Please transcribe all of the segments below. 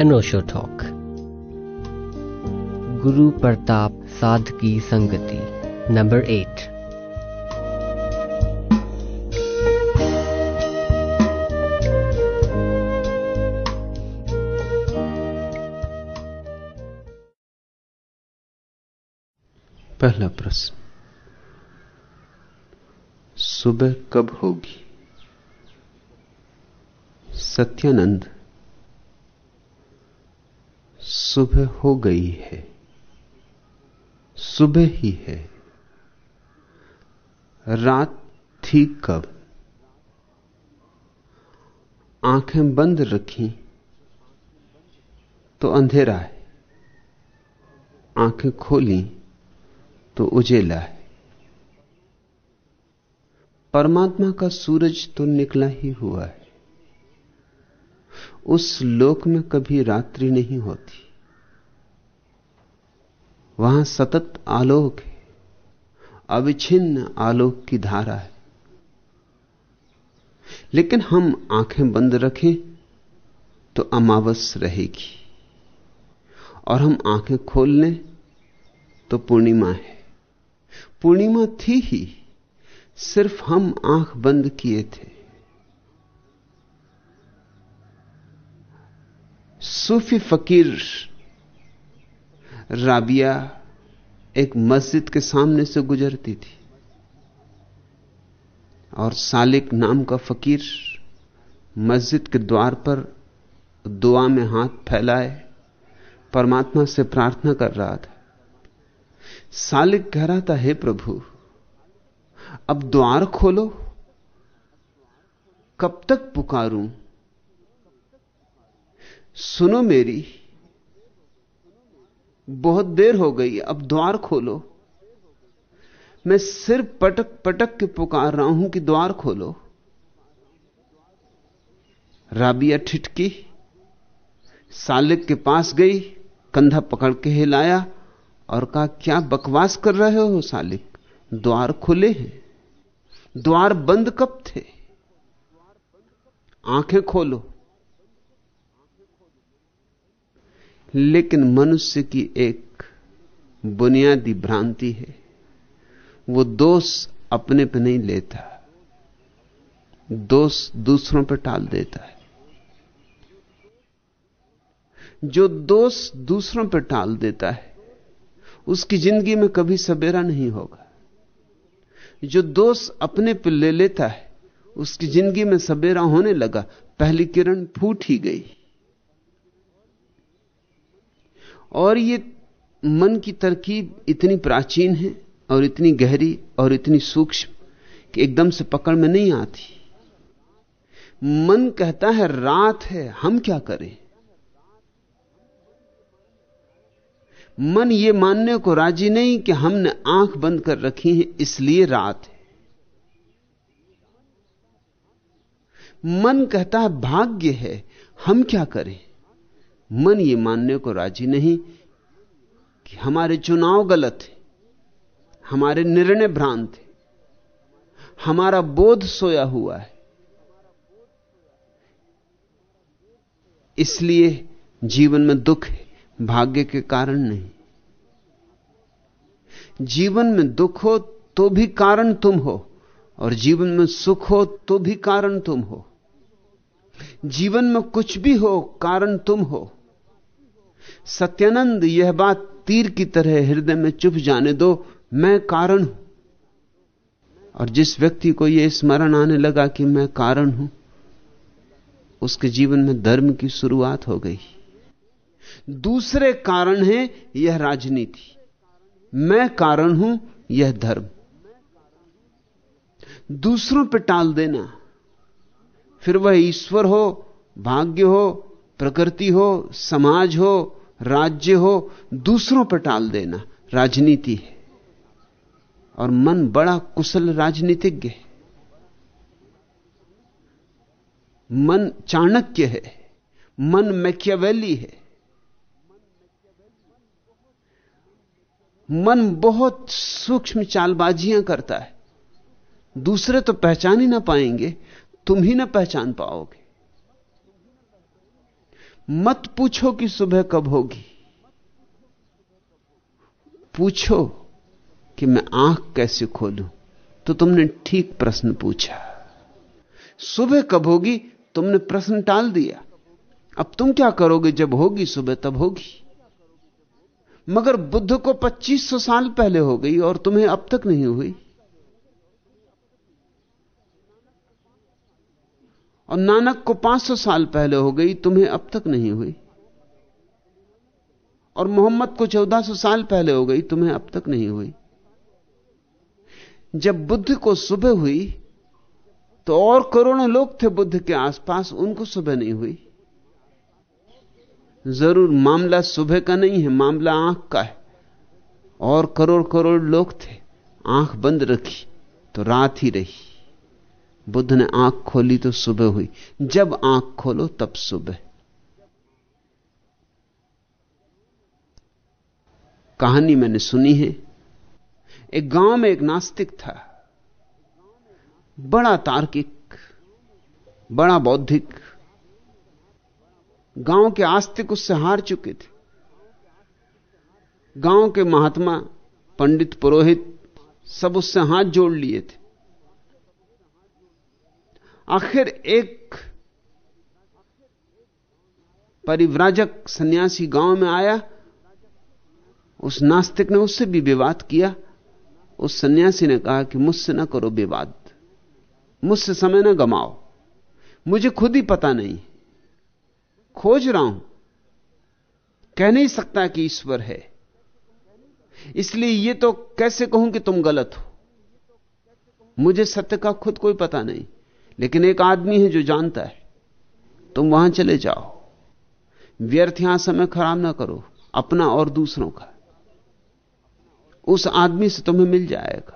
अनोशो talk. गुरु प्रताप साध की संगति, नंबर एट। पहला प्रश्न। सुबह कब होगी? सत्यानंद सुबह हो गई है। सुबह ही है। रात थी कब? आँखें बंद रखी तो अंधेरा है। आँखें खोली तो उजेला है। परमात्मा का सूरज तो निकला ही हुआ है। उस लोक में कभी रात्रि नहीं होती। वहाँ सतत आलोक है। अविच्छिन्न आलोक की धारा है। लेकिन हम आँखें बंद रखें तो अमावस रहेगी। और हम आँखें खोल लें तो पूर्णिमा है। पूर्णिमा थी ही, सिर्फ़ हम आँख बंद किए थे। सूफी फकीर राबिया एक मस्जिद के सामने से गुजरती थी और सालिक नाम का फकीर मस्जिद के द्वार पर दुआ में हाथ फैलाए, परमात्मा से प्रार्थना कर रहा था। सालिक कह रहा था, हे प्रभु, अब द्वार खोलो, कब तक पुकारूं? सुनो मेरी बहुत देर हो गई, अब द्वार खोलो। मैं सिर पटक पटक के पुकार रहा हूँ कि द्वार खोलो। राबिया ठिठकी, सालिक के पास गई, कंधा पकड़ के हिलाया और कहा, क्या बकवास कर रहे हो सालिक? द्वार खुले हैं। द्वार बंद कब थे? आँखें खोलो। लेकिन मनुष्य की एक बुनियादी भ्रांति है। वो दोष अपने पे नहीं लेता, दोष दूसरों पर टाल देता है। जो दोष दूसरों पर टाल देता है, उसकी ज़िंदगी में कभी सवेरा नहीं होगा। जो दोष अपने पर ले लेता है, उसकी ज़िंदगी में सवेरा होने लगा, पहली किरण फूट ही गई। और ये मन की तरकीब इतनी प्राचीन है और इतनी गहरी और इतनी सूक्ष्म कि एकदम से पकड़ में नहीं आती। मन कहता है, रात है, हम क्या करें? मन ये मानने को राज़ी नहीं कि हमने आँख बंद कर रखी है, इसलिए रात है। मन कहता है, भाग्य है, हम क्या करें? मन ये मानने को राज़ी नहीं कि हमारे चुनाव गलत है, हमारे निर्णय भ्रांत है, हमारा बोध सोया हुआ है। इसलिए जीवन में दुख है, भाग्य के कारण नहीं। जीवन में दुख हो तो भी कारण तुम हो, और जीवन में सुख हो तो भी कारण तुम हो। जीवन में कुछ भी हो, कारण तुम हो। सत्यानंद, यह बात तीर की तरह हृदय में चुप जाने दो, मैं कारण हूँ। और जिस व्यक्ति को यह स्मरण आने लगा कि मैं कारण हूँ, उसके जीवन में धर्म की शुरुआत हो गई। दूसरे कारण है यह राजनीति। मैं कारण हूँ, यह धर्म। दूसरों पर टाल देना, फिर वह ईश्वर हो, भाग्य हो, प्रकृति हो, समाज हो राज्य हो, दूसरों पर टाल देना राजनीति है। और मन बड़ा कुशल राजनीतिज्ञ है। मन चाणक्य है। मन मैकियावेली है। मन बहुत सूक्ष्म चालबाजियाँ करता है। दूसरे तो पहचान ही ना पाएँगे, तुम ही ना पहचान पाओगे। मत पूछो कि सुबह कब होगी। पूछो कि मैं आँख कैसे खोलूं। तो तुमने ठीक प्रश्न पूछा। सुबह कब होगी, तुमने प्रश्न टाल दिया। अब तुम क्या करोगे, जब होगी सुबह, तब होगी। मगर बुद्ध को 2500 साल पहले हो गई और तुम्हें अब तक नहीं हुई। और नानक को 500 साल पहले हो गई, तुम्हें अब तक नहीं हुई। और मोहम्मद को 1400 साल पहले हो गई, तुम्हें अब तक नहीं हुई। जब बुद्ध को सुबह हुई तो और करोड़ों लोग थे बुद्ध के आसपास, उनको सुबह नहीं हुई। ज़रूर मामला सुबह का नहीं है, मामला आँख का है। और करोड़ करोड़ लोग थे, आँख बंद रखी तो रात ही रही। बुद्ध ने आँख खोली तो सुबह हुई। जब आँख खोलो, तब सुबह। कहानी मैंने सुनी है। एक गाँव में एक नास्तिक था। बड़ा तार्किक, बड़ा बौद्धिक। गाँव के आस्तिक उससे हार चुके थे। गाँव के महात्मा, पंडित, पुरोहित, सब उससे हाथ जोड़ लिए थे। आखिर एक परिव्राजक सन्यासी गाँव में आया, उस नास्तिक ने उससे भी विवाद किया। उस सन्यासी ने कहा कि मुझसे ना करो विवाद, मुझसे समय ना गमाओ, मुझे खुद ही पता नहीं, खोज रहा हूँ। कह नहीं सकता कि ईश्वर है। इसलिए यह तो कैसे कहूँ कि तुम गलत हो? मुझे सत्य का खुद कोई पता नहीं। लेकिन एक आदमी है जो जानता है, तुम वहाँ चले जाओ। व्यर्थ यहाँ समय खराब ना करो, अपना और दूसरों का। उस आदमी से तुम्हें मिल जाएगा।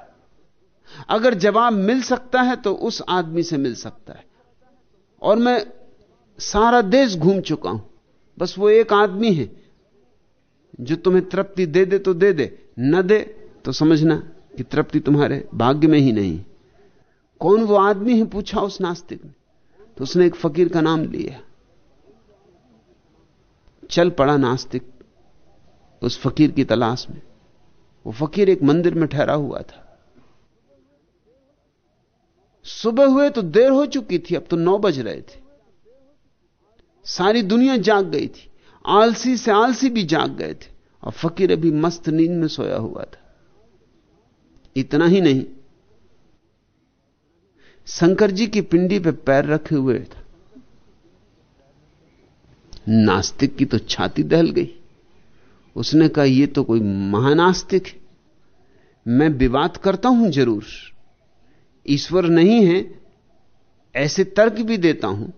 अगर जवाब मिल सकता है तो उस आदमी से मिल सकता है। और मैं सारा देश घूम चुका हूँ। बस वो एक आदमी है जो तुम्हें तृप्ति दे दे तो दे दे, न दे तो समझना कि तृप्ति तुम्हारे भाग्य में ही नहीं। कौन वो आदमी है पूछा उस नास्तिक ने? तो उसने एक फकीर का नाम लिया। चल पड़ा नास्तिक उस फकीर की तलाश में। वो फकीर एक मंदिर में ठहरा हुआ था। सुबह हुए तो देर हो चुकी थी, अब तो नौ बज रहे थे। सारी दुनिया जाग गई थी। आलसी से आलसी भी जाग गए थे। और फकीर अभी मस्त नींद में सोया हुआ था। इतना ही नहीं शंकर जी की पिंडी पे पैर रखे हुए था। नास्तिक की तो छाती दहल गई। उसने कहा यह तो कोई महानास्तिक है। मैं विवाद करता हूँ ज़रूर। ईश्वर नहीं है, ऐसे तर्क भी देता हूँ।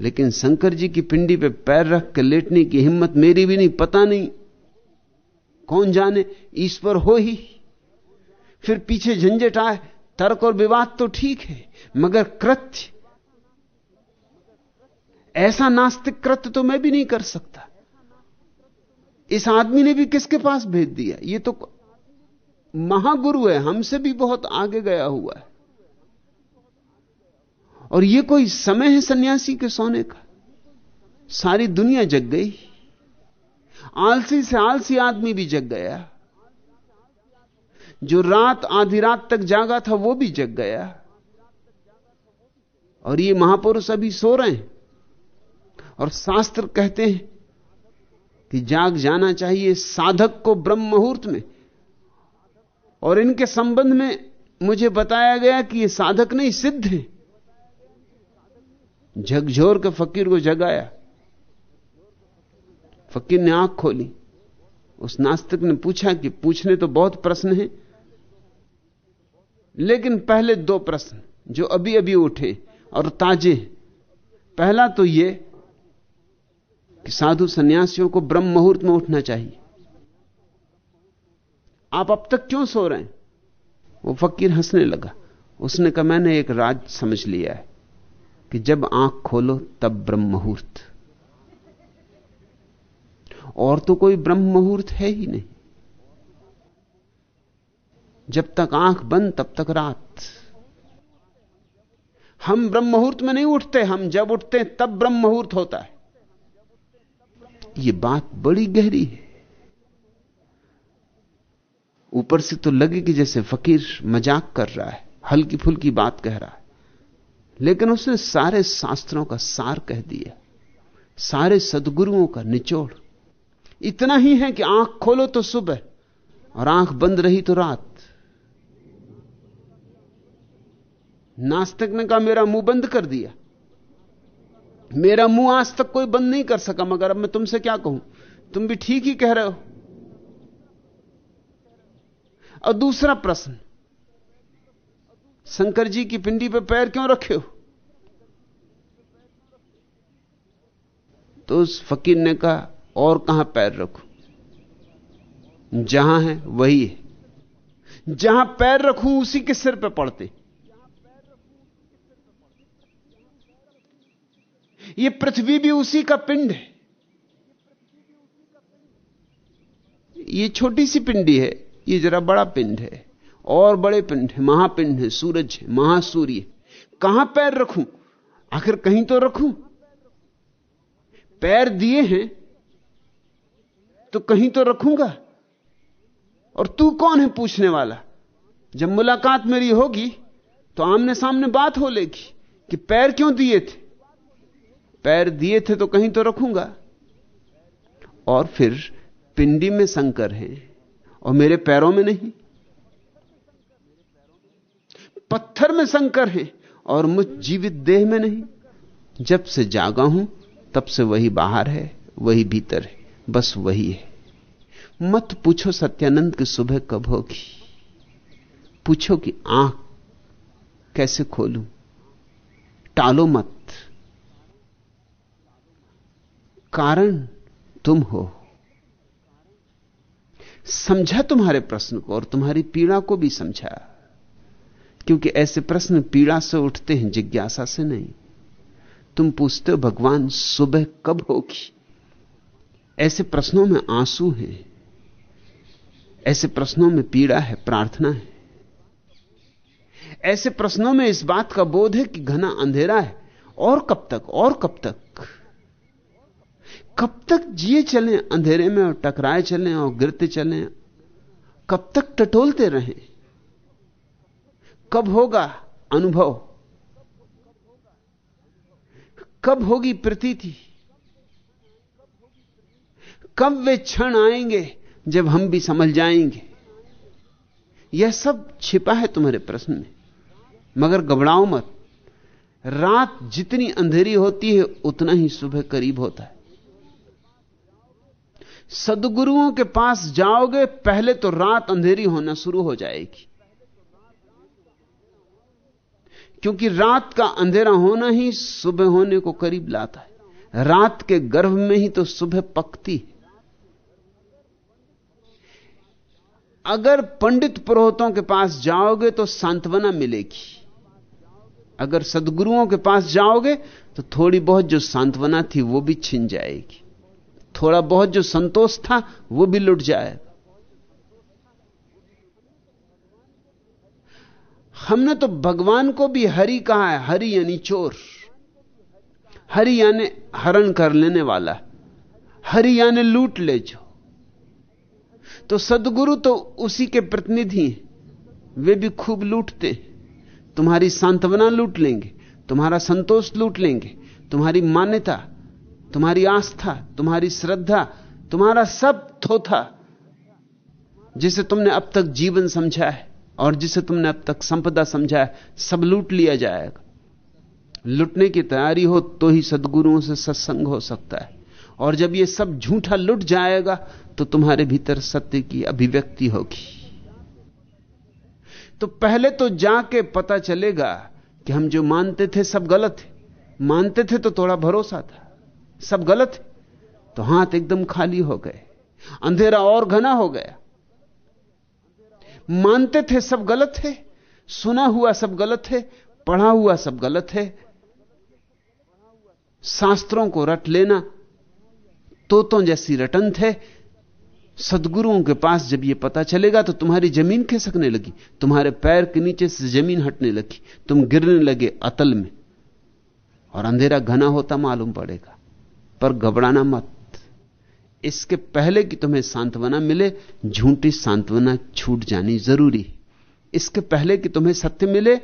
लेकिन शंकर जी की पिंडी पे पैर रख के लेटने की हिम्मत मेरी भी नहीं, पता नहीं। कौन जाने, ईश्वर हो ही। फिर पीछे झंझट आए तर्क और विवाद तो ठीक है, मगर कृत्य, ऐसा नास्तिक कृत्य तो मैं भी नहीं कर सकता। इस आदमी ने भी किसके पास भेज दिया? ये तो महागुरु है, हमसे भी बहुत आगे गया हुआ है। और यह कोई समय है सन्यासी के सोने का? सारी दुनिया जग गई। आलसी से आलसी आदमी भी जग गया। जो रात आधी रात तक जागा था, वो भी जग गया। और ये महापुरुष अभी सो रहे हैं। और शास्त्र कहते हैं कि जाग जाना चाहिए साधक को ब्रह्म मुहूर्त में। और इनके संबंध में मुझे बताया गया कि ये साधक नहीं, सिद्ध है। झकझोर के फकीर को जगाया। फकीर ने आँख खोली। उस नास्तिक ने पूछा कि पूछने तो बहुत प्रश्न हैं। लेकिन पहले दो प्रश्न, जो अभी अभी उठे और ताजे। पहला तो यह कि साधु सन्यासियों को ब्रह्म मुहूर्त में उठना चाहिए। आप अब तक क्यों सो रहे हैं? वो फकीर हंसने लगा। उसने कहा, मैंने एक राज समझ लिया है कि जब आँख खोलो, तब ब्रह्म मुहूर्त। और तो कोई ब्रह्म मुहूर्त है ही नहीं। जब तक आँख बंद, तब तक रात। हम ब्रह्म मुहूर्त में नहीं उठते, हम जब उठते हैं, तब ब्रह्म मुहूर्त होता है। यह बात बड़ी गहरी है। ऊपर से तो लगे कि जैसे फकीर मज़ाक कर रहा है, हल्की फुल्की बात कह रहा है। लेकिन उसने सारे शास्त्रों का सार कह दिया, सारे सदगुरुओं का निचोड़। इतना ही है कि आँख खोलो तो सुबह, और आँख बंद रही तो रात। नास्तिक ने कहा, मेरा मुँह बंद कर दिया। मेरा मुँह आज तक कोई बंद नहीं कर सका, मगर अब मैं तुमसे क्या कहूँ? तुम भी ठीक ही कह रहे हो। और दूसरा प्रश्न, शंकर जी की पिंडी पे पैर क्यों रखे हो? तो उस फकीर ने कहा, और कहाँ पैर रखूँ? जहाँ है, वही है। जहाँ पैर रखूँ, उसी के सिर पे पड़ते। ये पृथ्वी भी उसी का पिंड है। ये छोटी सी पिंडी है, ये जरा बड़ा पिंड है, और बड़े पिंड है, महापिंड है, सूरज है, महासूर्य कहाँ पैर रखूँ? आखिर कहीं तो रखूँ? पैर दिए हैं तो कहीं तो रखूँगा। और तू कौन है पूछने वाला? जब मुलाकात मेरी होगी तो आमने सामने बात हो लेगी कि पैर क्यों दिए थे? पैर दिए थे तो कहीं तो रखूँगा। और फिर पिंडी में शंकर है, और मेरे पैरों में नहीं। पत्थर में शंकर है, और मुझ जीवित देह में नहीं। जब से जागा हूँ, तब से वही बाहर है, वही भीतर है, बस वही है। मत पूछो सत्यानंद की सुबह कब होगी। पूछो कि आँख कैसे खोलूं। टालो मत। कारण तुम हो। समझा तुम्हारे प्रश्न को और तुम्हारी पीड़ा को भी समझा। क्योंकि ऐसे प्रश्न पीड़ा से उठते हैं, जिज्ञासा से नहीं। तुम पूछते हो, भगवान, सुबह कब होगी? ऐसे प्रश्नों में आँसू हैं। ऐसे प्रश्नों में पीड़ा है, प्रार्थना है। ऐसे प्रश्नों में इस बात का बोध है कि घना अंधेरा है। और कब तक, और कब तक? कब तक जिए चलें, अंधेरे में और टकराए चलें और गिरते चलें, कब तक टटोलते रहें? कब होगा अनुभव? कब होगी प्रतीति? कब वे क्षण आएँगे जब हम भी समझ जाएँगे? यह सब छिपा है तुम्हारे प्रश्न में। मगर घबराओ मत। रात जितनी अंधेरी होती है, उतना ही सुबह करीब होता है। सदगुरुओं के पास जाओगे, पहले तो रात अंधेरी होना शुरू हो जाएगी। क्योंकि रात का अंधेरा होना ही सुबह होने को करीब लाता है। रात के गर्भ में ही तो सुबह पकती है। अगर पंडित पुरोहितों के पास जाओगे तो सांत्वना मिलेगी। अगर सदगुरुओं के पास जाओगे तो थोड़ी बहुत जो सांत्वना थी वो भी छिन जाएगी। थोड़ा बहुत जो संतोष था, वो भी लुट जाए। हमने तो भगवान को भी हरि कहा है, हरि यानी चोर। हरि यानी हरण कर लेने वाला हरि यानी लूट ले जो। तो सदगुरु तो उसी के प्रतिनिधि हैं। वे भी खूब लूटते तुम्हारी सांत्वना लूट लेंगे, तुम्हारा संतोष लूट लेंगे, तुम्हारी मान्यता तुम्हारी आस्था, तुम्हारी श्रद्धा, तुम्हारा सब थोथा, जिसे तुमने अब तक जीवन समझा है और जिसे तुमने अब तक संपदा समझा है, सब लूट लिया जाएगा। लुटने की तैयारी हो तो ही सदगुरुओं से सत्संग हो सकता है। और जब यह सब झूठा लुट जाएगा तो तुम्हारे भीतर सत्य की अभिव्यक्ति होगी। तो पहले तो जाके पता चलेगा कि हम जो मानते थे सब गलत है। मानते थे तो थोड़ा भरोसा था। सब गलत है। तो हाथ एकदम खाली हो गए। अंधेरा और घना हो गया। मानते थे सब गलत है, सुना हुआ सब गलत है, पढ़ा हुआ सब गलत है। शास्त्रों को रट लेना, तोतों जैसी रटन थे सदगुरुओं के पास जब यह पता चलेगा तो तुम्हारी ज़मीन खिसकने लगी, तुम्हारे पैर के नीचे से ज़मीन हटने लगी, तुम गिरने लगे अतल में। और अंधेरा घना होता मालूम पड़ेगा। पर घबराना मत। इसके पहले कि तुम्हें सांत्वना मिले, झूठी सांत्वना छूट जानी ज़रूरी। इसके पहले कि तुम्हें सत्य मिले,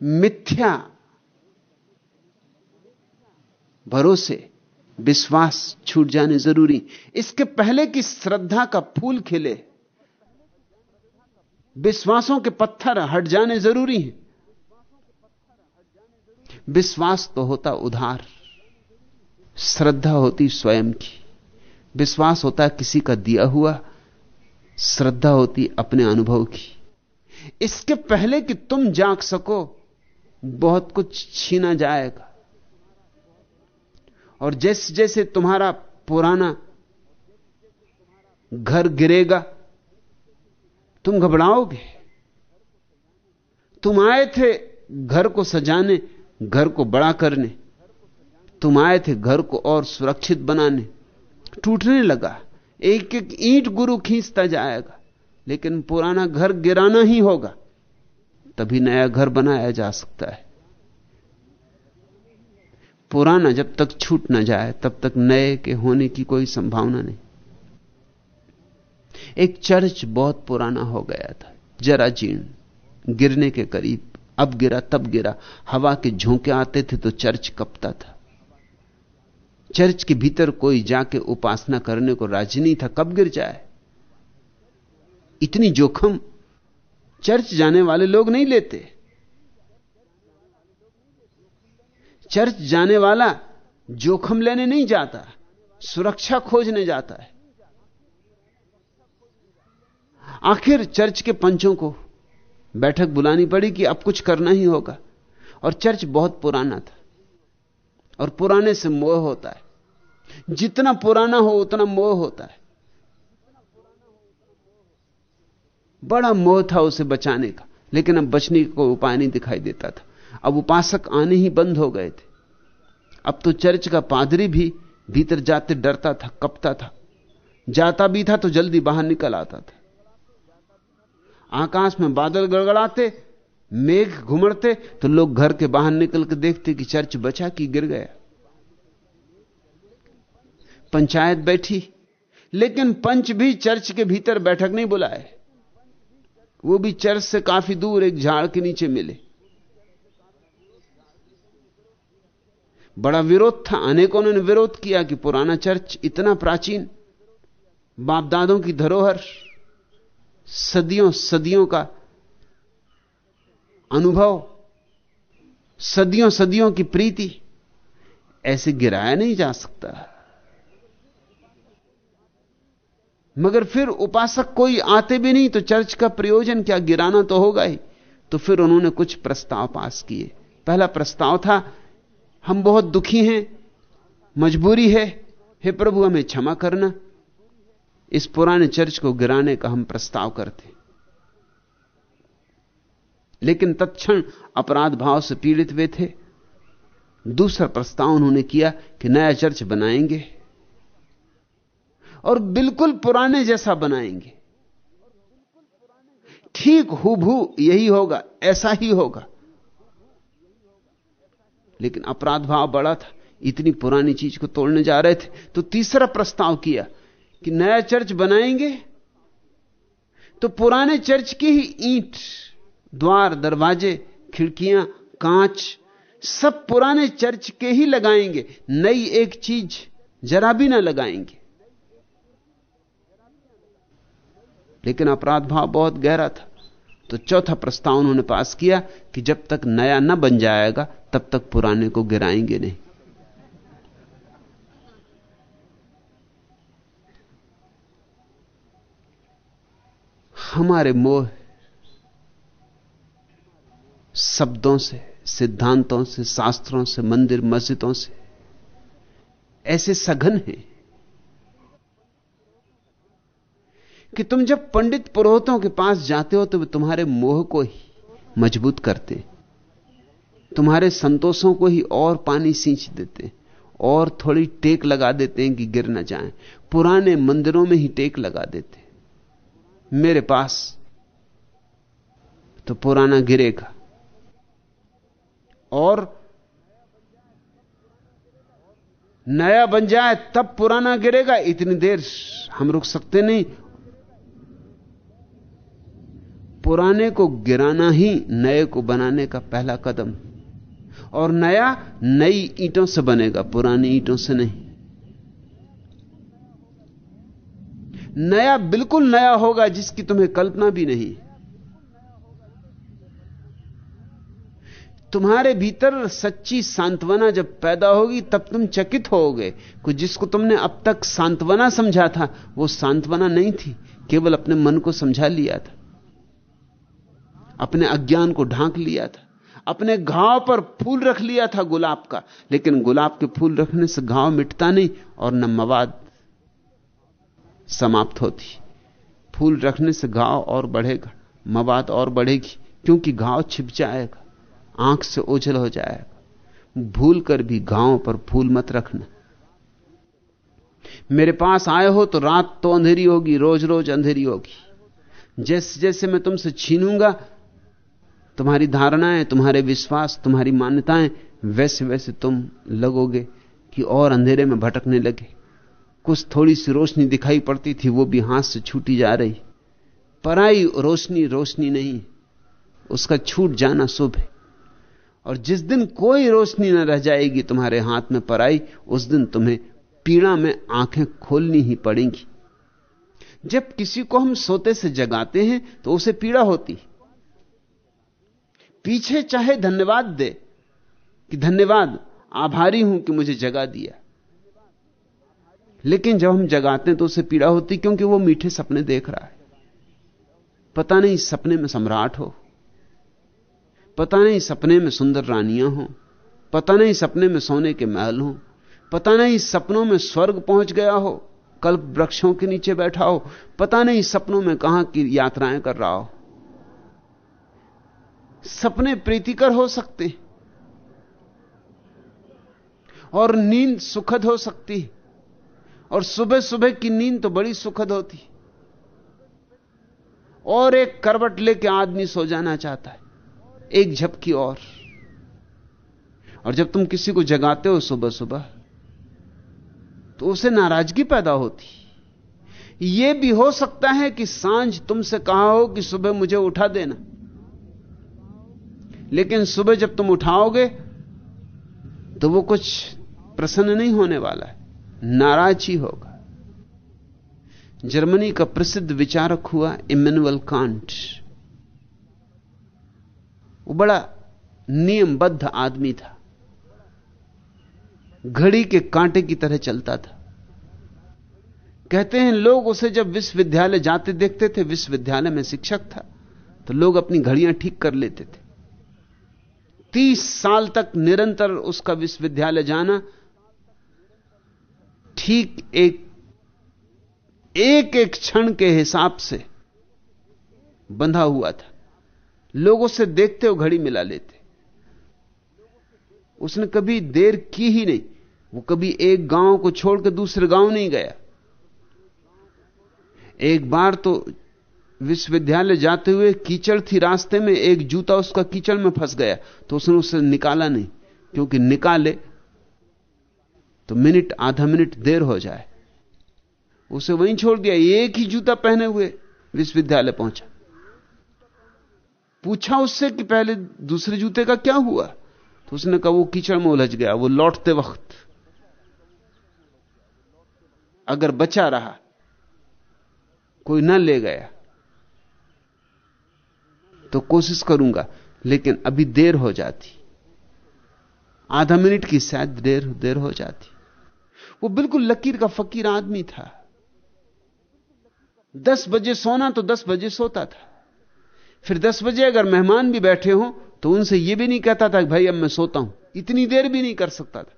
मिथ्या भरोसे, विश्वास छूट जाने ज़रूरी। इसके पहले कि श्रद्धा का फूल खिले, विश्वासों के पत्थर हट जाने ज़रूरी हैं। विश्वास तो होता उधार। श्रद्धा होती स्वयं की। विश्वास होता किसी का दिया हुआ, श्रद्धा होती अपने अनुभव की। इसके पहले कि तुम जाग सको, बहुत कुछ छीना जाएगा। और जैसे जैसे तुम्हारा पुराना घर गिरेगा, तुम घबराओगे। तुम आए थे घर को सजाने, घर को बड़ा करने। तुम आए थे घर को और सुरक्षित बनाने। टूटने लगा। एक एक ईंट गुरु खींचता जाएगा, लेकिन पुराना घर गिराना ही होगा। तभी नया घर बनाया जा सकता है। पुराना जब तक छूट ना जाए, तब तक नए के होने की कोई संभावना नहीं। एक चर्च बहुत पुराना हो गया था। जरा जीर्ण। गिरने के करीब। अब गिरा, तब गिरा। हवा के झोंके आते थे तो चर्च कपता था। चर्च के भीतर कोई जाके उपासना करने को राज़ी नहीं था, कब गिर जाए? इतनी जोखम चर्च जाने वाले लोग नहीं लेते। चर्च जाने वाला जोखम लेने नहीं जाता, सुरक्षा खोजने जाता है। आखिर चर्च के पंचों को बैठक बुलानी पड़ी कि अब कुछ करना ही होगा। और चर्च बहुत पुराना था। और पुराने से मोह होता है। जितना पुराना हो, उतना मोह होता है। बड़ा मोह था उसे बचाने का, लेकिन अब बचने का उपाय नहीं दिखाई देता था। अब उपासक आने ही बंद हो गए थे। अब तो चर्च का पादरी भी भीतर जाते डरता था, कपता था। जाता भी था तो जल्दी बाहर निकल आता था। आकाश में बादल गड़गड़ाते मेघ घुमड़ते तो लोग घर के बाहर निकल के देखते कि चर्च बचा कि गिर गया। पंचायत बैठी, लेकिन पंच भी चर्च के भीतर बैठक नहीं बुलाए। वो भी चर्च से काफ़ी दूर एक झाड़ के नीचे मिले। बड़ा विरोध था। अनेकों ने विरोध किया कि पुराना चर्च इतना प्राचीन बाप दादों की धरोहर, सदियों सदियों का अनुभव सदियों सदियों की प्रीति, ऐसे गिराया नहीं जा सकता। मगर फिर उपासक कोई आते भी नहीं तो चर्च का प्रयोजन क्या, गिराना तो होगा ही। तो फिर उन्होंने कुछ प्रस्ताव पास किए। पहला प्रस्ताव था, हम बहुत दुखी हैं, मजबूरी है, हे प्रभु, हमें क्षमा करना। इस पुराने चर्च को गिराने का हम प्रस्ताव करते। लेकिन तत्क्षण अपराध भाव से पीड़ित वे थे। दूसरा प्रस्ताव उन्होंने किया कि नया चर्च बनाएँगे और बिल्कुल पुराने जैसा बनाएँगे। ठीक हुभू यही होगा, ऐसा ही होगा। लेकिन अपराध भाव बड़ा था, इतनी पुरानी चीज़ को तोड़ने जा रहे थे तो तीसरा प्रस्ताव किया कि नया चर्च बनाएँगे तो पुराने चर्च की ही ईंट द्वार, दरवाजे, खिड़कियाँ, कांच, सब पुराने चर्च के ही लगाएँगे। नई एक चीज़ जरा भी ना लगाएँगे। लेकिन अपराध भाव बहुत गहरा था। तो चौथा प्रस्ताव उन्होंने पास किया कि जब तक नया न बन जाएगा, तब तक पुराने को गिराएँगे नहीं। हमारे मोह शब्दों से, सिद्धांतों से, शास्त्रों से, मंदिर, मस्जिदों से। ऐसे सघन हैं कि तुम जब पंडित पुरोहितों के पास जाते हो तो वे तुम्हारे मोह को ही मज़बूत करते तुम्हारे संतोषों को ही और पानी सींच देते और थोड़ी टेक लगा देते हैं कि गिर ना जाए। पुराने मंदिरों में ही टेक लगा देते मेरे पास तो पुराना गिरेगा। और नया बन जाए तब पुराना गिरेगा। इतनी देर हम रुक सकते नहीं। पुराने को गिराना ही नए को बनाने का पहला कदम। और नया नई ईंटों से बनेगा, पुरानी ईंटों से नहीं। नया बिल्कुल नया होगा जिसकी तुम्हें कल्पना भी नहीं। तुम्हारे भीतर सच्ची सांत्वना जब पैदा होगी, तब तुम चकित होगे। कि जिसको तुमने अब तक सांत्वना समझा था, वो सांत्वना नहीं थी, केवल अपने मन को समझा लिया था। अपने अज्ञान को ढांक लिया था। अपने घाव पर फूल रख लिया था गुलाब का, लेकिन गुलाब के फूल रखने से घाव मिटता नहीं और न मवाद समाप्त होती। फूल रखने से घाव और बढ़ेगा, मवाद और बढ़ेगी, क्योंकि घाव छिप जाएगा। आँख से ओझल हो जाएगा। भूल कर भी घावों पर फूल मत रखना। मेरे पास आए हो तो रात तो अंधेरी होगी रोज रोज अंधेरी होगी। जैसे जैसे मैं तुमसे छीनूँगा, तुम्हारी धारणाएँ, तुम्हारे विश्वास, तुम्हारी मान्यताएँ, वैसे वैसे तुम लगोगे कि और अंधेरे में भटकने लगे। कुछ थोड़ी सी रोशनी दिखाई पड़ती थी, वो भी हाथ से छूटी जा रही। पराई रोशनी रोशनी नहीं, उसका छूट जाना शुभ है। और जिस दिन कोई रोशनी न रह जाएगी तुम्हारे हाथ में पराई, उस दिन तुम्हें पीड़ा में आँखें खोलनी ही पड़ेंगी। जब किसी को हम सोते से जगाते हैं तो उसे पीड़ा होती पीछे चाहे धन्यवाद दे कि धन्यवाद, आभारी हूँ कि मुझे जगा दिया। लेकिन जब हम जगाते हैं तो उसे पीड़ा होती क्योंकि वो मीठे सपने देख रहा है। पता नहीं सपने में सम्राट हो। पता नहीं सपने में सुंदर रानियाँ हो, पता नहीं सपने में सोने के महल हो, पता नहीं सपनों में स्वर्ग पहुँच गया हो, कल्प वृक्षों के नीचे बैठा हो, पता नहीं सपनों में कहाँ की यात्राएँ कर रहा हो। सपने प्रीतिकर हो सकते, और नींद सुखद हो सकती, और सुबह सुबह की नींद तो बड़ी सुखद होती। और एक करवट लेके आदमी सो जाना चाहता है। एक झपकी और। और जब तुम किसी को जगाते हो सुबह सुबह तो उसे नाराज़गी पैदा होती। यह भी हो सकता है कि साँझ तुमसे कहा हो कि सुबह मुझे उठा देना। लेकिन सुबह जब तुम उठाओगे तो वो कुछ प्रसन्न नहीं होने वाला है। नाराज़ ही होगा। जर्मनी का प्रसिद्ध विचारक हुआ इमेनुअल कांट। वो बड़ा नियमबद्ध आदमी था। घड़ी के कांटे की तरह चलता था। कहते हैं, लोग उसे जब विश्वविद्यालय जाते देखते थे, विश्वविद्यालय में शिक्षक था तो लोग अपनी घड़ियाँ ठीक कर लेते थे। तीस साल तक निरंतर उसका विश्वविद्यालय जाना, ठीक एक एक एक क्षण के हिसाब से बंधा हुआ था। लोग उसे देखते हो घड़ी मिला लेते। उसने कभी देर की ही नहीं। वो कभी एक गाँव को छोड़कर दूसरे गाँव नहीं गया। एक बार तो विश्वविद्यालय जाते हुए कीचड़ थी रास्ते में, एक जूता उसका कीचड़ में फंस गया। तो उसने उसे निकाला नहीं, क्योंकि निकाले तो मिनट, आधा मिनट देर हो जाए। उसे वहीं छोड़ दिया, एक ही जूता पहने हुए विश्वविद्यालय पहुँचा। पूछा उससे कि पहले दूसरे जूते का क्या हुआ? तो उसने कहा, वो कीचड़ में उलझ गया, वो लौटते वक्त। अगर बचा रहा, कोई ना ले गया तो कोशिश करूँगा, लेकिन अभी देर हो जाती। आधा मिनट की शायद देर देर हो जाती। वो बिल्कुल लकीर का फकीर आदमी था। दस बजे सोना तो दस बजे सोता था। फिर दस बजे अगर मेहमान भी बैठे हों तो उनसे यह भी नहीं कहता था कि भाई अब मैं सोता हूँ। इतनी देर भी नहीं कर सकता था।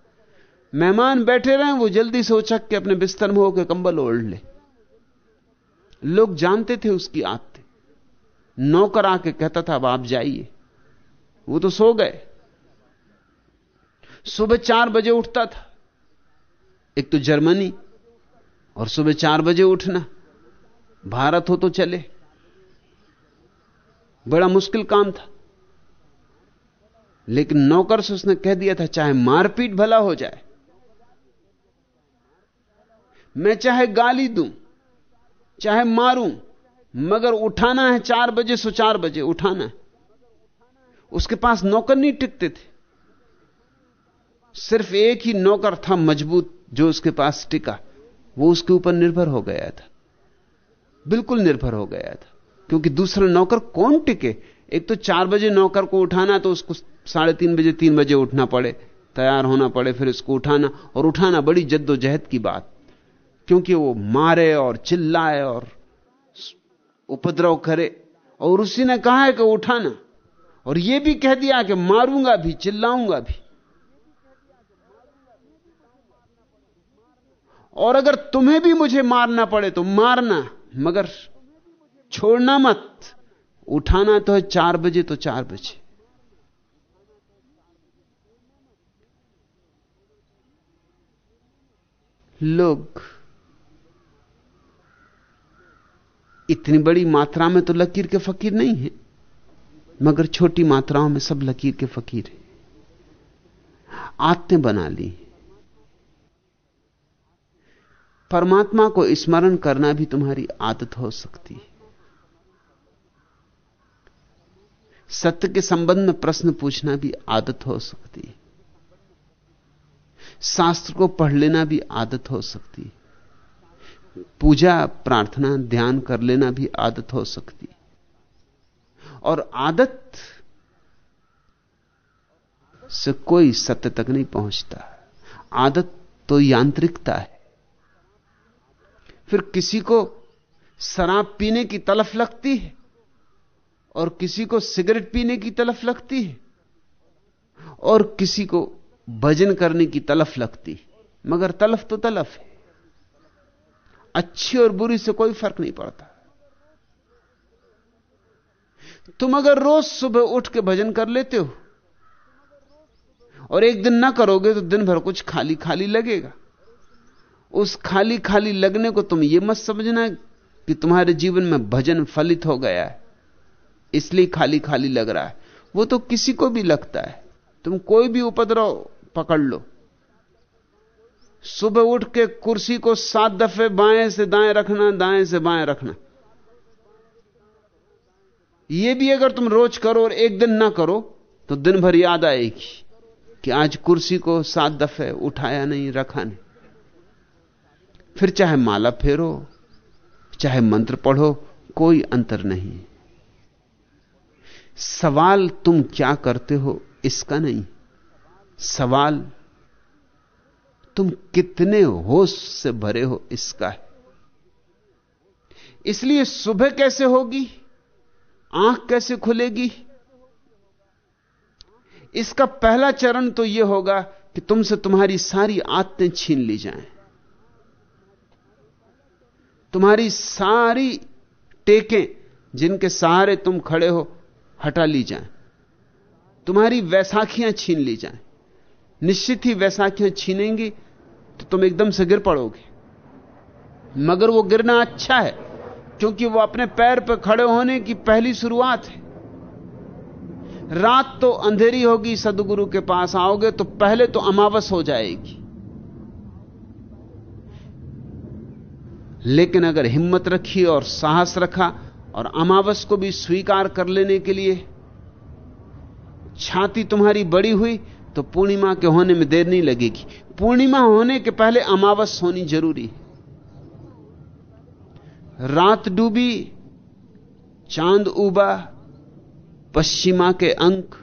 मेहमान बैठे रहे, वो जल्दी से उछक के अपने बिस्तर में होकर कंबल ओढ़ ले। लोग जानते थे उसकी आदतें नौकर आके कहता था, अब आप जाइए। वो तो सो गए। सुबह चार बजे उठता था। एक तो जर्मनी और सुबह चार बजे उठना। भारत हो तो चले। बड़ा मुश्किल काम था। लेकिन नौकर से उसने कह दिया था, चाहे मारपीट भला हो जाए, मैं चाहे गाली दूँ, चाहे मारूं, मगर उठाना है चार बजे सो चार बजे, उठाना है। उसके पास नौकर नहीं टिकते थे। सिर्फ़ एक ही नौकर था मज़बूत जो उसके पास टिका, वो उसके ऊपर निर्भर हो गया था। बिल्कुल निर्भर हो गया था। क्योंकि दूसरा नौकर कौन टिके? एक तो चार बजे नौकर को उठाना तो उसको साढ़े तीन बजे तीन बजे उठना पड़े। तैयार होना पड़े, फिर उसको उठाना। और उठाना बड़ी जद्दोजहद की बात, क्योंकि वो मारे और चिल्लाए और उपद्रव करे। और उसी ने कहा है कि उठाना। और यह भी कह दिया कि मारूँगा भी, चिल्लाऊँगा भी। और अगर तुम्हें भी मुझे मारना पड़े तो मारना, मगर छोड़ना मत। उठाना तो है चार बजे तो चार बजे। लोग, इतनी बड़ी मात्रा में तो लकीर के फकीर नहीं है, मगर छोटी मात्राओं में सब लकीर के फकीर हैं। आते बना ली। परमात्मा को स्मरण करना भी तुम्हारी आदत हो सकती है। सत्य के संबंध में प्रश्न पूछना भी आदत हो सकती है। शास्त्र को पढ़ लेना भी आदत हो सकती है। पूजा, प्रार्थना, ध्यान कर लेना भी आदत हो सकती है। और आदत से कोई सत्य तक नहीं पहुँचता। आदत तो यांत्रिकता है। फिर किसी को शराब पीने की तलफ लगती है। और किसी को सिगरेट पीने की तलफ लगती है, और किसी को भजन करने की तलफ लगती है। मगर तलफ तो तलफ है। अच्छी और बुरी से कोई फ़र्क नहीं पड़ता। तुम अगर रोज सुबह उठ के भजन कर लेते हो, और एक दिन ना करोगे तो दिन भर कुछ खाली खाली लगेगा। उस खाली खाली लगने को तुम यह मत समझना कि तुम्हारे जीवन में भजन फलित हो गया है। इसलिए खाली खाली लग रहा है। वो तो किसी को भी लगता है। तुम कोई भी उपद्रव पकड़ लो। सुबह उठ के कुर्सी को सात दफे बाएँ से दाएँ रखना, दाएँ से बाएँ रखना। यह भी अगर तुम रोज करो और एक दिन ना करो तो दिन भर याद आएगी कि आज कुर्सी को सात दफे उठाया नहीं, रखा नहीं। फिर चाहे माला फेरो, चाहे मंत्र पढ़ो, कोई अंतर नहीं। सवाल तुम क्या करते हो इसका नहीं। सवाल तुम कितने होश से भरे हो इसका है। इसलिए सुबह कैसे होगी? आँख कैसे खुलेगी? इसका पहला चरण तो यह होगा कि तुमसे तुम्हारी सारी आदतें छीन ली जाएँ। तुम्हारी सारी टेकें जिनके सहारे तुम खड़े हो हटा ली जाएँ। तुम्हारी वैसाखियाँ छीन ली जाएँ। निश्चित ही वैसाखियाँ छीनेंगी तो तुम एकदम से गिर पड़ोगे। मगर वो गिरना अच्छा है, क्योंकि वो अपने पैर पर खड़े होने की पहली शुरुआत है। रात तो अंधेरी होगी, सदगुरु के पास आओगे तो पहले तो अमावस हो जाएगी। लेकिन अगर हिम्मत रखी और साहस रखा और अमावस को भी स्वीकार कर लेने के लिए। छाती तुम्हारी बड़ी हुई तो पूर्णिमा के होने में देर नहीं लगेगी। पूर्णिमा होने के पहले अमावस होनी ज़रूरी रात डूबी, चाँद उबा, पश्चिमा के अंक,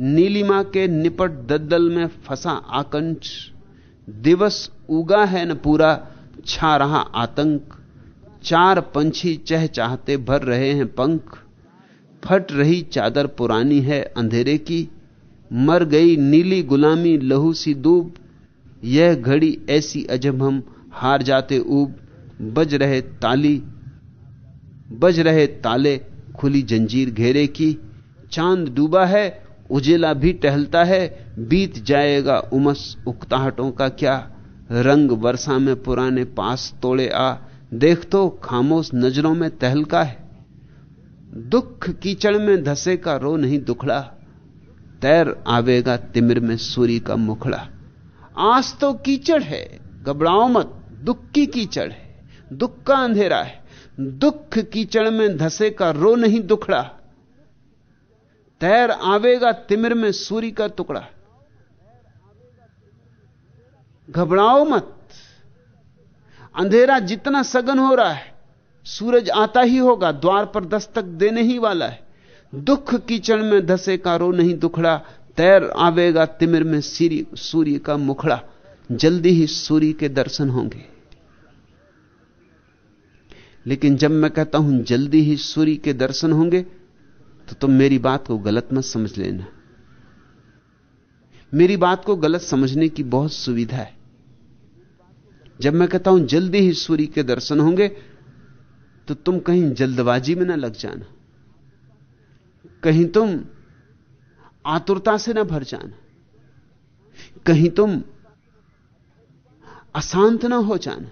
नीलिमा के निपट दद्दल में फंसा आकंठ दिवस उगा है न पूरा, छा रहा आतंक। चार पंछी चह चाहते भर रहे हैं पंख। फट रही चादर पुरानी है अंधेरे की। मर गई नीली गुलामी लहू सी दूब। यह घड़ी ऐसी अजब हम हार जाते ऊब। बज रहे ताली, बज रहे ताले खुली जंजीर घेरे की। चाँद डूबा है, उजेला भी टहलता है। बीत जाएगा उमस उकताहटों का क्या। रंग वर्षा में पुराने पास तोड़े आ। देख तो खामोश नज़रों में तहलका है। दुख कीचड़ में धसे का रो नहीं दुखड़ा। तैर आवेगा तिमिर में सूरी का मुखड़ा। आज तो कीचड़ है, घबराओ मत, दुख की कीचड़ है, दुख का अंधेरा है। दुख कीचड़ में धसे का रो नहीं दुखड़ा। तैर आवेगा तिमिर में सूर्य का टुकड़ा। घबराओ मत अंधेरा जितना सघन हो रहा है, सूरज आता ही होगा, द्वार पर दस्तक देने ही वाला है। दुख कीचड़ में धसे का रो नहीं दुखड़ा, तैर आवेगा तिमिर में सीरी सूर्य का मुखड़ा। जल्दी ही सूर्य के दर्शन होंगे। लेकिन जब मैं कहता हूँ जल्दी ही सूर्य के दर्शन होंगे तो तुम मेरी बात को गलत मत समझ लेना। मेरी बात को गलत समझने की बहुत सुविधा है। जब मैं कहता हूँ, जल्दी ही सूर्य के दर्शन होंगे तो तुम कहीं जल्दबाजी में ना लग जाना। कहीं तुम आतुरता से ना भर जाना। कहीं तुम अशांत ना हो जाना,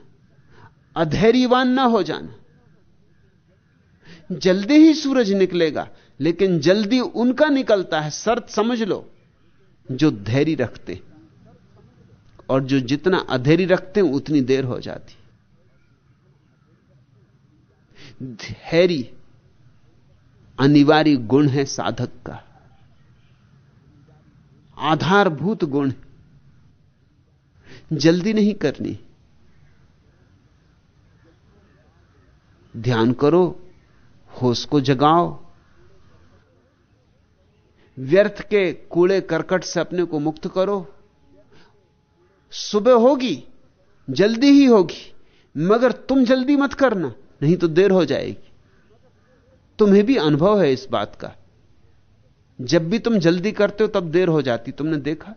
अधैर्यवान ना हो जाना। जल्दी ही सूरज निकलेगा, लेकिन जल्दी उनका निकलता है, शर्त समझ लो, जो धैर्य रखते। और जो जितना अधेरी रखते हैं, उतनी देर हो जाती। धैर्य अनिवार्य गुण है साधक का। आधारभूत गुण जल्दी नहीं करनी। ध्यान करो, होश को जगाओ। व्यर्थ के कूड़े करकट से अपने को मुक्त करो। सुबह होगी, जल्दी ही होगी, मगर तुम जल्दी मत करना, नहीं तो देर हो जाएगी। तुम्हें भी अनुभव है इस बात का। जब भी तुम जल्दी करते हो, तब देर हो जाती। तुमने देखा?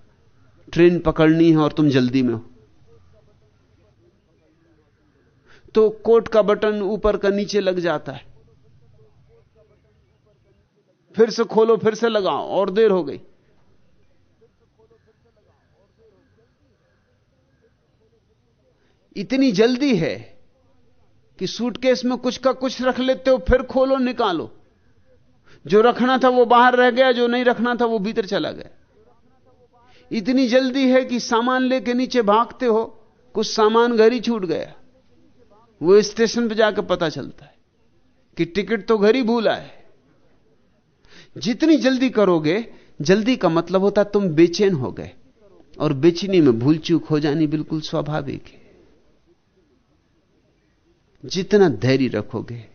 ट्रेन पकड़नी है और तुम जल्दी में हो। तो कोट का बटन ऊपर का नीचे लग जाता है। फिर से खोलो, फिर से लगाओ, और देर हो गई। इतनी जल्दी है कि सूटकेस में कुछ का कुछ रख लेते हो, फिर खोलो, निकालो। जो रखना था वो बाहर रह गया, जो नहीं रखना था वो भीतर चला गया। इतनी जल्दी है कि सामान लेके नीचे भागते हो, कुछ सामान घर ही छूट गया। वो स्टेशन पर जाकर पता चलता है कि टिकट तो घर ही भूला है। जितनी जल्दी करोगे, जल्दी का मतलब होता तुम बेचैन हो गए, और बेचनी में भूल चूक हो जानी बिल्कुल स्वाभाविक है। जितना धैर्य रखोगे,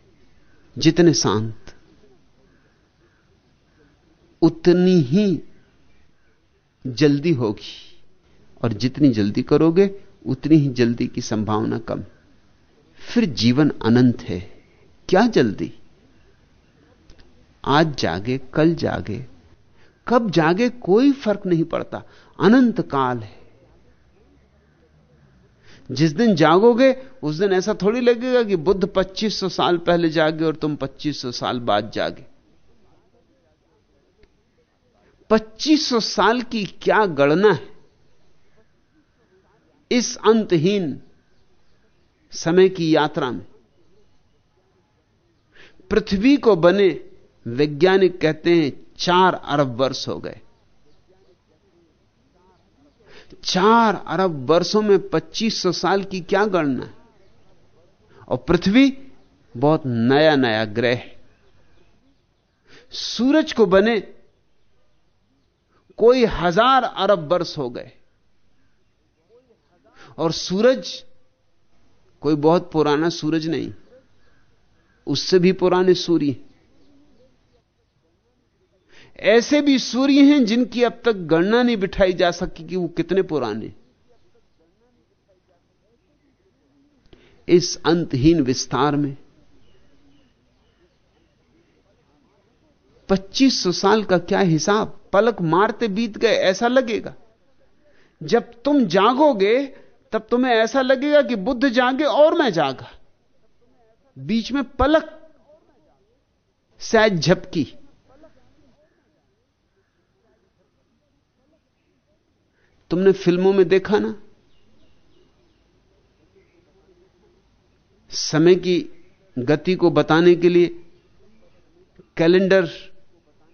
जितने शांत, उतनी ही जल्दी होगी। और जितनी जल्दी करोगे, उतनी ही जल्दी की संभावना कम। फिर जीवन अनंत है। क्या जल्दी? आज जागे, कल जागे। कब जागे, कोई फ़र्क नहीं पड़ता। अनंत काल है। जिस दिन जागोगे, उस दिन ऐसा थोड़ी लगेगा कि बुद्ध 2500 साल पहले जागे और तुम 2500 साल बाद जागे। 2500 साल की क्या गणना है? इस अंतहीन समय की यात्रा में। पृथ्वी को बने वैज्ञानिक कहते हैं चार अरब वर्ष हो गए। चार अरब वर्षों में 2500 साल की क्या गणना और पृथ्वी बहुत नया नया ग्रह सूरज को बने कोई हज़ार अरब वर्ष हो गए। और सूरज कोई बहुत पुराना सूरज नहीं, उससे भी पुराने सूर्य ऐसे भी सूर्य हैं जिनकी अब तक गणना नहीं बिठाई जा सकी कि वो कितने पुराने। इस अंतहीन विस्तार में 2500 साल का क्या हिसाब? पलक मारते बीत गए, ऐसा लगेगा। जब तुम जागोगे, तब तुम्हें ऐसा लगेगा कि बुद्ध जागे और मैं जागा। बीच में पलक शायद झपकी। तुमने फ़िल्मों में देखा ना? समय की गति को बताने के लिए कैलेंडर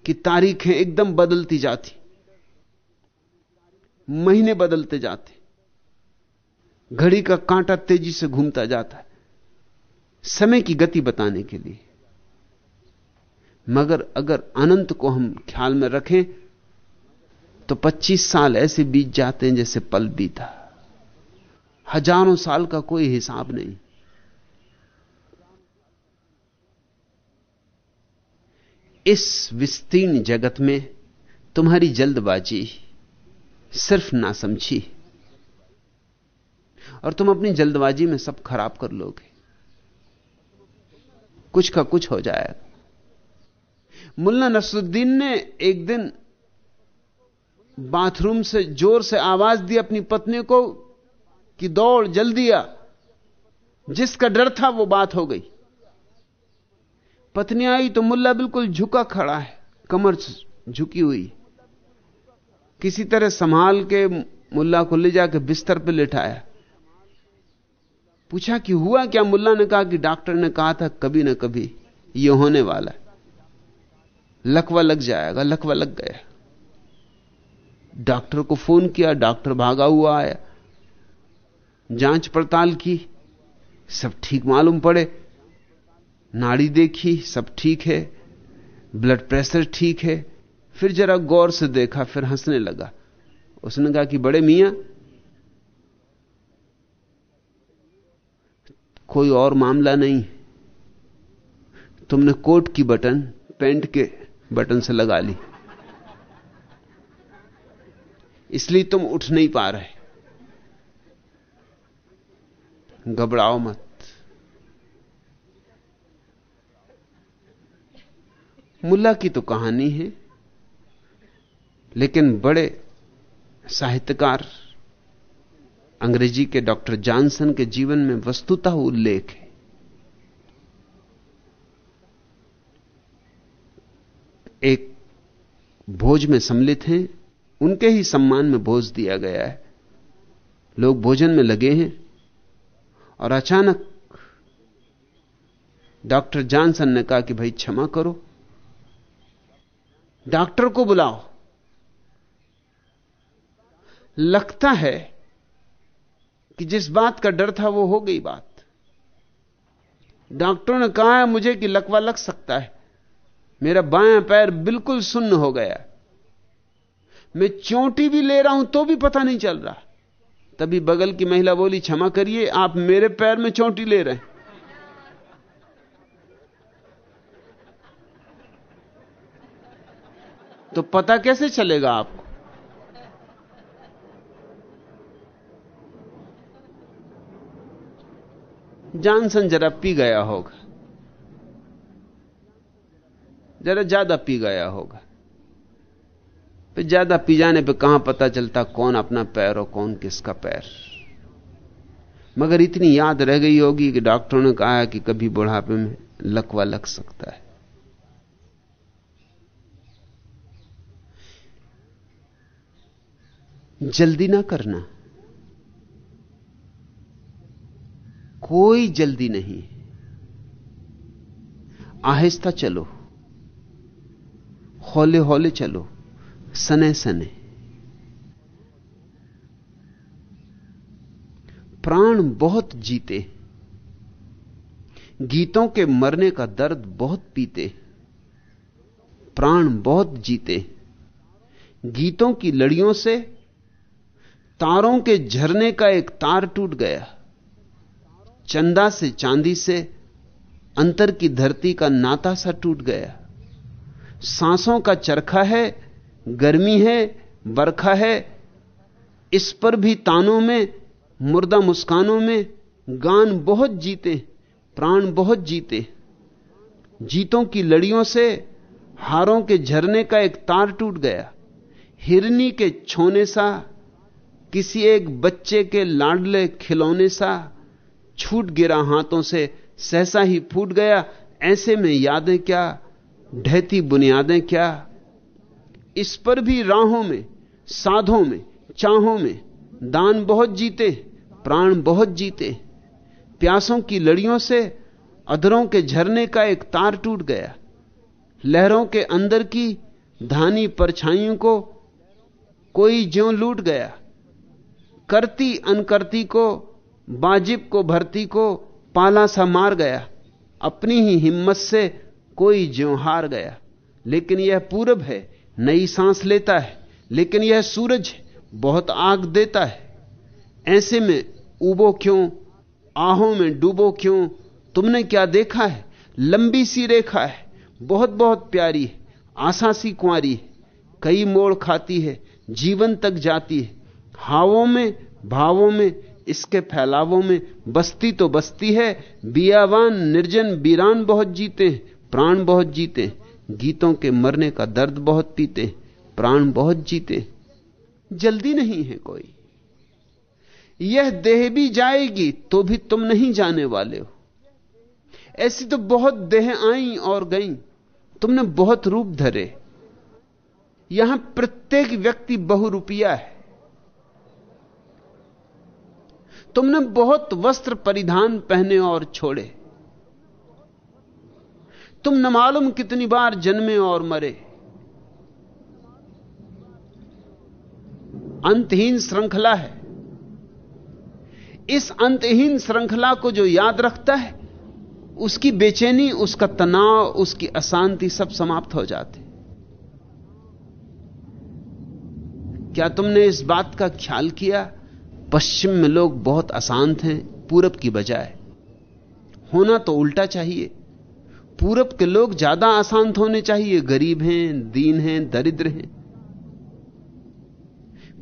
की तारीखें एकदम बदलती जाती। महीने बदलते जाते। घड़ी का कांटा तेज़ी से घूमता जाता है। समय की गति बताने के लिए। मगर अगर अनंत को हम ख्याल में रखें तो 25 साल ऐसे बीत जाते हैं जैसे पल बीता। हज़ारों साल का कोई हिसाब नहीं। इस विस्तीर्ण जगत में तुम्हारी जल्दबाजी सिर्फ़ ना समझी और तुम अपनी जल्दबाजी में सब खराब कर लोगे। कुछ का कुछ हो जाएगा। मुल्ला नसरुद्दीन ने एक दिन बाथरूम से ज़ोर से आवाज़ दी अपनी पत्नी को कि दौड़, जल्दी आ। जिसका डर था वो बात हो गई। पत्नी आई तो मुल्ला बिल्कुल झुका खड़ा है, कमर झुकी हुई। किसी तरह संभाल के मुल्ला को ले जाकर बिस्तर पर लिटाया। पूछा कि हुआ क्या? मुल्ला ने कहा कि डॉक्टर ने कहा था, कभी ना कभी यह होने वाला लकवा लग जाएगा, लकवा लग गया। डॉक्टर को फ़ोन किया, डॉक्टर भागा हुआ आया। जाँच पड़ताल की, सब ठीक मालूम पड़े। नाड़ी देखी, सब ठीक है। ब्लड प्रेशर ठीक है। फिर जरा गौर से देखा, फिर हंसने लगा। उसने कहा कि, बड़े मियाँ, कोई और मामला नहीं। तुमने कोट की बटन, पेंट के बटन से लगा ली। इसलिए तुम उठ नहीं पा रहे। घबराओ मत। मुल्ला की तो कहानी है, लेकिन बड़े साहित्यकार, अंग्रेज़ी के डॉक्टर जॉनसन के जीवन में वस्तुतः उल्लेख है। एक भोज में सम्मिलित हैं उनके ही सम्मान में भोज दिया गया है। लोग भोजन में लगे हैं और अचानक डॉक्टर जॉनसन ने कहा कि भाई क्षमा करो, डॉक्टर को बुलाओ। लगता है कि जिस बात का डर था वो हो गई बात। डॉक्टर ने कहा है मुझे कि लकवा लग सकता है। मेरा बायां पैर बिल्कुल सुन्न हो गया मैं चोटी भी ले रहा हूँ तो भी पता नहीं चल रहा। तभी बगल की महिला बोली, क्षमा करिए, आप मेरे पैर में चोटी ले रहे हैं। तो पता कैसे चलेगा आपको? जानसन जरा पी गया होगा। जरा ज़्यादा पी गया होगा। फिर ज़्यादा पी जाने पे कहाँ पता चलता कौन अपना पैर और कौन किसका पैर? मगर इतनी याद रह गई होगी कि डॉक्टरों ने कहा कि कभी बुढ़ापे में लकवा लग सकता है। जल्दी ना करना। कोई जल्दी नहीं। आहिस्ता चलो। हौले हौले चलो। सने सने। प्राण बहुत जीते, गीतों के मरने का दर्द बहुत पीते, प्राण बहुत जीते। गीतों की लड़ियों से तारों के झरने का एक तार टूट गया। चंदा से चांदी से अंतर की धरती का नाता सा टूट गया। सांसों का चरखा है गर्मी है, बरखा है, इस पर भी तानों में, मुर्दा मुस्कानों में गान बहुत जीते, प्राण बहुत जीते। जीतों की लड़ियों से हारों के झरने का एक तार टूट गया। हिरनी के छोने सा, किसी एक बच्चे के लाडले खिलौने सा छूट गिरा हाथों से, सहसा ही फूट गया। ऐसे में यादें क्या, ढहती बुनियादें क्या? इस पर भी राहों में, साधों में, चाहों में दान बहुत जीते, प्राण बहुत जीते। प्यासों की लड़ियों से अधरों के झरने का एक तार टूट गया। लहरों के अंदर की धानी परछाइयों को कोई ज्यो लूट गया। करती अनकरती को बाजिब को भर्ती को पाला सा मार गया। अपनी ही हिम्मत से कोई ज्यो हार गया। लेकिन यह पूरब है नई सांस लेता है, लेकिन यह सूरज बहुत आग देता है। ऐसे में उबो क्यों, आहों में डूबो क्यों, तुमने क्या देखा है? लंबी सी रेखा है बहुत बहुत प्यारी है आशा सी कुंवारी है, कई मोड़ खाती है, जीवन तक जाती है। हावों में, भावों में, इसके फैलावों में बस्ती तो बस्ती है, बियावान, निर्जन बीरान बहुत जीते हैं, प्राण बहुत जीते हैं। गीतों के मरने का दर्द बहुत पीते, प्राण बहुत जीते। जल्दी नहीं है कोई। यह देह भी जाएगी तो भी तुम नहीं जाने वाले हो। ऐसी तो बहुत देह आई और गई। तुमने बहुत रूप धरे। यहाँ प्रत्येक व्यक्ति बहु बहुरूपिया है। तुमने बहुत वस्त्र परिधान पहने और छोड़े। तुम न मालूम कितनी बार जन्मे और मरे। अंतहीन श्रृंखला है। इस अंतहीन श्रृंखला को जो याद रखता है, उसकी बेचैनी, उसका तनाव, उसकी अशांति सब समाप्त हो जाते। क्या तुमने इस बात का ख्याल किया? पश्चिम में लोग बहुत अशांत हैं, पूरब की बजाय। होना तो उल्टा चाहिए। पूरब के लोग ज़्यादा अशांत होने चाहिए। गरीब हैं, दीन हैं, दरिद्र हैं।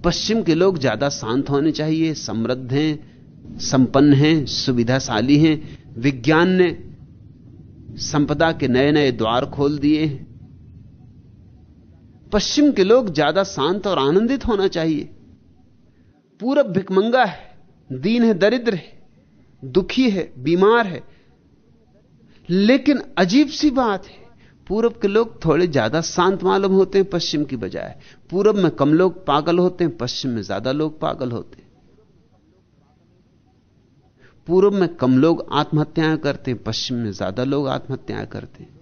पश्चिम के लोग ज़्यादा शांत होने चाहिए। समृद्ध हैं, संपन्न हैं, सुविधाशाली हैं। विज्ञान ने संपदा के नए नए द्वार खोल दिए हैं। पश्चिम के लोग ज़्यादा शांत और आनंदित होना चाहिए। पूरब भिकमंगा है, दीन है, दरिद्र है, दुखी है, बीमार है। लेकिन अजीब सी बात है, पूरब के लोग थोड़े ज़्यादा शांत मालूम होते हैं पश्चिम की बजाय। पूरब में कम लोग पागल होते हैं, पश्चिम में ज़्यादा लोग पागल होते हैं। पूर्व में कम लोग आत्महत्याएँ करते हैं, पश्चिम में ज़्यादा लोग आत्महत्याएँ करते हैं।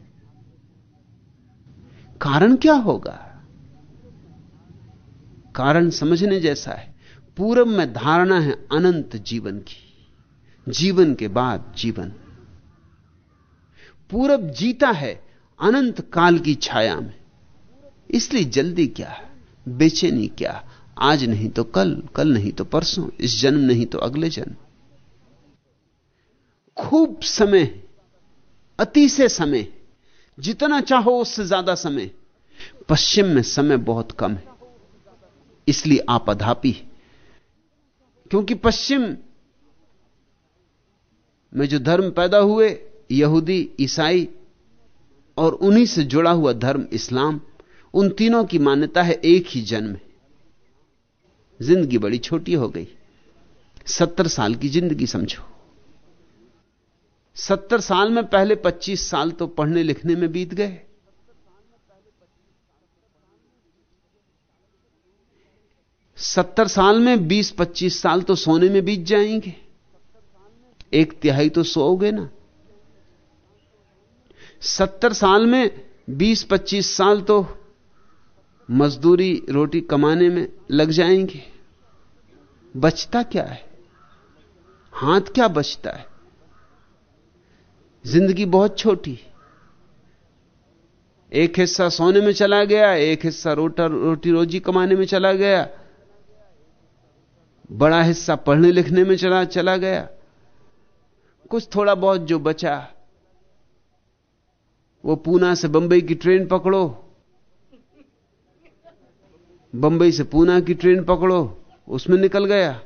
कारण क्या होगा? कारण समझने जैसा है। पूर्व में धारणा है अनंत जीवन की। जीवन के बाद जीवन। पूरब जीता है, अनंत काल की छाया में। इसलिए जल्दी क्या बेचैनी क्या आज नहीं तो कल कल नहीं तो परसों, इस जन्म नहीं तो अगले जन्म। खूब समय, अति से समय, जितना चाहो उससे ज़्यादा समय। पश्चिम में समय बहुत कम है, इसलिए आपाधापी क्योंकि पश्चिम में जो धर्म पैदा हुए यहूदी, ईसाई और उन्हीं से जुड़ा हुआ धर्म, इस्लाम, उन तीनों की मान्यता है एक ही जन्म है। ज़िंदगी बड़ी छोटी हो गई। सत्तर साल की ज़िंदगी समझो। सत्तर साल में पहले पच्चीस साल तो पढ़ने लिखने में बीत गए। सत्तर साल में बीस पच्चीस साल तो सोने में बीत जाएँगे। एक तिहाई तो सोओगे ना। सत्तर साल में, बीस पच्चीस साल तो मजदूरी रोटी कमाने में लग जाएँगे। बचता क्या है? हाथ क्या बचता है? ज़िंदगी बहुत छोटी। एक हिस्सा सोने में चला गया, एक हिस्सा रोटा, रोटी रोजी कमाने में चला गया। बड़ा हिस्सा पढ़ने लिखने में चला चला गया। कुछ थोड़ा बहुत जो बचा वो पूना से बंबई की ट्रेन पकड़ो। बंबई से पूना की ट्रेन पकड़ो, उसमें निकल गया।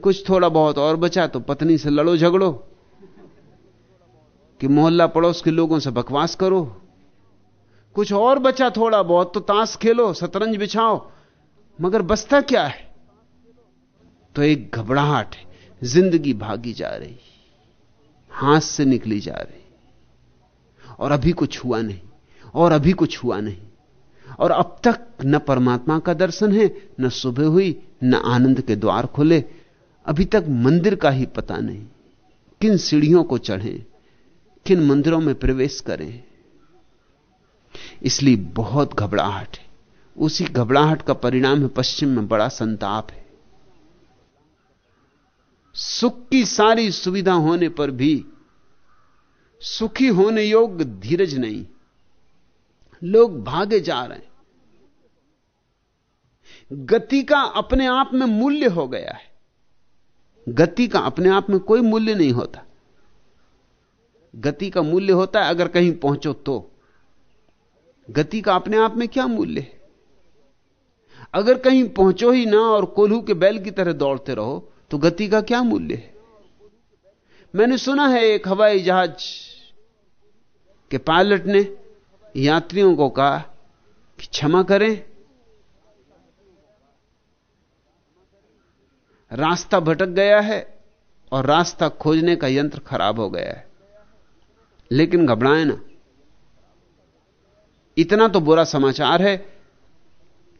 कुछ थोड़ा बहुत और बचा तो पत्नी से लड़ो झगड़ो, कि मोहल्ला पड़ोस के लोगों से बकवास करो। कुछ और बचा थोड़ा बहुत तो ताश खेलो, शतरंज बिछाओ। मगर बसता क्या है? तो एक घबराहट ज़िंदगी भागी जा रही। हाथ से निकली जा रही। और अभी कुछ हुआ नहीं, और अभी कुछ हुआ नहीं। और अब तक न परमात्मा का दर्शन है, न सुबह हुई, न आनंद के द्वार खुले। अभी तक मंदिर का ही पता नहीं, किन सीढ़ियों को चढ़ें, किन मंदिरों में प्रवेश करें। इसलिए बहुत घबराहट है। उसी घबराहट का परिणाम है पश्चिम में बड़ा संताप है। सुख की सारी सुविधा होने पर भी सुखी होने योग्य धीरज नहीं। लोग भागे जा रहे हैं। गति का अपने आप में मूल्य हो गया है। गति का अपने आप में कोई मूल्य नहीं होता। गति का मूल्य होता है अगर कहीं पहुंचो तो। गति का अपने आप में क्या मूल्य है? अगर कहीं पहुंचो ही ना और कोल्हू के बैल की तरह दौड़ते रहो तो गति का क्या मूल्य है? मैंने सुना है एक हवाई जहाज़ के पायलट ने यात्रियों को कहा कि क्षमा करें। रास्ता भटक गया है और रास्ता खोजने का यंत्र खराब हो गया है। लेकिन घबराए ना। इतना तो बुरा समाचार है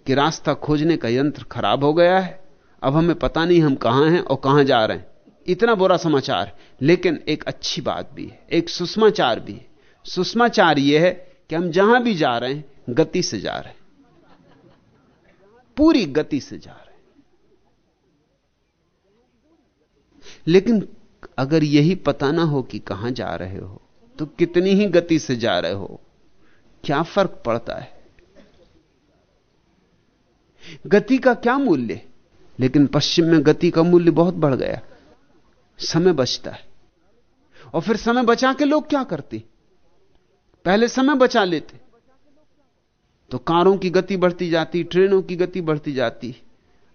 कि रास्ता खोजने का यंत्र खराब हो गया है। अब हमें पता नहीं हम कहाँ हैं और कहाँ जा रहे हैं। इतना बुरा समाचार, लेकिन एक अच्छी बात भी है, एक सुषमाचार भी है। सुषमाचार यह है कि हम जहाँ भी जा रहे हैं, गति से जा रहे हैं। पूरी गति से जा रहे हैं। लेकिन अगर यही पता ना हो कि कहाँ जा रहे हो तो कितनी ही गति से जा रहे हो, क्या फ़र्क पड़ता है? गति का क्या मूल्य? लेकिन पश्चिम में गति का मूल्य बहुत बढ़ गया। समय बचता है। और फिर समय बचा के लोग क्या करते? पहले समय बचा लेते। तो कारों की गति बढ़ती जाती, ट्रेनों की गति बढ़ती जाती,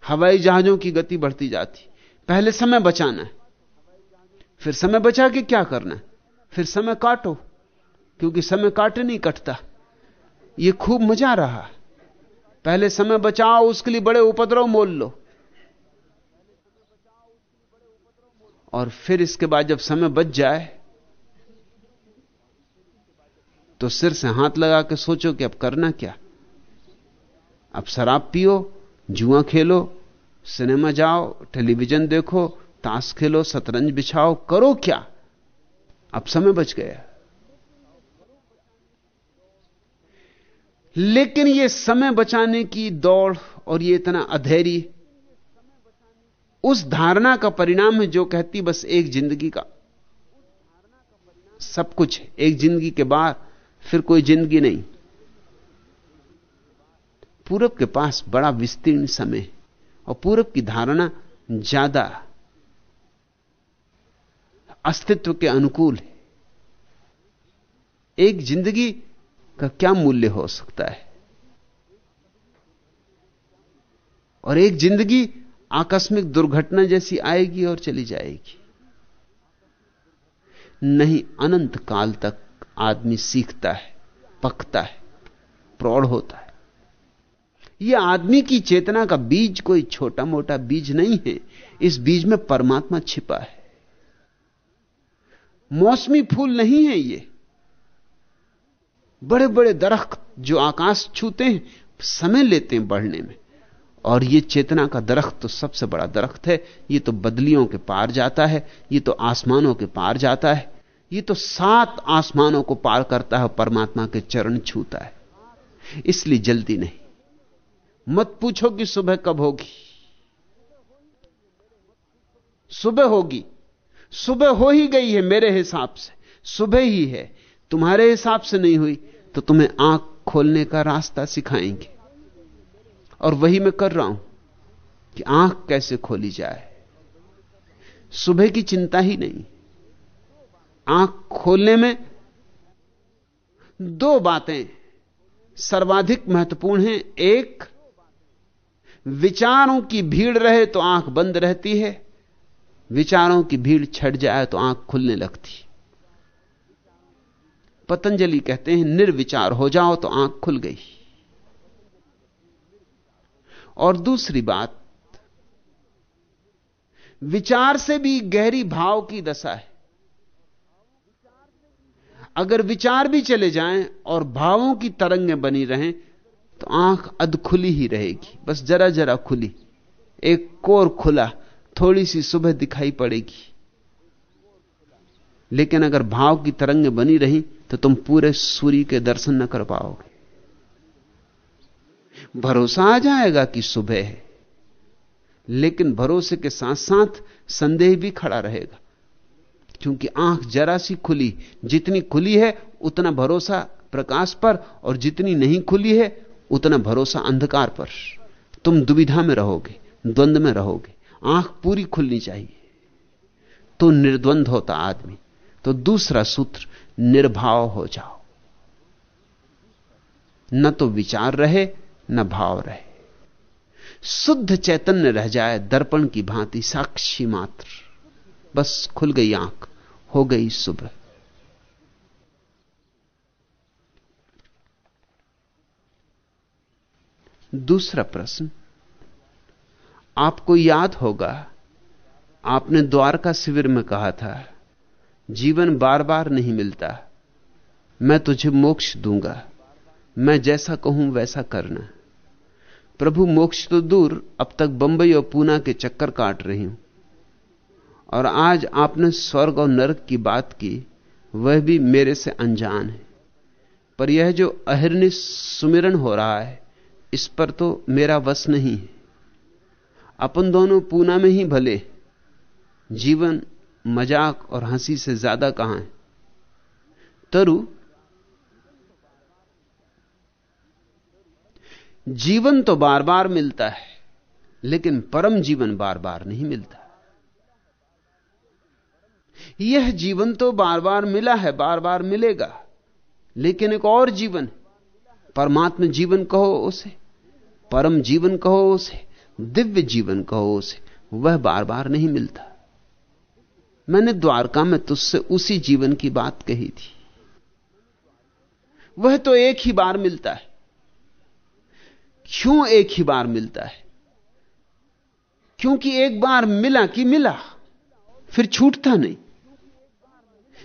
हवाई जहाजों की गति बढ़ती जाती। पहले समय बचाना फिर समय बचा के क्या करना फिर समय काटो, क्योंकि समय काटे नहीं कटता। यह खूब मज़ा रहा। पहले समय बचाओ, उसके लिए बड़े उपद्रव मोल लो। और फिर इसके बाद जब समय बच जाए तो सिर से हाथ लगा के सोचो कि अब करना क्या? अब शराब पियो, जुआ खेलो, सिनेमा जाओ, टेलीविज़न देखो, ताश खेलो, शतरंज बिछाओ, करो क्या? अब समय बच गया। लेकिन यह समय बचाने की दौड़ और यह इतना अधैर्य उस धारणा का परिणाम है जो कहती बस एक ज़िंदगी का। सब कुछ एक ज़िंदगी के बाद फिर कोई ज़िंदगी नहीं। पूरब के पास बड़ा विस्तीर्ण समय और पूरब की धारणा ज़्यादा अस्तित्व के अनुकूल है। एक ज़िंदगी का क्या मूल्य हो सकता है? और एक ज़िंदगी आकस्मिक दुर्घटना जैसी आएगी और चली जाएगी। नहीं, अनंत काल तक आदमी सीखता है, पकता है, प्रौढ़ होता है। यह आदमी की चेतना का बीज कोई छोटा मोटा बीज नहीं है, इस बीज में परमात्मा छिपा है। मौसमी फूल नहीं है ये। बड़े बड़े दरख्त जो आकाश छूते हैं, समय लेते हैं बढ़ने में। और ये चेतना का दरख्त तो सबसे बड़ा दरख्त है, ये तो बदलियों के पार जाता है, ये तो आसमानों के पार जाता है। ये तो सात आसमानों को पार करता है परमात्मा के चरण छूता है। इसलिए जल्दी नहीं। मत पूछो कि सुबह कब होगी। सुबह होगी। सुबह हो ही गई है मेरे हिसाब से। सुबह ही है। तुम्हारे हिसाब से नहीं हुई तो तुम्हें आँख खोलने का रास्ता सिखाएँगे। और वही मैं कर रहा हूँ कि आँख कैसे खोली जाए। सुबह की चिंता ही नहीं। आँख खोलने में दो बातें सर्वाधिक महत्वपूर्ण हैं। एक, विचारों की भीड़ रहे तो आँख बंद रहती है। विचारों की भीड़ छट जाए तो आँख खुलने लगती। पतंजलि कहते हैं, निर्विचार हो जाओ तो आँख खुल गई। और दूसरी बात, विचार से भी गहरी भाव की दशा है। अगर विचार भी चले जाएँ और भावों की तरंगें बनी रहें तो आँख अध खुली ही रहेगी। बस जरा जरा खुली। एक कोर खुला, थोड़ी सी सुबह दिखाई पड़ेगी। लेकिन अगर भाव की तरंगें बनी रही तो तुम पूरे सूर्य के दर्शन न कर पाओगे। भरोसा आ जाएगा कि सुबह है। लेकिन भरोसे के साथ साथ संदेह भी खड़ा रहेगा। क्योंकि आँख जरा सी खुली, जितनी खुली है, उतना भरोसा प्रकाश पर, और जितनी नहीं खुली है, उतना भरोसा अंधकार पर। तुम दुविधा में रहोगे, द्वंद में रहोगे, आँख पूरी खुलनी चाहिए। तो निर्द्वंद होता आदमी तो दूसरा सूत्र, निर्भाव हो जाओ। न तो विचार रहे, न भाव रहे। शुद्ध चैतन्य रह जाए, दर्पण की भांति साक्षी मात्र। बस खुल गई आँख, हो गई सुबह। दूसरा प्रश्न, आपको याद होगा, आपने द्वारका शिविर में कहा था, जीवन बार बार नहीं मिलता, मैं तुझे मोक्ष दूँगा, मैं जैसा कहूँ वैसा करना। प्रभु मोक्ष तो दूर, अब तक बंबई और पूना के चक्कर काट रही हूँ। और आज आपने स्वर्ग और नरक की बात की, वह भी मेरे से अनजान है। पर यह जो अहिर्निश सुमिरन हो रहा है, इस पर तो मेरा वश नहीं है। अपन दोनों पूना में ही भले, जीवन, मज़ाक और हँसी से ज़्यादा कहाँ है? तरु, जीवन तो बार बार मिलता है, लेकिन परम जीवन बार बार नहीं मिलता। यह जीवन तो बार बार मिला है बार बार मिलेगा। लेकिन एक और जीवन परमात्मा जीवन कहो उसे, परम जीवन कहो उसे, दिव्य जीवन कहो उसे, वह बार बार नहीं मिलता। मैंने द्वारका में तुझसे उसी जीवन की बात कही थी। वह तो एक ही बार मिलता है। क्यों एक ही बार मिलता है? क्योंकि एक बार मिला कि मिला, फिर छूटता नहीं।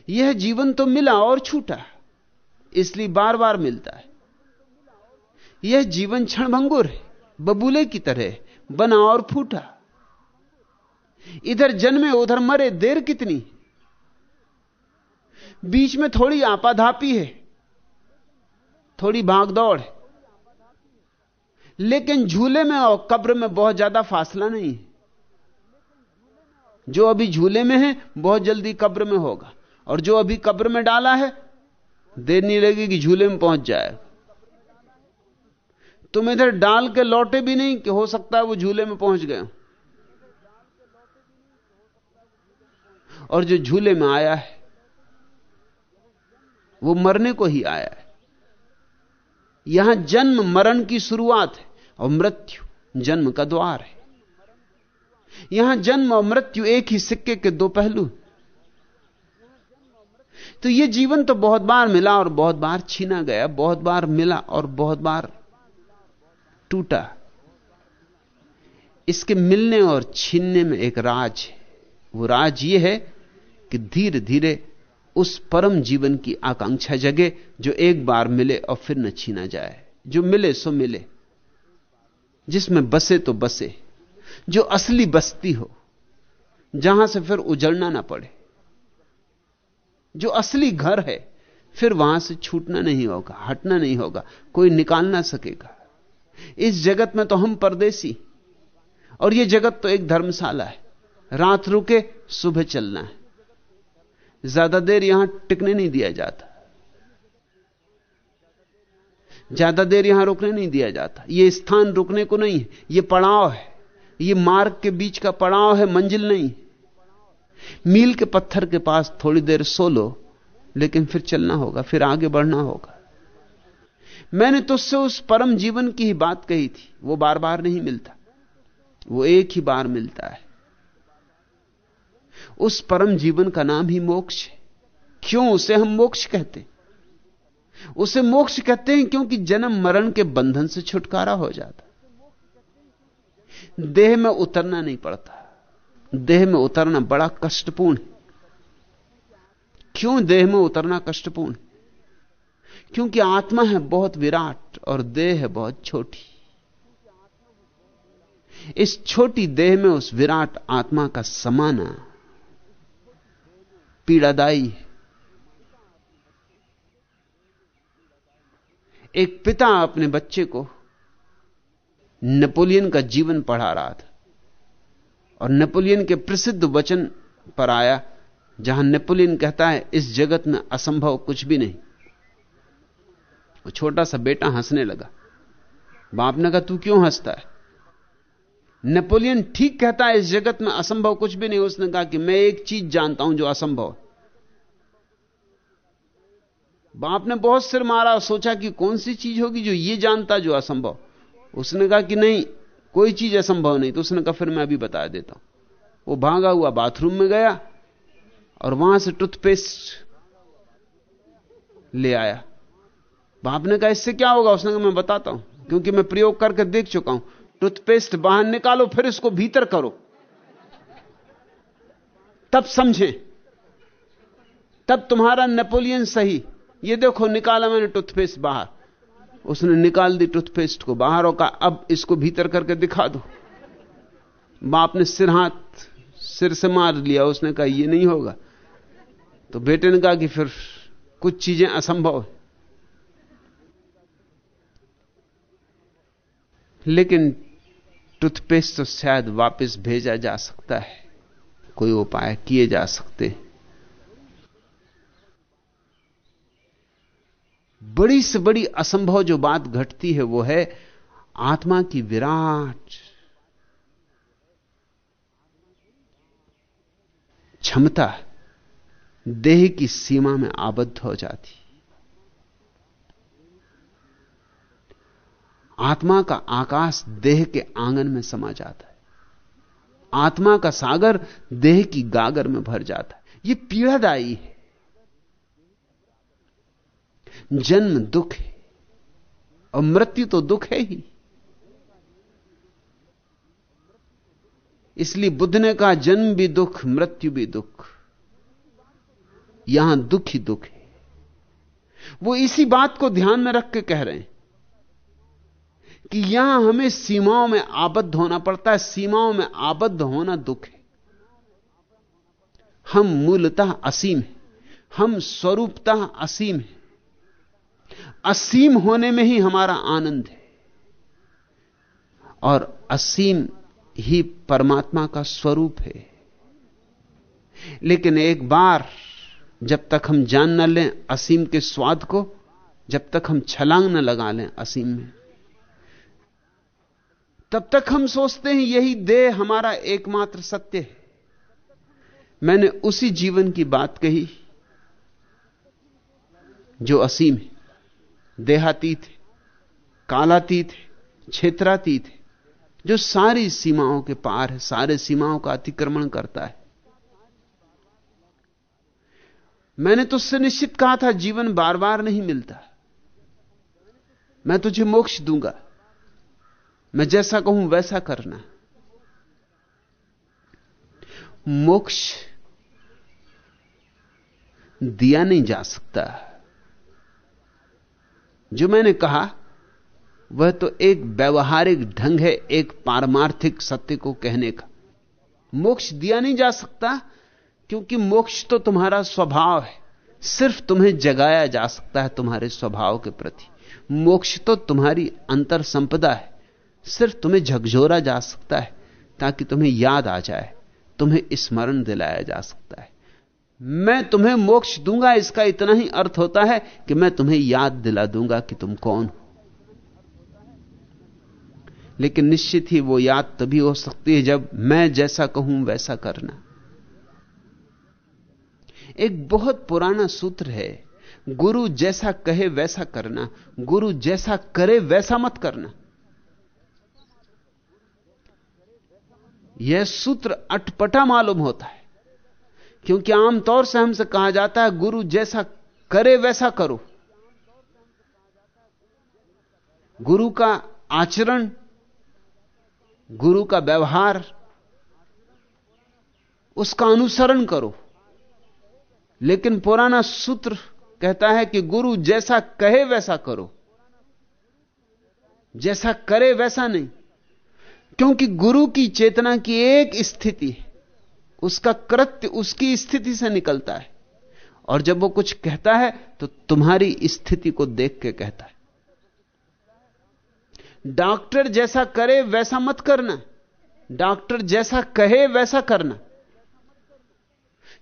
यह जीवन तो मिला और छूटा इसलिए बार बार मिलता है। यह जीवन क्षणभंगुर है, बबूले की तरह बना और फूटा। इधर जन्मे, उधर मरे, देर कितनी बीच में थोड़ी आपाधापी है, थोड़ी भागदौड़ है। लेकिन झूले में और कब्र में बहुत ज़्यादा फासला नहीं है। जो अभी झूले में है, बहुत जल्दी कब्र में होगा। और जो अभी कब्र में डाला है, देर नहीं लगेगी झूले में पहुँच जाए। तुम इधर डाल के लौटे भी नहीं कि हो सकता है वो झूले में पहुँच गए। और जो झूले में आया है, वो मरने को ही आया है। यहाँ जन्म मरण की शुरुआत है और मृत्यु जन्म का द्वार है। यहाँ जन्म और मृत्यु एक ही सिक्के के दो पहलू तो यह जीवन तो बहुत बार मिला और बहुत बार छीना गया, बहुत बार मिला और बहुत बार टूटा। इसके मिलने और छीनने में एक राज है। वो राज यह है कि धीरे धीरे उस परम जीवन की आकांक्षा जगे, जो एक बार मिले और फिर न छीना जाए। जो मिले, सो मिले। जिसमें बसे तो बसे। जो असली बस्ती हो, जहाँ से फिर उजड़ना ना पड़े। जो असली घर है, फिर वहाँ से छूटना नहीं होगा, हटना नहीं होगा, कोई निकाल ना सकेगा। इस जगत में तो हम परदेसी, और यह जगत तो एक धर्मशाला है। रात रुके, सुबह चलना है। ज़्यादा देर यहाँ टिकने नहीं दिया जाता। ज़्यादा देर यहाँ रुकने नहीं दिया जाता। यह स्थान रुकने को नहीं है यह पड़ाव है। यह मार्ग के बीच का पड़ाव है, मंजिल नहीं मील के पत्थर के पास थोड़ी देर सो लो, लेकिन फिर चलना होगा, फिर आगे बढ़ना होगा। मैंने तुझसे उस परम जीवन की ही बात कही थी, वो बार बार नहीं मिलता, वो एक ही बार मिलता है। उस परम जीवन का नाम ही मोक्ष है। क्यों उसे हम मोक्ष कहते उसे मोक्ष कहते हैं क्योंकि जन्म मरण के बंधन से छुटकारा हो जाता। देह में उतरना नहीं पड़ता। देह में उतरना बड़ा कष्टपूर्ण है। क्यों देह में उतरना कष्टपूर्ण? क्योंकि आत्मा है बहुत विराट और देह है बहुत छोटी। इस छोटी देह में उस विराट आत्मा का समाना पीड़ादायी है। एक पिता अपने बच्चे को नेपोलियन का जीवन पढ़ा रहा था। और नेपोलियन के प्रसिद्ध वचन पर आया, जहाँ नेपोलियन कहता है, इस जगत में असंभव कुछ भी नहीं। वो छोटा सा बेटा हंसने लगा। बाप ने कहा, तू क्यों हंसता है? नेपोलियन ठीक कहता है, इस जगत में असंभव कुछ भी नहीं। उसने कहा कि मैं एक चीज़ जानता हूँ जो असंभव बाप ने बहुत सिर मारा सोचा कि कौन सी चीज़ होगी जो ये जानता जो असंभव। उसने कहा कि नहीं कोई चीज़ असंभव नहीं तो उसने कहा, फिर मैं अभी बता देता हूँ। वो भागा हुआ बाथरूम में गया और वहाँ से टूथपेस्ट ले आया। बाप ने कहा, इससे क्या होगा? उसने कहा, मैं बताता हूँ, क्योंकि मैं प्रयोग करके देख चुका हूँ। टूथपेस्ट बाहर निकालो, फिर इसको भीतर करो। तब समझें, तब तुम्हारा नेपोलियन सही। ये देखो, निकाला मैंने टूथपेस्ट बाहर। उसने निकाल दी टूथपेस्ट को, बाहर और कहा, अब इसको भीतर करके दिखा दो। बाप ने सिर हाथ सिर से मार लिया, उसने कहा यह नहीं होगा। तो बेटे ने कहा कि फिर कुछ चीज़ें असंभव है। लेकिन टूथपेस्ट तो शायद वापस भेजा जा सकता है, कोई उपाय किए जा सकते हैं। बड़ी से बड़ी असंभव जो बात घटती है वो है आत्मा की विराट क्षमता देह की सीमा में आबद्ध हो जाती। आत्मा का आकाश देह के आँगन में समा जाता है। आत्मा का सागर देह की गागर में भर जाता है। यह पीड़ादायी है। जन्म दुख है और मृत्यु तो दुख है ही। इसलिए बुद्ध ने कहा जन्म भी दुख, मृत्यु भी दुख। यहाँ दुख ही दुख है। वो इसी बात को ध्यान में रख के कह रहे हैं कि यहाँ हमें सीमाओं में आबद्ध होना पड़ता है, सीमाओं में आबद्ध होना दुख है। हम मूलतः असीम हैं, हम स्वरूपतः असीम हैं। असीम होने में ही हमारा आनंद है। और असीम ही परमात्मा का स्वरूप है। लेकिन एक बार जब तक हम जान न लें असीम के स्वाद को, जब तक हम छलांग न लगा लें असीम में, तब तक हम सोचते हैं यही देह हमारा एकमात्र सत्य है। मैंने उसी जीवन की बात कही जो असीम है। देहातीत है, कालातीत है, क्षेत्रातीत है, जो सारी सीमाओं के पार है, सारे सीमाओं का अतिक्रमण करता है। मैंने तुझसे निश्चित कहा था, जीवन बार बार नहीं मिलता। मैं तुझे मोक्ष दूँगा। मैं जैसा कहूँ, वैसा करना। मोक्ष दिया नहीं जा सकता। जो मैंने कहा, वह तो एक व्यवहारिक ढंग है, एक पारमार्थिक सत्य को कहने का। मोक्ष दिया नहीं जा सकता, क्योंकि मोक्ष तो तुम्हारा स्वभाव है। सिर्फ़ तुम्हें जगाया जा सकता है तुम्हारे स्वभाव के प्रति। मोक्ष तो तुम्हारी अंतर संपदा है। सिर्फ़ तुम्हें झकझोरा जा सकता है, ताकि तुम्हें याद आ जाए, तुम्हें स्मरण दिलाया जा सकता है। मैं तुम्हें मोक्ष दूँगा, इसका इतना ही अर्थ होता है कि मैं तुम्हें याद दिला दूँगा कि तुम कौन हो। लेकिन निश्चित ही वो याद तभी हो सकती है जब मैं जैसा कहूँ वैसा करना। एक बहुत पुराना सूत्र है, गुरु जैसा कहे वैसा करना, गुरु जैसा करे वैसा मत करना। यह सूत्र अटपटा मालूम होता है। क्योंकि आमतौर से हमसे कहा जाता है, गुरु जैसा करे वैसा करो। गुरु का आचरण, गुरु का व्यवहार, उसका अनुसरण करो। लेकिन पुराना सूत्र कहता है कि गुरु जैसा कहे वैसा करो। जैसा करे वैसा नहीं। क्योंकि गुरु की चेतना की एक स्थिति है। उसका कृत्य उसकी स्थिति से निकलता है। और जब वो कुछ कहता है तो तुम्हारी स्थिति को देख के कहता है। डॉक्टर जैसा करे, वैसा मत करना। डॉक्टर जैसा कहे, वैसा करना।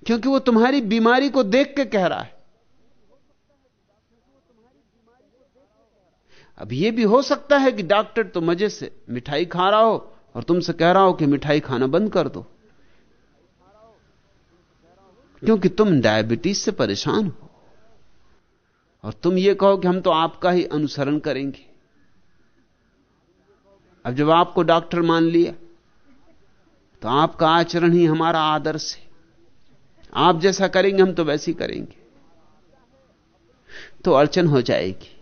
क्योंकि वो तुम्हारी बीमारी को देख के कह रहा है। अब यह भी हो सकता है कि डॉक्टर तो मज़े से मिठाई खा रहा हो और तुमसे कह रहा हो कि मिठाई खाना बंद कर दो। क्योंकि तुम डायबिटीज़ से परेशान हो। और तुम ये कहो कि हम तो आपका ही अनुसरण करेंगे। अब जब आपको डॉक्टर मान लिया तो आपका आचरण ही हमारा आदर्श है। आप जैसा करेंगे, हम तो वैसी करेंगे। तो अड़चन हो जाएगी।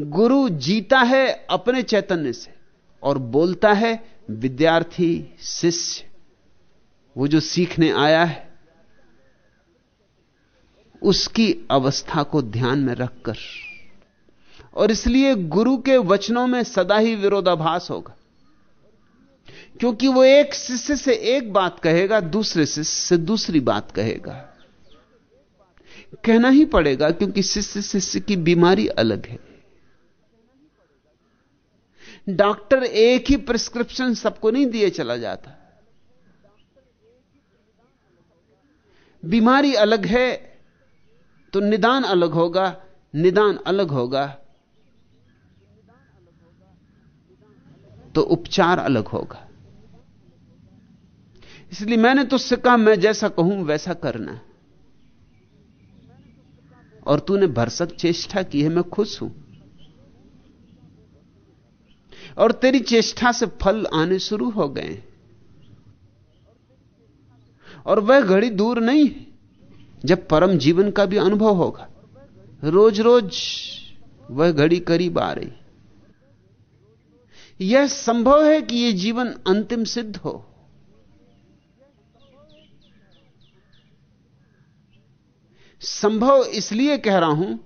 गुरु जीता है अपने चैतन्य से, और बोलता है, विद्यार्थी, शिष्य, वो जो सीखने आया है उसकी अवस्था को ध्यान में रखकर। और इसलिए गुरु के वचनों में सदा ही विरोधाभास होगा। क्योंकि वो एक शिष्य से एक बात कहेगा, दूसरे शिष्य से दूसरी बात कहेगा। कहना ही पड़ेगा क्योंकि शिष्य शिष्य की बीमारी अलग है। डॉक्टर एक ही प्रिस्क्रिप्शन सबको नहीं दिए चला जाता। बीमारी अलग है तो निदान अलग होगा, निदान अलग होगा। तो उपचार अलग होगा। इसलिए मैंने तुझसे कहा, मैं जैसा कहूँ, वैसा करना। और तूने भरसक चेष्टा की है, मैं खुश हूँ। और तेरी चेष्टा से फल आने शुरू हो गए। और वह घड़ी दूर नहीं है। जब परम जीवन का भी अनुभव होगा। रोज रोज वह घड़ी करीब आ रही। यह संभव है कि यह जीवन अंतिम सिद्ध हो। संभव इसलिए कह रहा हूँ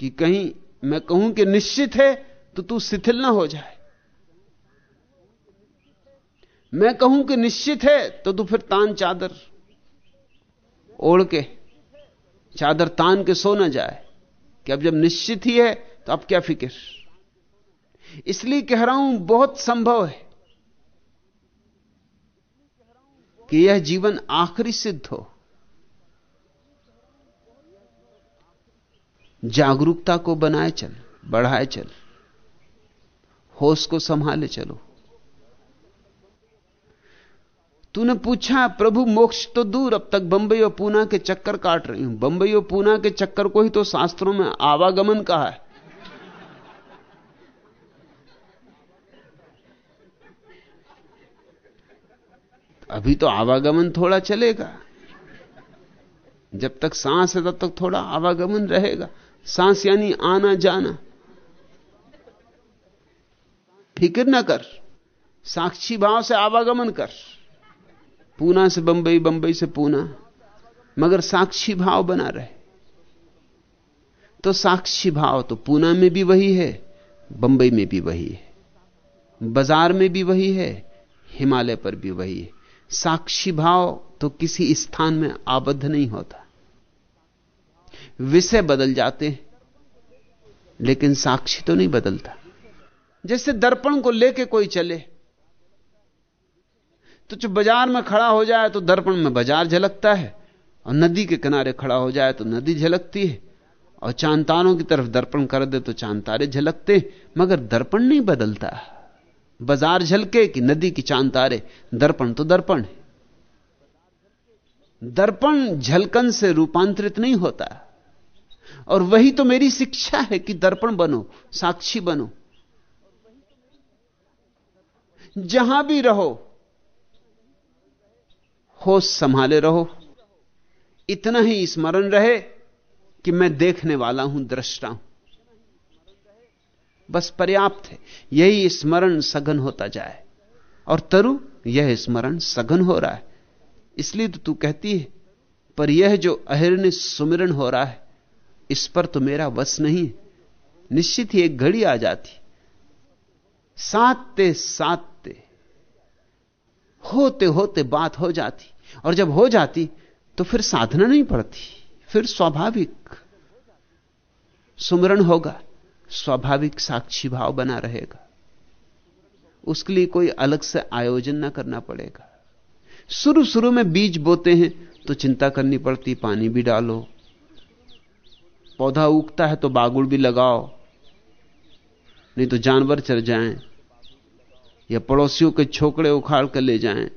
कि कहीं मैं कहूँ कि निश्चित है तो तू शिथिल ना हो जाए। मैं कहूँ कि निश्चित है तो तू फिर तान चादर ओढ़ के, चादर तान के सो ना जाए। कि अब जब निश्चित ही है तो अब क्या फ़िक्र? इसलिए कह रहा हूँ, बहुत संभव है कि यह जीवन आखिरी सिद्ध हो। जागरूकता को बनाए चल, बढ़ाए चल, होश को संभाले चलो। तूने पूछा, प्रभु, मोक्ष तो दूर, अब तक बंबई और पूना के चक्कर काट रही हूँ। बंबई और पूना के चक्कर को ही तो शास्त्रों में आवागमन कहा है। अभी तो आवागमन थोड़ा चलेगा। जब तक सांस है, तब तक थोड़ा आवागमन रहेगा। सांस यानी आना जाना। फ़िक्र ना कर। साक्षी भाव से आवागमन कर। पूना से बंबई बंबई से पूना। मगर साक्षी भाव बना रहे। तो साक्षी भाव तो पूना में भी वही है, बंबई में भी वही है। बाज़ार में भी वही है, हिमालय पर भी वही है। साक्षी भाव तो किसी स्थान में आबद्ध नहीं होता। विषय बदल जाते हैं, लेकिन साक्षी तो नहीं बदलता। जैसे दर्पण को लेके कोई चले तो जो बाज़ार में खड़ा हो जाए तो दर्पण में बाज़ार झलकता है और नदी के किनारे खड़ा हो जाए तो नदी झलकती है और चांतारों की तरफ़ दर्पण कर दे तो चांतारे झलकते मगर दर्पण नहीं बदलता। बाज़ार झलके कि नदी की चांतारे। दर्पण तो दर्पण है। दर्पण झलकन से रूपांतरित नहीं होता। और वही तो मेरी शिक्षा है कि दर्पण बनो, साक्षी बनो। जहाँ भी रहो होश संभाले रहो। इतना ही स्मरण रहे कि मैं देखने वाला हूँ, दृष्टा हूँ। बस पर्याप्त है। यही स्मरण सघन होता जाए। और तरु, यह स्मरण सघन हो रहा है। इसलिए तो तू कहती है, पर यह जो अहिर्नि सुमिरन हो रहा है, इस पर तो मेरा वश नहीं निश्चित ही एक घड़ी आ जाती। सातते सातते होते होते बात हो जाती। और जब हो जाती तो फिर साधना नहीं पड़ती, फिर स्वाभाविक सुमरण होगा, स्वाभाविक साक्षी भाव बना रहेगा। उसके लिए कोई अलग से आयोजन ना करना पड़ेगा। शुरू शुरू में बीज बोते हैं तो चिंता करनी पड़ती, पानी भी डालो। पौधा उगता है तो बागुड़ भी लगाओ। नहीं तो जानवर चर जाएँ, या पड़ोसियों के छोकड़े उखाड़ कर ले जाएँ।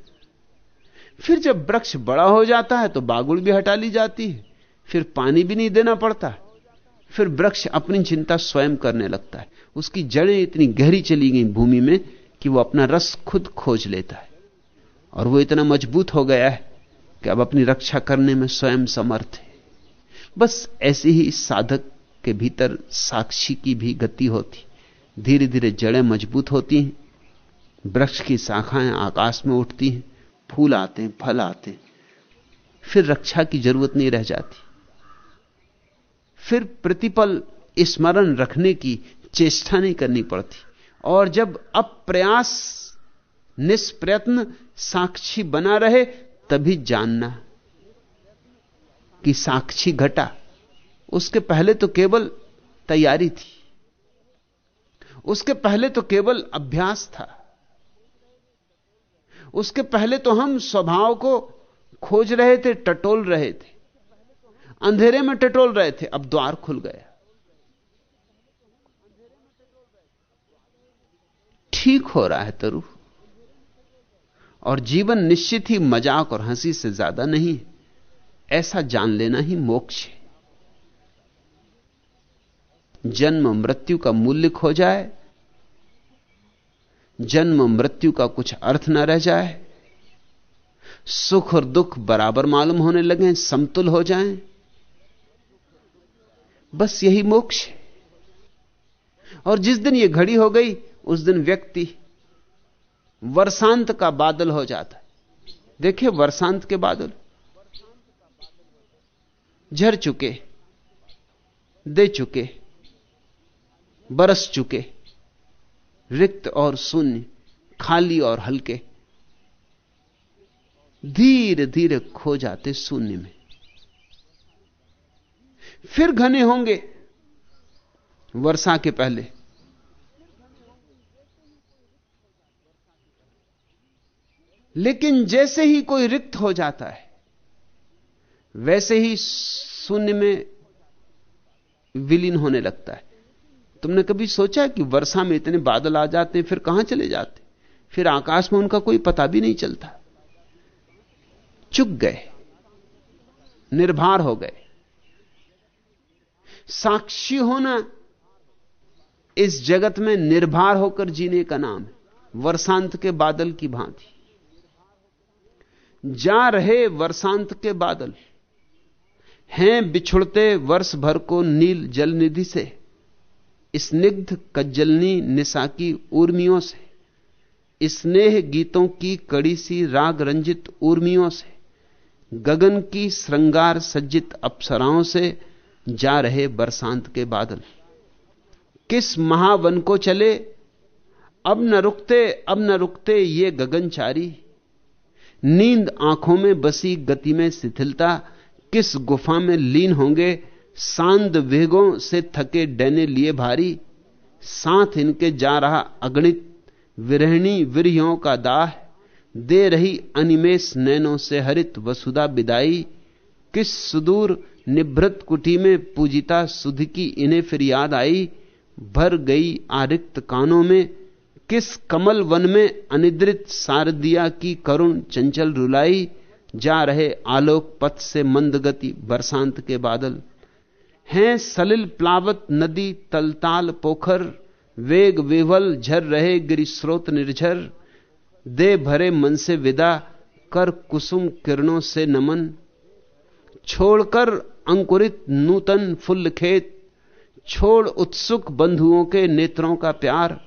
फिर जब वृक्ष बड़ा हो जाता है तो बागुड़ भी हटा ली जाती है। फिर पानी भी नहीं देना पड़ता। फिर वृक्ष अपनी चिंता स्वयं करने लगता है। उसकी जड़ें इतनी गहरी चली गई भूमि में कि वो अपना रस खुद खोज लेता है। और वो इतना मज़बूत हो गया है कि अब अपनी रक्षा करने में स्वयं समर्थ है। बस ऐसे ही साधक के भीतर साक्षी की भी गति होती। धीरे धीरे जड़ें मज़बूत होती हैं। वृक्ष की शाखाएँ आकाश में उठती हैं। फूल आते हैं, फल आते हैं। फिर रक्षा की ज़रूरत नहीं रह जाती। फिर प्रतिपल स्मरण रखने की चेष्टा नहीं करनी पड़ती। और जब अप्रयास, निष्प्रयत्न, साक्षी बना रहे, तभी जानना कि साक्षी घटा। उसके पहले तो केवल तैयारी थी। उसके पहले तो केवल अभ्यास था। उसके पहले तो हम स्वभाव को खोज रहे थे, टटोल रहे थे। अंधेरे में टटोल रहे थे, अब द्वार खुल गया। ठीक हो रहा है तरु। और जीवन निश्चित ही मज़ाक और हँसी से ज़्यादा नहीं ऐसा जान लेना ही मोक्ष है। जन्म मृत्यु का मूल्य खो जाए जन्म मृत्यु का कुछ अर्थ न रह जाए सुख और दुख बराबर मालूम होने लगे समतुल हो जाएँ, बस यही मोक्ष है। और जिस दिन यह घड़ी हो गई उस दिन व्यक्ति वर्षांत का बादल हो जाता है। देखिए वर्षांत के बादल। झर चुके दे चुके बरस चुके रिक्त और शून्य, खाली और हल्के। धीरे धीरे खो जाते शून्य में। फिर घने होंगे वर्षा के पहले। लेकिन जैसे ही कोई रिक्त हो जाता है, वैसे ही शून्य में विलीन होने लगता है। तुमने कभी सोचा कि वर्षा में इतने बादल आ जाते हैं, फिर कहाँ चले जाते? फिर आकाश में उनका कोई पता भी नहीं चलता। चुक गए। निर्भर हो गए। साक्षी होना इस जगत में निर्भर होकर जीने का नाम है। वर्षांत के बादल की भांति। जा रहे वर्षांत के बादल। हैं बिछुड़ते वर्ष भर को नील जल निधि से। स्निग्ध कज्जलनी निशा की उर्मियों से, स्नेह गीतों की कड़ी सी राग रंजित उर्मियों से, गगन की श्रृंगार सज्जित अप्सराओं से जा रहे बरसांत के बादल। किस महावन को चले? अब न रुकते, अब न रुकते ये गगनचारी नींद आँखों में बसी गति में शिथिलता, किस गुफा में लीन होंगे सांद वेगों से थके डैने लिए भारी, साथ इनके जा रहा अगणित विरहणी विरहियों का दाह, दे रही अनिमेश नैनों से हरित वसुधा विदाई, किस सुदूर निभृत कुटी में पूजिता सुध की इन्हें फिर याद आई, भर गई आरिक्त कानों में, किस कमल वन में अनिद्रित सारदिया की करुण चंचल रुलाई, जा रहे आलोक पथ से मंद गति बरसांत के बादल हैं सलिल प्लावत नदी तलताल पोखर, वेग विवल झर रहे गिरिस्रोत निर्झर, दे भरे मन से विदा, कर कुसुम किरणों से नमन। छोड़कर अंकुरित नूतन फुल खेत, छोड़ उत्सुक बंधुओं के नेत्रों का प्यार,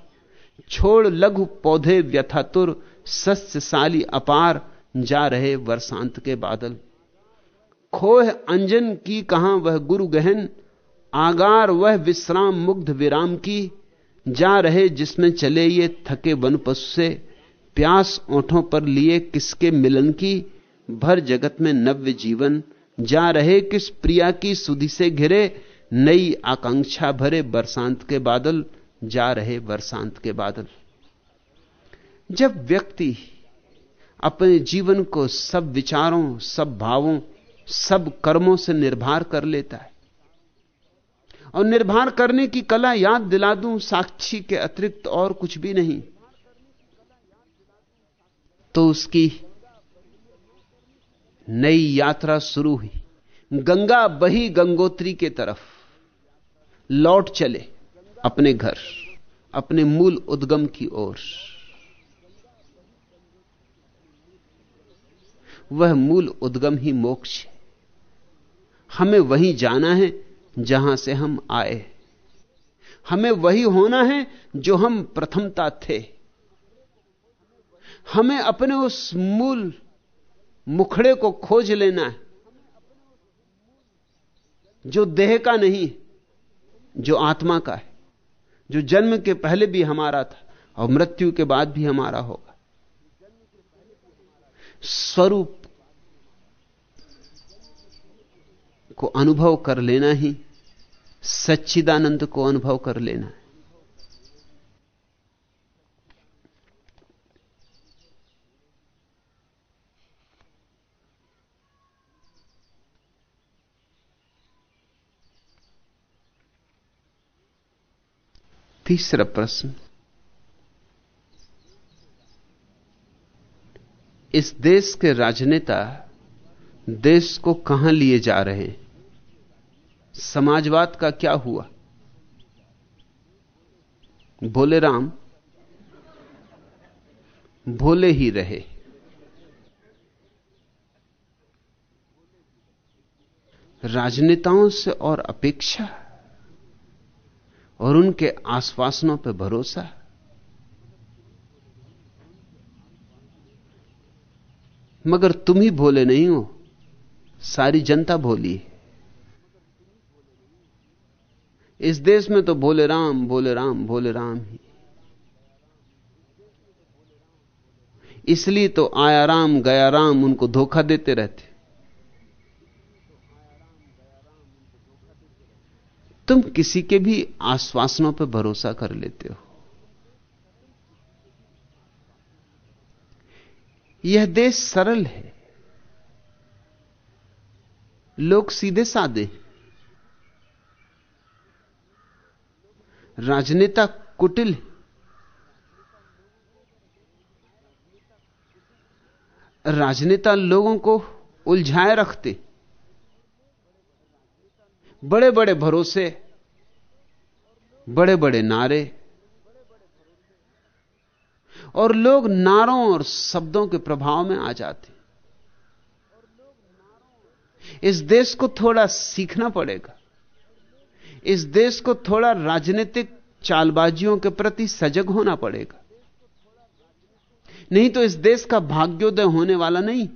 छोड़ लघु पौधे व्यथातुर सस्यशाली अपार, जा रहे वर्षांत के बादल। खोह अंजन की कहाँ वह गुरु गहन, आगार वह विश्राम मुग्ध विराम की, जा रहे जिसमें चले ये थके वन पशु से, प्यास ओठों पर लिए किसके मिलन की, भर जगत में नव्य जीवन, जा रहे किस प्रिया की सुधि से घिरे, नई आकांक्षा भरे बरसांत के बादल, जा रहे बरसांत के बादल। जब व्यक्ति अपने जीवन को सब विचारों, सब भावों सब कर्मों से निर्भर कर लेता है। और निर्भर करने की कला याद दिला दूँ, साक्षी के अतिरिक्त और कुछ भी नहीं। तो उसकी नई यात्रा शुरू हुई। गंगा बही गंगोत्री के तरफ़। लौट चले अपने घर, अपने मूल उद्गम की ओर। वह मूल उद्गम ही मोक्ष है। हमें वहीं जाना है जहाँ से हम आए। हमें वही होना है जो हम प्रथमता थे। हमें अपने उस मूल मुखड़े को खोज लेना है, जो देह का नहीं, जो आत्मा का है, जो जन्म के पहले भी हमारा था और मृत्यु के बाद भी हमारा होगा। स्वरूप को अनुभव कर लेना ही, सच्चिदानंद को अनुभव कर लेना है। तीसरा प्रश्न, इस देश के राजनेता देश को कहाँ लिए जा रहे हैं? समाजवाद का क्या हुआ? भोले राम भोले ही रहे। राजनेताओं से और अपेक्षा और उनके आश्वासनों पर भरोसा। मगर तुम ही भोले नहीं हो, सारी जनता भोली है। इस देश में तो भोले राम भोले राम भोले राम ही। इसलिए तो आया राम, गया राम, उनको धोखा देते रहते। तुम किसी के भी आश्वासनों पर भरोसा कर लेते हो। यह देश सरल है। लोग सीधे साधे राजनेता कुटिल राजनेता लोगों को उलझाए रखते बड़े बड़े भरोसे बड़े बड़े नारे। और लोग नारों और शब्दों के प्रभाव में आ जाते इस देश को थोड़ा सीखना पड़ेगा। इस देश को थोड़ा राजनीतिक चालबाजियों के प्रति सजग होना पड़ेगा। नहीं तो इस देश का भाग्योदय होने वाला नहीं।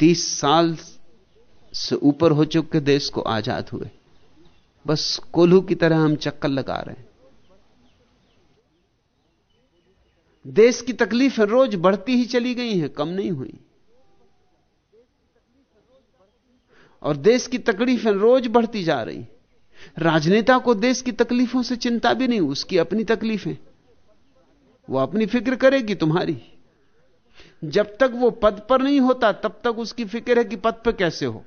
तीस साल से ऊपर हो चुके देश को आज़ाद हुए। बस कोल्हू की तरह हम चक्कर लगा रहे हैं। देश की तकलीफें रोज बढ़ती ही चली गई हैं, कम नहीं हुई। और देश की तकलीफें रोज बढ़ती जा रही। राजनेता को देश की तकलीफों से चिंता भी नहीं, उसकी अपनी तकलीफें। वो अपनी फ़िक्र करेगी तुम्हारी। जब तक वो पद पर नहीं होता, तब तक उसकी फ़िक्र है कि पद पर कैसे हो।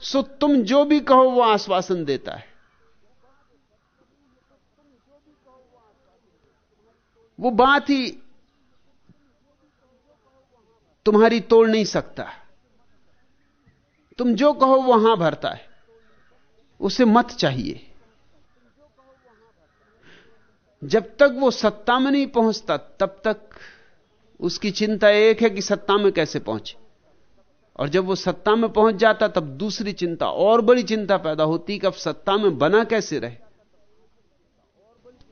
सो तुम जो भी कहो, वो आश्वासन देता है। वो बात ही तुम्हारी तोड़ नहीं सकता। तुम जो कहो वो हाँ भरता है। उसे मत चाहिए। जब तक वो सत्ता में नहीं पहुँचता, तब तक उसकी चिंता एक है कि सत्ता में कैसे पहुँचे। और जब वो सत्ता में पहुँच जाता, तब दूसरी चिंता, और बड़ी चिंता पैदा होती कि अब सत्ता में बना कैसे रहे।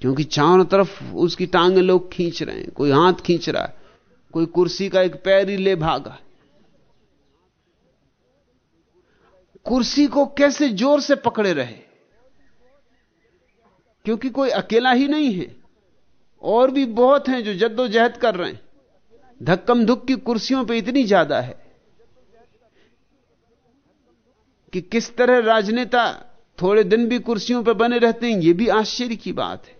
क्योंकि चारों तरफ़ उसकी टांगे लोग खींच रहे हैं, कोई हाथ खींच रहा है, कोई कुर्सी का एक पैर ही ले भागा। कुर्सी को कैसे ज़ोर से पकड़े रहे? क्योंकि कोई अकेला ही नहीं है। और भी बहुत हैं जो जद्दोजहद कर रहे हैं। धक्कम धुक की कुर्सियों पे इतनी ज़्यादा है कि किस तरह राजनेता थोड़े दिन भी कुर्सियों पर बने रहते हैं यह भी आश्चर्य की बात है।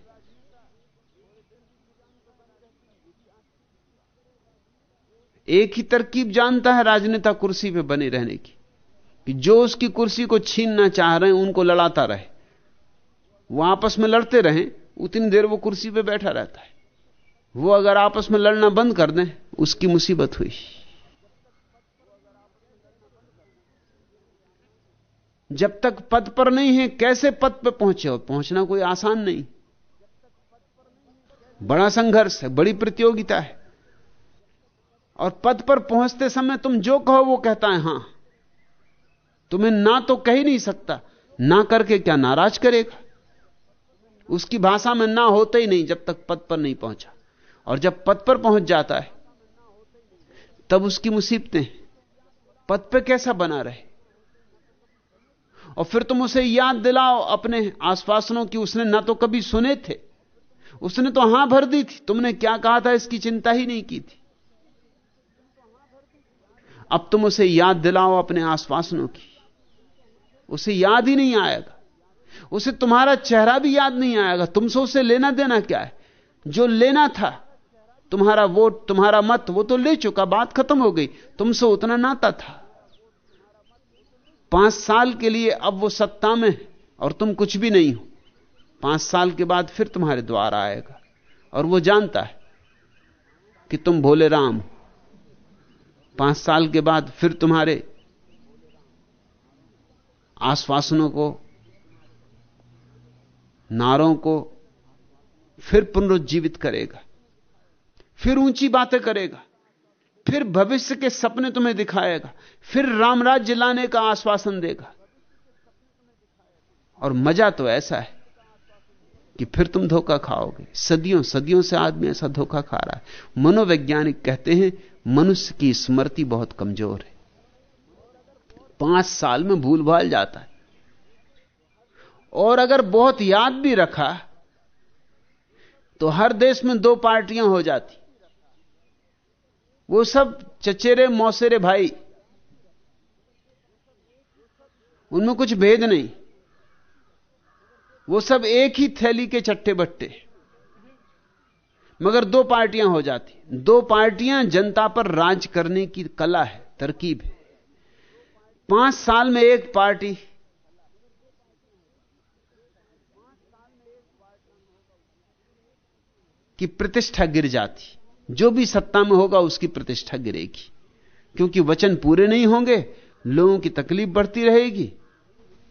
एक ही तरकीब जानता है राजनेता कुर्सी पे बने रहने की। कि जो उसकी कुर्सी को छीनना चाह रहे हैं, उनको लड़ाता रहे। वो आपस में लड़ते रहें, उतनी देर वो कुर्सी पे बैठा रहता है। वो अगर आपस में लड़ना बंद कर दें, उसकी मुसीबत हुई। जब तक पद पर नहीं है, कैसे पद पर पहुँचे और पहुँचना कोई आसान नहीं। बड़ा संघर्ष है, बड़ी प्रतियोगिता है। और पद पर पहुँचते समय तुम जो कहो, वो कहता है, हाँ तुम्हें ना तो कह ही नहीं सकता, ना करके क्या नाराज़ करेगा? उसकी भाषा में ना होते ही नहीं जब तक पद पर नहीं पहुँचा। और जब पद पर पहुँच जाता है, तब उसकी मुसीबतें पद पर कैसा बना रहे? और फिर तुम उसे याद दिलाओ अपने आश्वासनों की, उसने ना तो कभी सुने थे, उसने तो हाँ भर दी थी, तुमने क्या कहा था इसकी चिंता ही नहीं की थी। अब तुम उसे याद दिलाओ अपने आश्वासनों की। उसे याद ही नहीं आएगा। उसे तुम्हारा चेहरा भी याद नहीं आएगा। तुमसे उसे लेना देना क्या है? जो लेना था, तुम्हारा वोट, तुम्हारा मत, वो तो ले चुका, बात खत्म हो गई। तुमसे उतना नाता था। पाँच साल के लिए अब वो सत्ता में और तुम कुछ भी नहीं हो। पाँच साल के बाद फिर तुम्हारे द्वार आएगा। और वो जानता है कि तुम भोले राम हो। पाँच साल के बाद फिर तुम्हारे आश्वासनों को, नारों को फिर पुनरुज्जीवित करेगा, फिर ऊँची बातें करेगा, फिर भविष्य के सपने तुम्हें दिखाएगा, फिर रामराज्य लाने का आश्वासन देगा। और मज़ा तो ऐसा है कि फिर तुम धोखा खाओगे। सदियों सदियों से आदमी ऐसा धोखा खा रहा है। मनोवैज्ञानिक कहते हैं, मनुष्य की स्मृति बहुत कमज़ोर है। पाँच साल में भूल भाल जाता है। और अगर बहुत याद भी रखा तो हर देश में दो पार्टियाँ हो जाती। वो सब चचेरे मौसेरे भाई। उनमें कुछ भेद नहीं। वो सब एक ही थैली के चट्टे बट्टे मगर दो पार्टियाँ हो जाती। दो पार्टियाँ जनता पर राज करने की कला है, तरकीब है। पाँच साल में एक पार्टी। की प्रतिष्ठा गिर जाती। जो भी सत्ता में होगा उसकी प्रतिष्ठा गिरेगी। क्योंकि वचन पूरे नहीं होंगे, लोगों की तकलीफ़ बढ़ती रहेगी,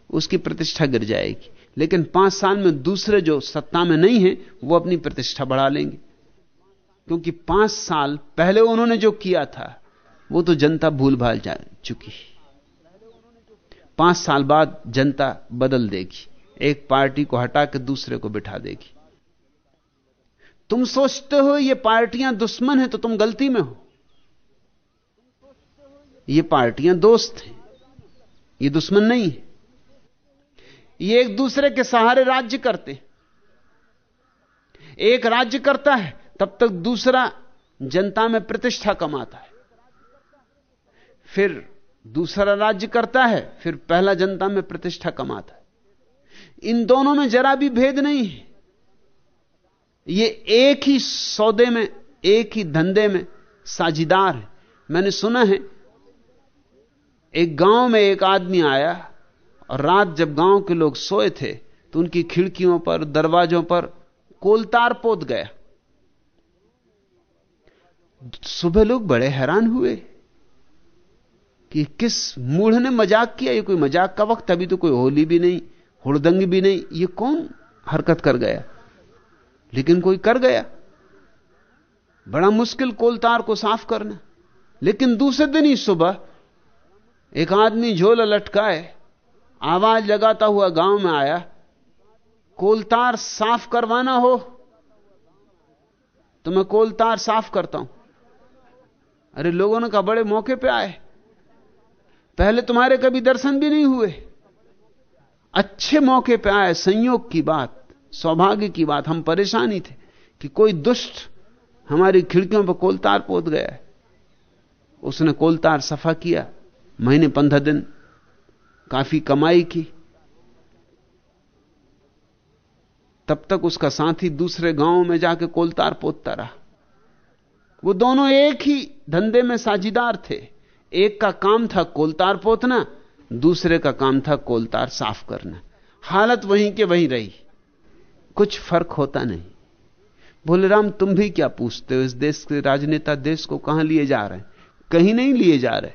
उसकी प्रतिष्ठा गिर जाएगी। लेकिन पाँच साल में दूसरे जो सत्ता में नहीं है, वो अपनी प्रतिष्ठा बढ़ा लेंगे। क्योंकि पाँच साल पहले उन्होंने जो किया था, वो तो जनता भूल भाल जा चुकी पाँच साल बाद जनता बदल देगी। एक पार्टी को हटा के दूसरे को बिठा देगी। तुम सोचते हो ये पार्टियाँ दुश्मन है तो तुम गलती में हो। ये पार्टियाँ दोस्त हैं। ये दुश्मन नहीं है। ये एक दूसरे के सहारे राज्य करते एक राज्य करता है, तब तक दूसरा जनता में प्रतिष्ठा कमाता है। फिर दूसरा राज्य करता है, फिर पहला जनता में प्रतिष्ठा कमाता है। इन दोनों में जरा भी भेद नहीं है। ये एक ही सौदे में, एक ही धंधे में साझीदार है। मैंने सुना है, एक गाँव में एक आदमी आया और रात जब गाँव के लोग सोए थे तो उनकी खिड़कियों पर, दरवाजों पर कोलतार पोत गया। सुबह लोग बड़े हैरान हुए। कि किस मूढ़ ने मज़ाक किया? ये कोई मज़ाक का वक्त, अभी तो कोई होली भी नहीं, हुड़दंग भी नहीं। ये कौन हरकत कर गया? लेकिन कोई कर गया? बड़ा मुश्किल कोलतार को साफ़ करना। लेकिन दूसरे दिन ही सुबह एक आदमी झोला लटकाए, आवाज़ लगाता हुआ गाँव में आया, कोलतार साफ़ करवाना हो तो मैं कोलतार साफ़ करता हूँ। अरे लोगों ने कहा, बड़े मौके पे आए। पहले तुम्हारे कभी दर्शन भी नहीं हुए। अच्छे मौके पे आए, संयोग की बात, सौभाग्य की बात, हम परेशान थे कि कोई दुष्ट हमारी खिड़कियों पर कोलतार पोत गया। उसने कोलतार सफ़ा किया, महीने पंद्रह दिन काफ़ी कमाई की। तब तक उसका साथी दूसरे गाँव में जाके कोलतार पोतता रहा। वो दोनों एक ही धंधे में साझीदार थे। एक का काम था कोलतार पोतना, दूसरे का काम था कोलतार साफ़ करना। हालत वहीं के वहीं रही। कुछ फ़र्क होता नहीं। बोले राम तुम भी क्या पूछते हो? इस देश के राजनेता देश को कहाँ लिए जा रहे हैं? कहीं नहीं लिए जा रहे।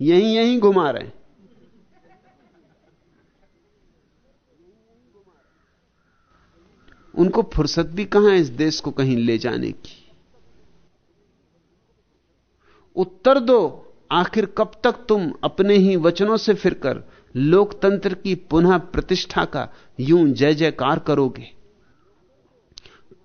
यहीं यहीं घुमा रहे हैं। उनको फुर्सत भी कहाँ है इस देश को कहीं ले जाने की? उत्तर दो, आखिर कब तक तुम अपने ही वचनों से फिरकर लोकतंत्र की पुनः प्रतिष्ठा का यूँ जय जयकार करोगे?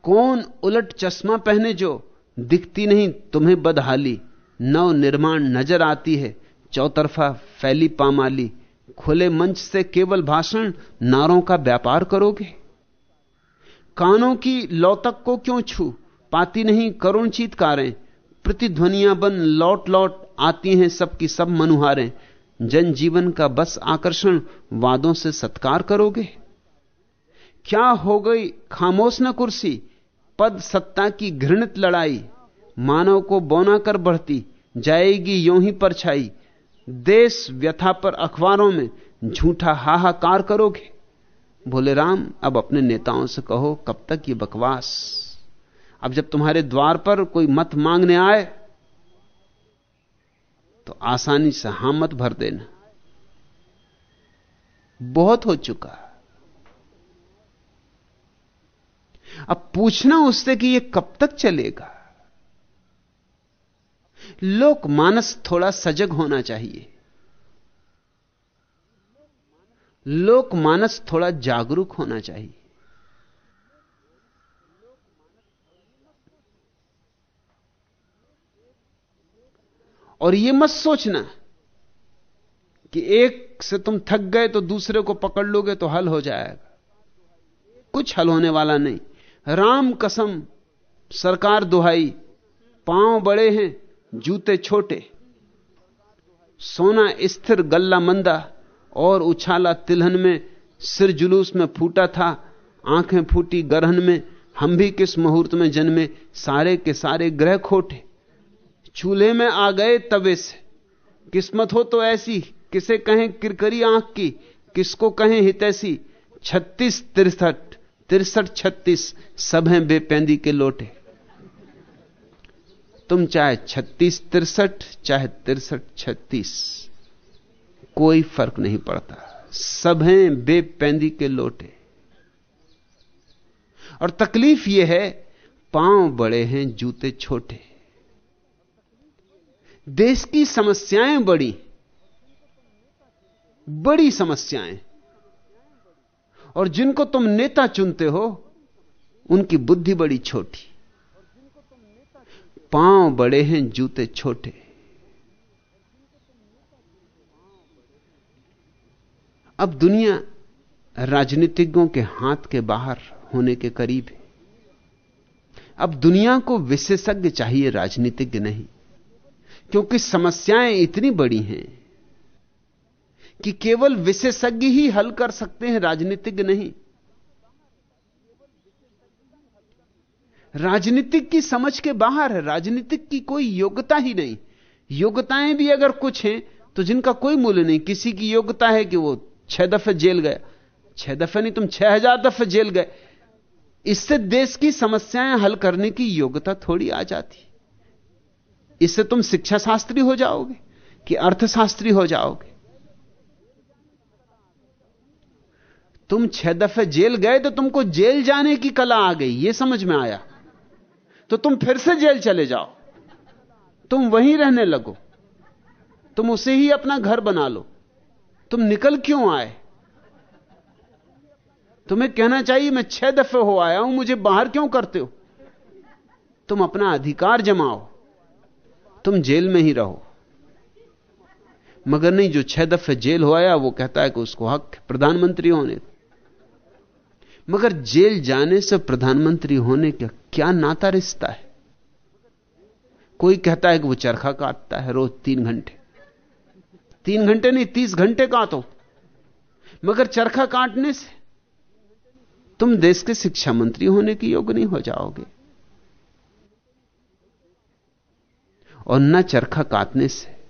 कौन उलट चश्मा पहने जो दिखती नहीं तुम्हें बदहाली? नव निर्माण नज़र आती है, चौतरफा फैली पामाली। खुले मंच से केवल भाषण नारों का व्यापार करोगे? कानों की लौतक को क्यों छू? पाती नहीं करुण चीतकारें प्रतिध्वनियाँ बन लौट लौट आती हैं सबकी सब मनुहारें। जनजीवन का बस आकर्षण वादों से सत्कार करोगे। क्या हो गई खामोश न कुर्सी? पद सत्ता की घृणित लड़ाई। मानव को बोना कर बढ़ती, जाएगी यों ही परछाई। देश व्यथा पर अखबारों में झूठा हाहाकार करोगे। बोले, राम, अब अपने नेताओं से कहो, कब तक ये बकवास अब जब तुम्हारे द्वार पर कोई मत मांगने आए तो आसानी से हाँ मत भर देना। बहुत हो चुका। अब पूछना उससे कि यह कब तक चलेगा? लोकमानस थोड़ा सजग होना चाहिए। लोकमानस थोड़ा जागरूक होना चाहिए। और यह मत सोचना कि एक से तुम थक गए तो दूसरे को पकड़ लोगे तो हल हो जाएगा। कुछ हल होने वाला नहीं। राम कसम, सरकार दुहाई, पाँव बड़े हैं, जूते छोटे। सोना स्थिर, गल्ला मंदा और उछाला तिलहन में सिर जुलूस में फूटा था, आँखें फूटी गरहन में, हम भी किस मुहूर्त में जन्मे, सारे के सारे ग्रह खोटे। चूल्हे में आ गए तवे से। किस्मत हो तो ऐसी, किसे कहें किरकरी आँख की, किसको कहें हितैसी छत्तीस तिरसठ तिरसठ छत्तीस, सब हैं बेपेंदी के लोटे। तुम चाहे छत्तीस तिरसठ, चाहे तिरसठ छत्तीस, कोई फ़र्क नहीं पड़ता। सब हैं बेपेंदी के लोटे। और तकलीफ़ यह है, पाँव बड़े हैं, जूते छोटे। देश की समस्याएँ बड़ी बड़ी समस्याएँ। और जिनको तुम नेता चुनते हो, उनकी बुद्धि बड़ी छोटी। पाँव बड़े हैं, जूते छोटे। अब दुनिया राजनीतिज्ञों के हाथ के बाहर होने के करीब है। अब दुनिया को विशेषज्ञ चाहिए, राजनीतिज्ञ नहीं। क्योंकि समस्याएँ इतनी बड़ी हैं कि केवल विशेषज्ञ ही हल कर सकते हैं, राजनीतिज्ञ नहीं। राजनीतिक की समझ के बाहर है राजनीतिक की कोई योग्यता ही नहीं। योग्यताएँ भी अगर कुछ हैं तो जिनका कोई मूल्य नहीं, किसी की योग्यता है कि वो छह दफे जेल गए, छह दफे नहीं, तुम छह हज़ार दफे जेल गए, इससे देश की समस्याएँ हल करने की योग्यता थोड़ी आ जाती। इससे तुम शिक्षा शास्त्री हो जाओगे कि अर्थशास्त्री हो जाओगे। तुम छह दफे जेल गए तो तुमको जेल जाने की कला आ गई यह समझ में आया। तो तुम फिर से जेल चले जाओ। तुम वहीं रहने लगो। तुम उसे ही अपना घर बना लो। तुम निकल क्यों आए? तुम्हें कहना चाहिए, मैं छह दफे हो आया हूँ, मुझे बाहर क्यों करते हो? तुम अपना अधिकार जमाओ। तुम जेल में ही रहो। मगर नहीं, जो छह दफे जेल हो आया, वो कहता है कि उसको हक प्रधानमंत्री होने मगर जेल जाने से प्रधानमंत्री होने का क्या नाता रिश्ता है? कोई कहता है कि वो चरखा काटता है रोज तीन घंटे। तीन घंटे नहीं, तीस घंटे काटो। मगर चरखा काटने से तुम देश के शिक्षा मंत्री होने के योग्य नहीं हो जाओगे। और न चरखा काटने से।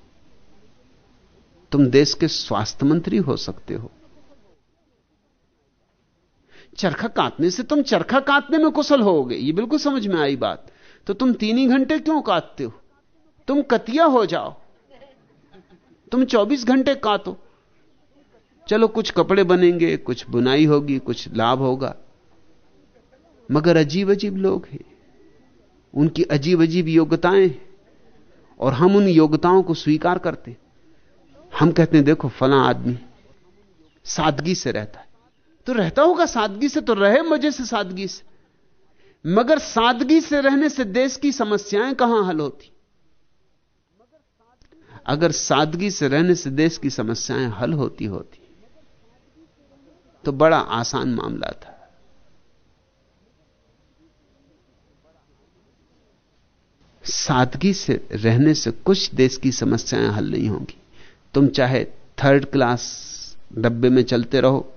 तुम देश के स्वास्थ्य मंत्री हो सकते हो। चरखा काटने से तुम चरखा काटने में कुशल होगे, ये बिल्कुल समझ में आई बात। तो तुम तीन ही घंटे क्यों काटते हो? तुम कतिया हो जाओ। तुम 24 घंटे काटो। चलो, कुछ कपड़े बनेंगे, कुछ बुनाई होगी, कुछ लाभ होगा। मगर अजीब अजीब लोग हैं। उनकी अजीब अजीब योग्यताएँ और हम उन योग्यताओं को स्वीकार करते हम कहते हैं, देखो, फला आदमी सादगी से रहता है। तो रहता होगा सादगी से तो रहे मज़े से सादगी से। मगर सादगी से रहने से देश की समस्याएँ कहाँ हल होती? अगर सादगी से रहने से देश की समस्याएँ हल होती होती तो बड़ा आसान मामला था। सादगी से रहने से कुछ देश की समस्याएँ हल नहीं होंगी। तुम चाहे थर्ड क्लास डब्बे में चलते रहो।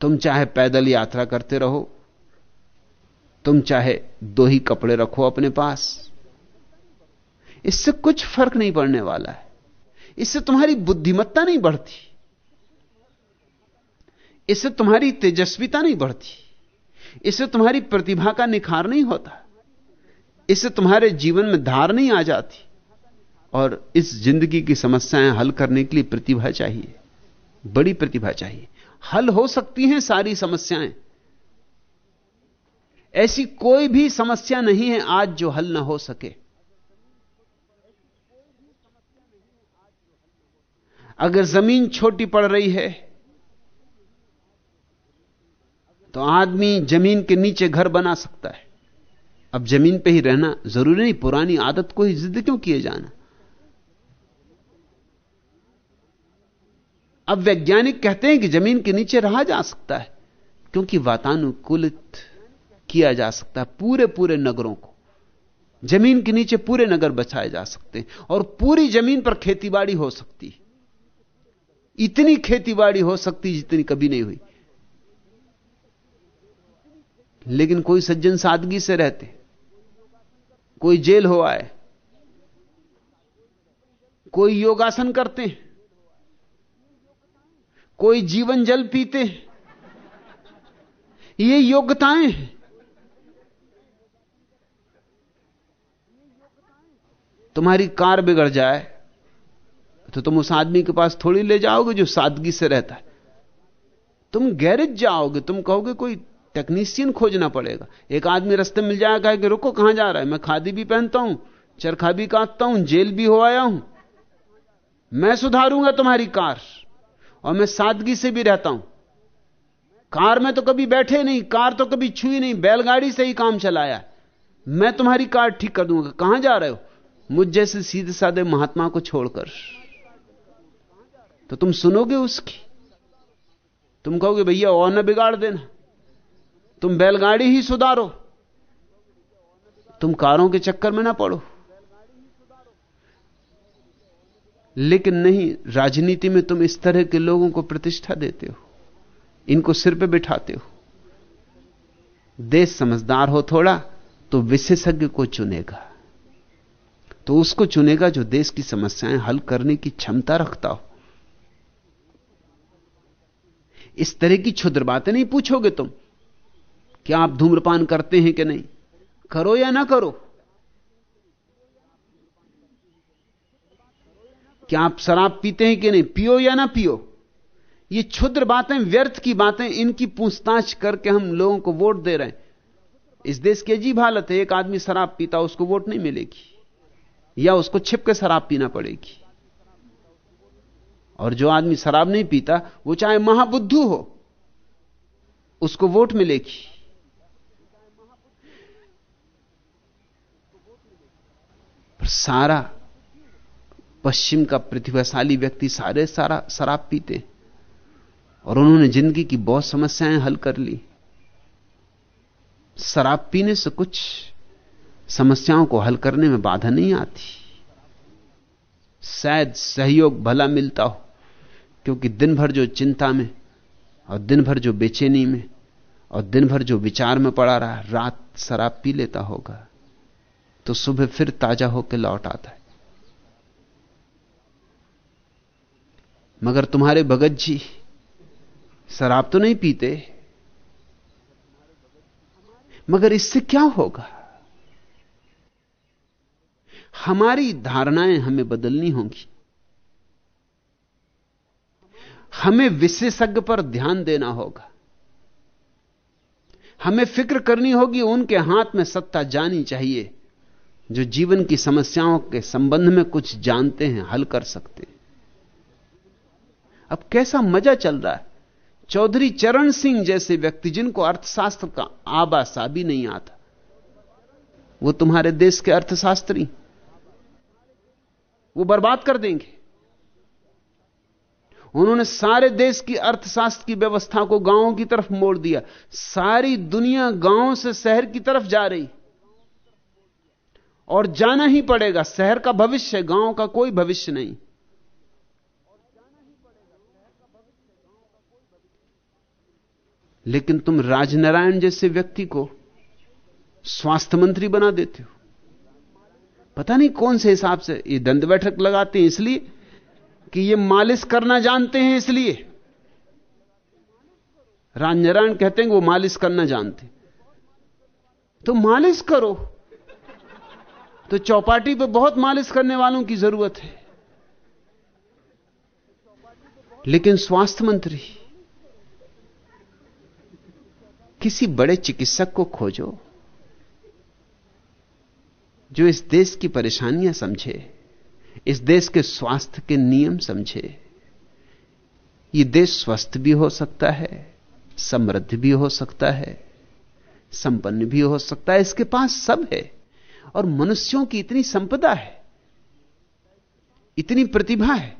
तुम चाहे पैदल यात्रा करते रहो। तुम चाहे दो ही कपड़े रखो अपने पास। इससे कुछ फ़र्क नहीं पड़ने वाला है। इससे तुम्हारी बुद्धिमत्ता नहीं बढ़ती। इससे तुम्हारी तेजस्विता नहीं बढ़ती। इससे तुम्हारी प्रतिभा का निखार नहीं होता। इससे तुम्हारे जीवन में धार नहीं आ जाती। और इस ज़िंदगी की समस्याएँ हल करने के लिए प्रतिभा चाहिए। बड़ी प्रतिभा चाहिए। हल हो सकती हैं सारी समस्याएँ। ऐसी कोई भी समस्या नहीं है आज जो हल ना हो सके। अगर ज़मीन छोटी पड़ रही है तो आदमी ज़मीन के नीचे घर बना सकता है। अब ज़मीन पे ही रहना ज़रूरी नहीं, पुरानी आदत को ही जिद क्यों किए जाना? अब वैज्ञानिक कहते हैं कि ज़मीन के नीचे रहा जा सकता है, क्योंकि वातानुकूलित किया जा सकता है पूरे पूरे नगरों को। ज़मीन के नीचे पूरे नगर बचाए जा सकते हैं, और पूरी ज़मीन पर खेतीबाड़ी हो सकती इतनी खेतीबाड़ी हो सकती जितनी कभी नहीं हुई। लेकिन कोई सज्जन सादगी से रहते, कोई जेल हो आए, कोई योगासन करते, कोई जीवन जल पीते, ये योग्यताएँ हैं। तुम्हारी कार बिगड़ जाए तो तुम उस आदमी के पास थोड़ी ले जाओगे जो सादगी से रहता है। तुम गैरेज जाओगे, तुम कहोगे कोई टेक्नीशियन खोजना पड़ेगा। एक आदमी रास्ते मिल जाएगा कि रुको, कहाँ जा रहा है? मैं खादी भी पहनता हूँ, चरखा भी काटता हूँ, जेल भी हो आया हूँ। मैं सुधारूँगा तुम्हारी कार और मैं सादगी से भी रहता हूँ। कार में तो कभी बैठे नहीं, कार तो कभी छुई नहीं, बैलगाड़ी से ही काम चलाया। मैं तुम्हारी कार ठीक कर दूँगा। कहाँ जा रहे हो? मुझ जैसे सीधे साधे महात्मा को छोड़कर। तो तुम सुनोगे उसकी? तुम कहोगे, भैया, और न बिगाड़ देना। तुम बैलगाड़ी ही सुधारो। तुम कारों के चक्कर में ना पड़ो। लेकिन नहीं, राजनीति में तुम इस तरह के लोगों को प्रतिष्ठा देते हो। इनको सिर पे बिठाते हो। देश समझदार हो थोड़ा तो विशेषज्ञ को चुनेगा। तो उसको चुनेगा जो देश की समस्याएँ हल करने की क्षमता रखता हो। इस तरह की क्षुद्र बातें नहीं पूछोगे तुम। क्या आप धूम्रपान करते हैं कि नहीं? करो या ना करो? क्या आप शराब पीते हैं कि नहीं? पियो या ना पियो? ये क्षुद्र बातें, व्यर्थ की बातें, इनकी पूछताछ करके हम लोगों को वोट दे रहे हैं। इस देश की अजीब हालत है, एक आदमी शराब पीता, उसको वोट नहीं मिलेगी। या उसको छिप के शराब पीना पड़ेगी। और जो आदमी शराब नहीं पीता, वो चाहे महाबुद्धू हो, उसको वोट मिलेगी। पर सारा पश्चिम का प्रतिभाशाली व्यक्ति सारे सारा शराब पीते और उन्होंने ज़िंदगी की बहुत समस्याएँ हल कर ली। शराब पीने से कुछ समस्याओं को हल करने में बाधा नहीं आती। शायद सहयोग भला मिलता हो, क्योंकि दिन भर जो चिंता में और दिन भर जो बेचैनी में और दिन भर जो विचार में पड़ा रहा, रात शराब पी लेता होगा। तो सुबह फिर ताज़ा होकर लौट आता है। मगर तुम्हारे भगत जी शराब तो नहीं पीते, मगर इससे क्या होगा? हमारी धारणाएँ हमें बदलनी होंगी। हमें विशेषज्ञ पर ध्यान देना होगा। हमें फ़िक्र करनी होगी, उनके हाथ में सत्ता जानी चाहिए। जो जीवन की समस्याओं के संबंध में कुछ जानते हैं, हल कर सकते हैं। अब कैसा मज़ा चल रहा है? चौधरी चरण सिंह जैसे व्यक्ति जिनको अर्थशास्त्र का आबासा भी नहीं आता। वो तुम्हारे देश के अर्थशास्त्री। वो बर्बाद कर देंगे। उन्होंने सारे देश की अर्थशास्त्र की व्यवस्था को गाँवों की तरफ़ मोड़ दिया। सारी दुनिया गाँवों से शहर की तरफ़ जा रही। और जाना ही पड़ेगा। शहर का भविष्य गाँव का कोई भविष्य नहीं। लेकिन तुम राजनारायण जैसे व्यक्ति को स्वास्थ्य मंत्री बना देते हो। पता नहीं कौन से हिसाब से ये दंड बैठक लगाते हैं, इसलिए कि ये मालिश करना जानते हैं, इसलिए। राजनारायण कहते हैं वो मालिश करना जानते तो मालिश करो। तो चौपाटी पे बहुत मालिश करने वालों की ज़रूरत है। लेकिन स्वास्थ्य मंत्री, किसी बड़े चिकित्सक को खोजो, जो इस देश की परेशानियाँ समझे, इस देश के स्वास्थ्य के नियम समझे। ये देश स्वस्थ भी हो सकता है, समृद्ध भी हो सकता है, संपन्न भी हो सकता है, इसके पास सब है। और मनुष्यों की इतनी संपदा है, इतनी प्रतिभा है,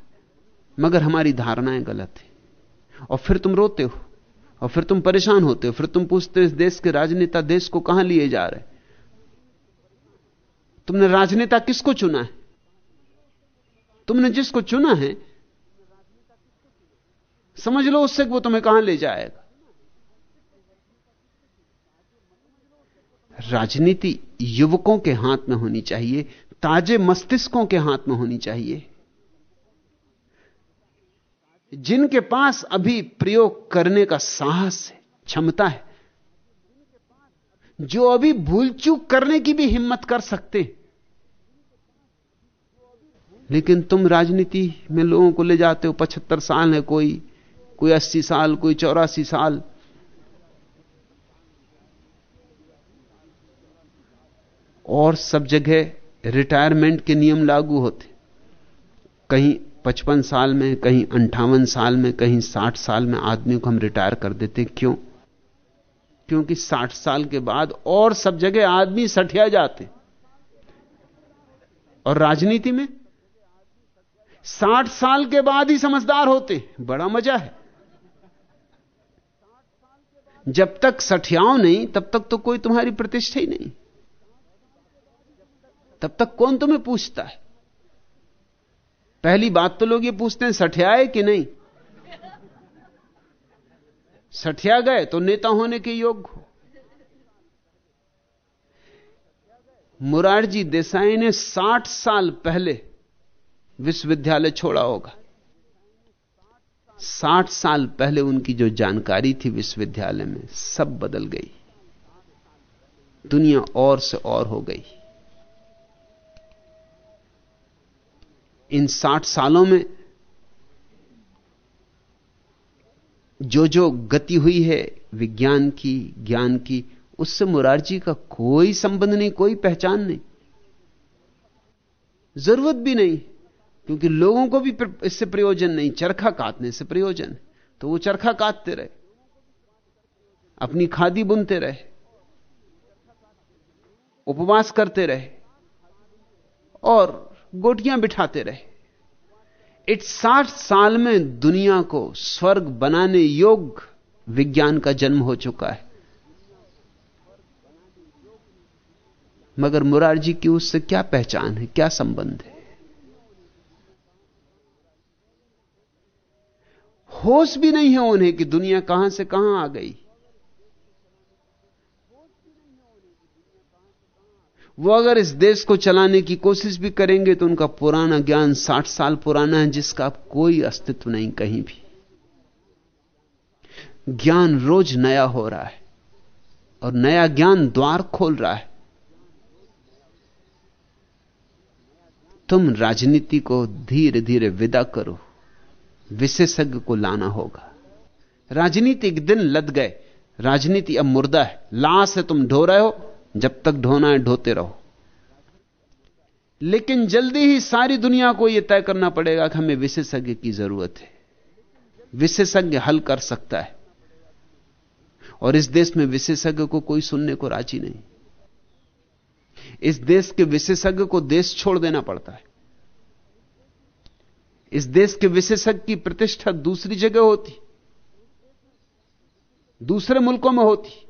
मगर हमारी धारणाएँ गलत है। और फिर तुम रोते हो, और फिर तुम परेशान होते हो, फिर तुम पूछते हो इस देश के राजनेता देश को कहाँ लिए जा रहे तुमने राजनेता किसको चुना है? तुमने जिसको चुना है, समझ लो उससे वो तुम्हें कहाँ ले जाएगा। राजनीति युवकों के हाथ में होनी चाहिए, ताजे मस्तिष्कों के हाथ में होनी चाहिए। जिनके पास अभी प्रयोग करने का साहस है, क्षमता है, जो अभी भूल चूक करने की भी हिम्मत कर सकते लेकिन तुम राजनीति में लोगों को ले जाते हो, पचहत्तर साल है कोई कोई अस्सी साल, कोई चौरासी साल। और सब जगह रिटायरमेंट के नियम लागू होते। कहीं पचपन साल में, कहीं अंठावन साल में, कहीं साठ साल में आदमी को हम रिटायर कर देते। क्यों? क्योंकि साठ साल के बाद और सब जगह आदमी सठिया जाते। और राजनीति में? साठ साल के बाद ही समझदार होते। बड़ा मज़ा है। जब तक सठियाओं नहीं, तब तक तो कोई तुम्हारी प्रतिष्ठा ही नहीं। तब तक कौन तुम्हें पूछता है? पहली बात तो लोग ये पूछते हैं सठियाए कि नहीं? सठिया गए तो नेता होने के योग्य हो। मुरारजी देसाई ने 60 साल पहले विश्वविद्यालय छोड़ा होगा। 60 साल पहले उनकी जो जानकारी थी विश्वविद्यालय में, सब बदल गई। दुनिया और से और हो गई। इन साठ सालों में जो जो गति हुई है, विज्ञान की, ज्ञान की, उससे मुरारजी का कोई संबंध नहीं, कोई पहचान नहीं। ज़रूरत भी नहीं, क्योंकि लोगों को भी इससे प्रयोजन नहीं, चरखा काटने से प्रयोजन तो वो चरखा काटते रहे, अपनी खादी बुनते रहे, उपवास करते रहे, और गोटियाँ बिठाते रहे। इट साठ साल में दुनिया को स्वर्ग बनाने योग्य विज्ञान का जन्म हो चुका है। मगर मुरारजी की उससे क्या पहचान है, क्या संबंध है? होश भी नहीं है उन्हें कि दुनिया कहाँ से कहाँ आ गई। वो अगर इस देश को चलाने की कोशिश भी करेंगे तो उनका पुराना ज्ञान साठ साल पुराना है, जिसका कोई अस्तित्व नहीं कहीं भी। ज्ञान रोज नया हो रहा है और नया ज्ञान द्वार खोल रहा है। तुम राजनीति को धीरे धीरे विदा करो, विशेषज्ञ को लाना होगा। राजनीति एक दिन लद गए, राजनीति अब मुर्दा है, लाश है तुम ढो रहे हो। जब तक ढोना है, ढोते रहो। लेकिन जल्दी ही सारी दुनिया को यह तय करना पड़ेगा कि हमें विशेषज्ञ की ज़रूरत है। विशेषज्ञ हल कर सकता है। और इस देश में विशेषज्ञ को कोई सुनने को राज़ी नहीं। इस देश के विशेषज्ञ को देश छोड़ देना पड़ता है। इस देश के विशेषज्ञ की प्रतिष्ठा दूसरी जगह होती। दूसरे मुल्कों में होती।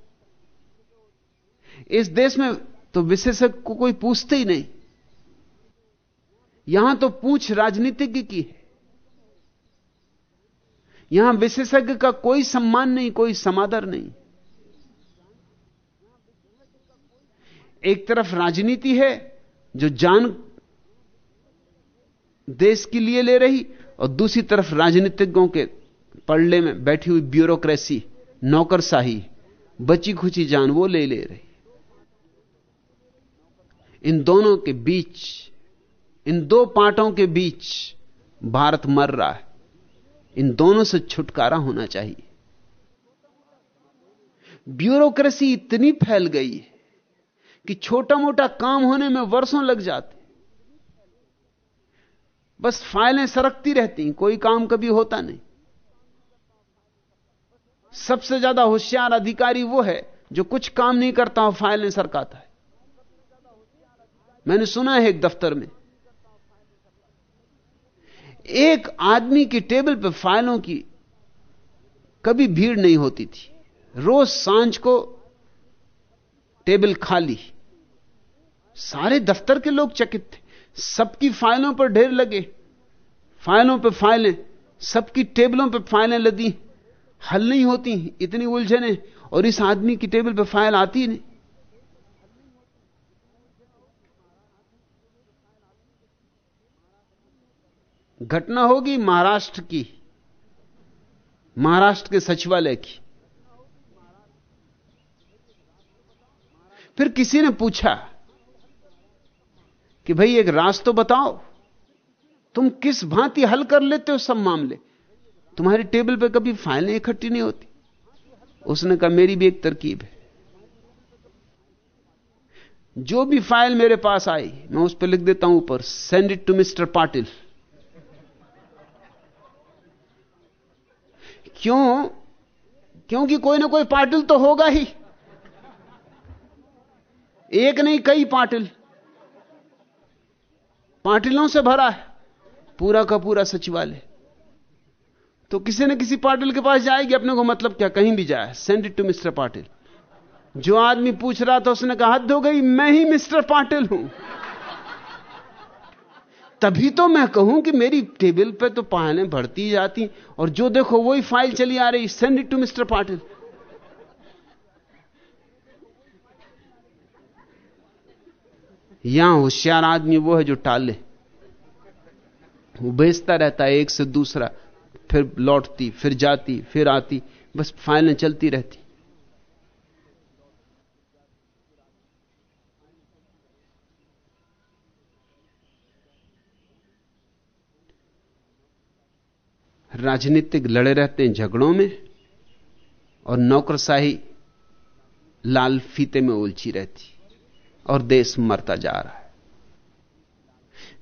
इस देश में तो विशेषज्ञ को कोई पूछते ही नहीं। यहाँ तो पूछ राजनीतिज्ञ की है। यहाँ विशेषज्ञ का कोई सम्मान नहीं, कोई समादर नहीं। एक तरफ़ राजनीति है जो जान देश के लिए ले रही, और दूसरी तरफ़ राजनीतिज्ञों के पड़ले में बैठी हुई ब्यूरोक्रेसी, नौकरशाही, बची खुची जान वो ले ले रही। इन दोनों के बीच, इन दो पार्टों के बीच भारत मर रहा है। इन दोनों से छुटकारा होना चाहिए। ब्यूरोक्रेसी इतनी फैल गई है कि छोटा मोटा काम होने में वर्षों लग जाते बस फाइलें सरकती रहती कोई काम कभी होता नहीं। सबसे ज़्यादा होशियार अधिकारी वो है जो कुछ काम नहीं करता और फाइलें सरकाता है। मैंने सुना है एक दफ्तर में। एक आदमी की टेबल पर फाइलों की कभी भीड़ नहीं होती थी। रोज साँझ को टेबल खाली। सारे दफ्तर के लोग चकित थे। सबकी फाइलों पर ढेर लगे। फाइलों पर फाइलें, सबकी टेबलों पर फाइलें लदी। हल नहीं होती, इतनी उलझने, और इस आदमी की टेबल पर फ़ाइल आती नहीं। घटना होगी महाराष्ट्र की, महाराष्ट्र के सचिवालय की। फिर किसी ने पूछा कि भाई एक राज तो बताओ, तुम किस भांति हल कर लेते हो सब मामले? तुम्हारी टेबल पे कभी फाइलें इकट्ठी नहीं होती। उसने कहा, मेरी भी एक तरकीब है। जो भी फ़ाइल मेरे पास आई, मैं उस पर लिख देता हूँ ऊपर send it to mister Patil क्यों? क्योंकि कोई ना कोई पाटिल तो होगा ही। एक नहीं, कई पाटिल। पाटिलों से भरा है, पूरा का पूरा सचिवालय। तो किसी न किसी पाटिल के पास जाएगी, अपने को मतलब क्या? कहीं भी जाए। Send it to mister Patil जो आदमी पूछ रहा था, उसने कहा, हद हो गई, मैं ही मिस्टर पाटिल हूँ। तभी तो मैं कहूँ कि मेरी टेबल पे तो फाइलें भरती जाती, और जो देखो वही फ़ाइल चली आ रही send it to mister Patil यहाँ होशियार आदमी वो है जो टाले। वो बेचता रहता है एक से दूसरा, फिर लौटती, फिर जाती, फिर आती, बस फाइलें चलती रहती। राजनीतिक लड़े रहते हैं झगड़ों में और नौकरशाही लाल फीते में उलझी रहती और देश मरता जा रहा है।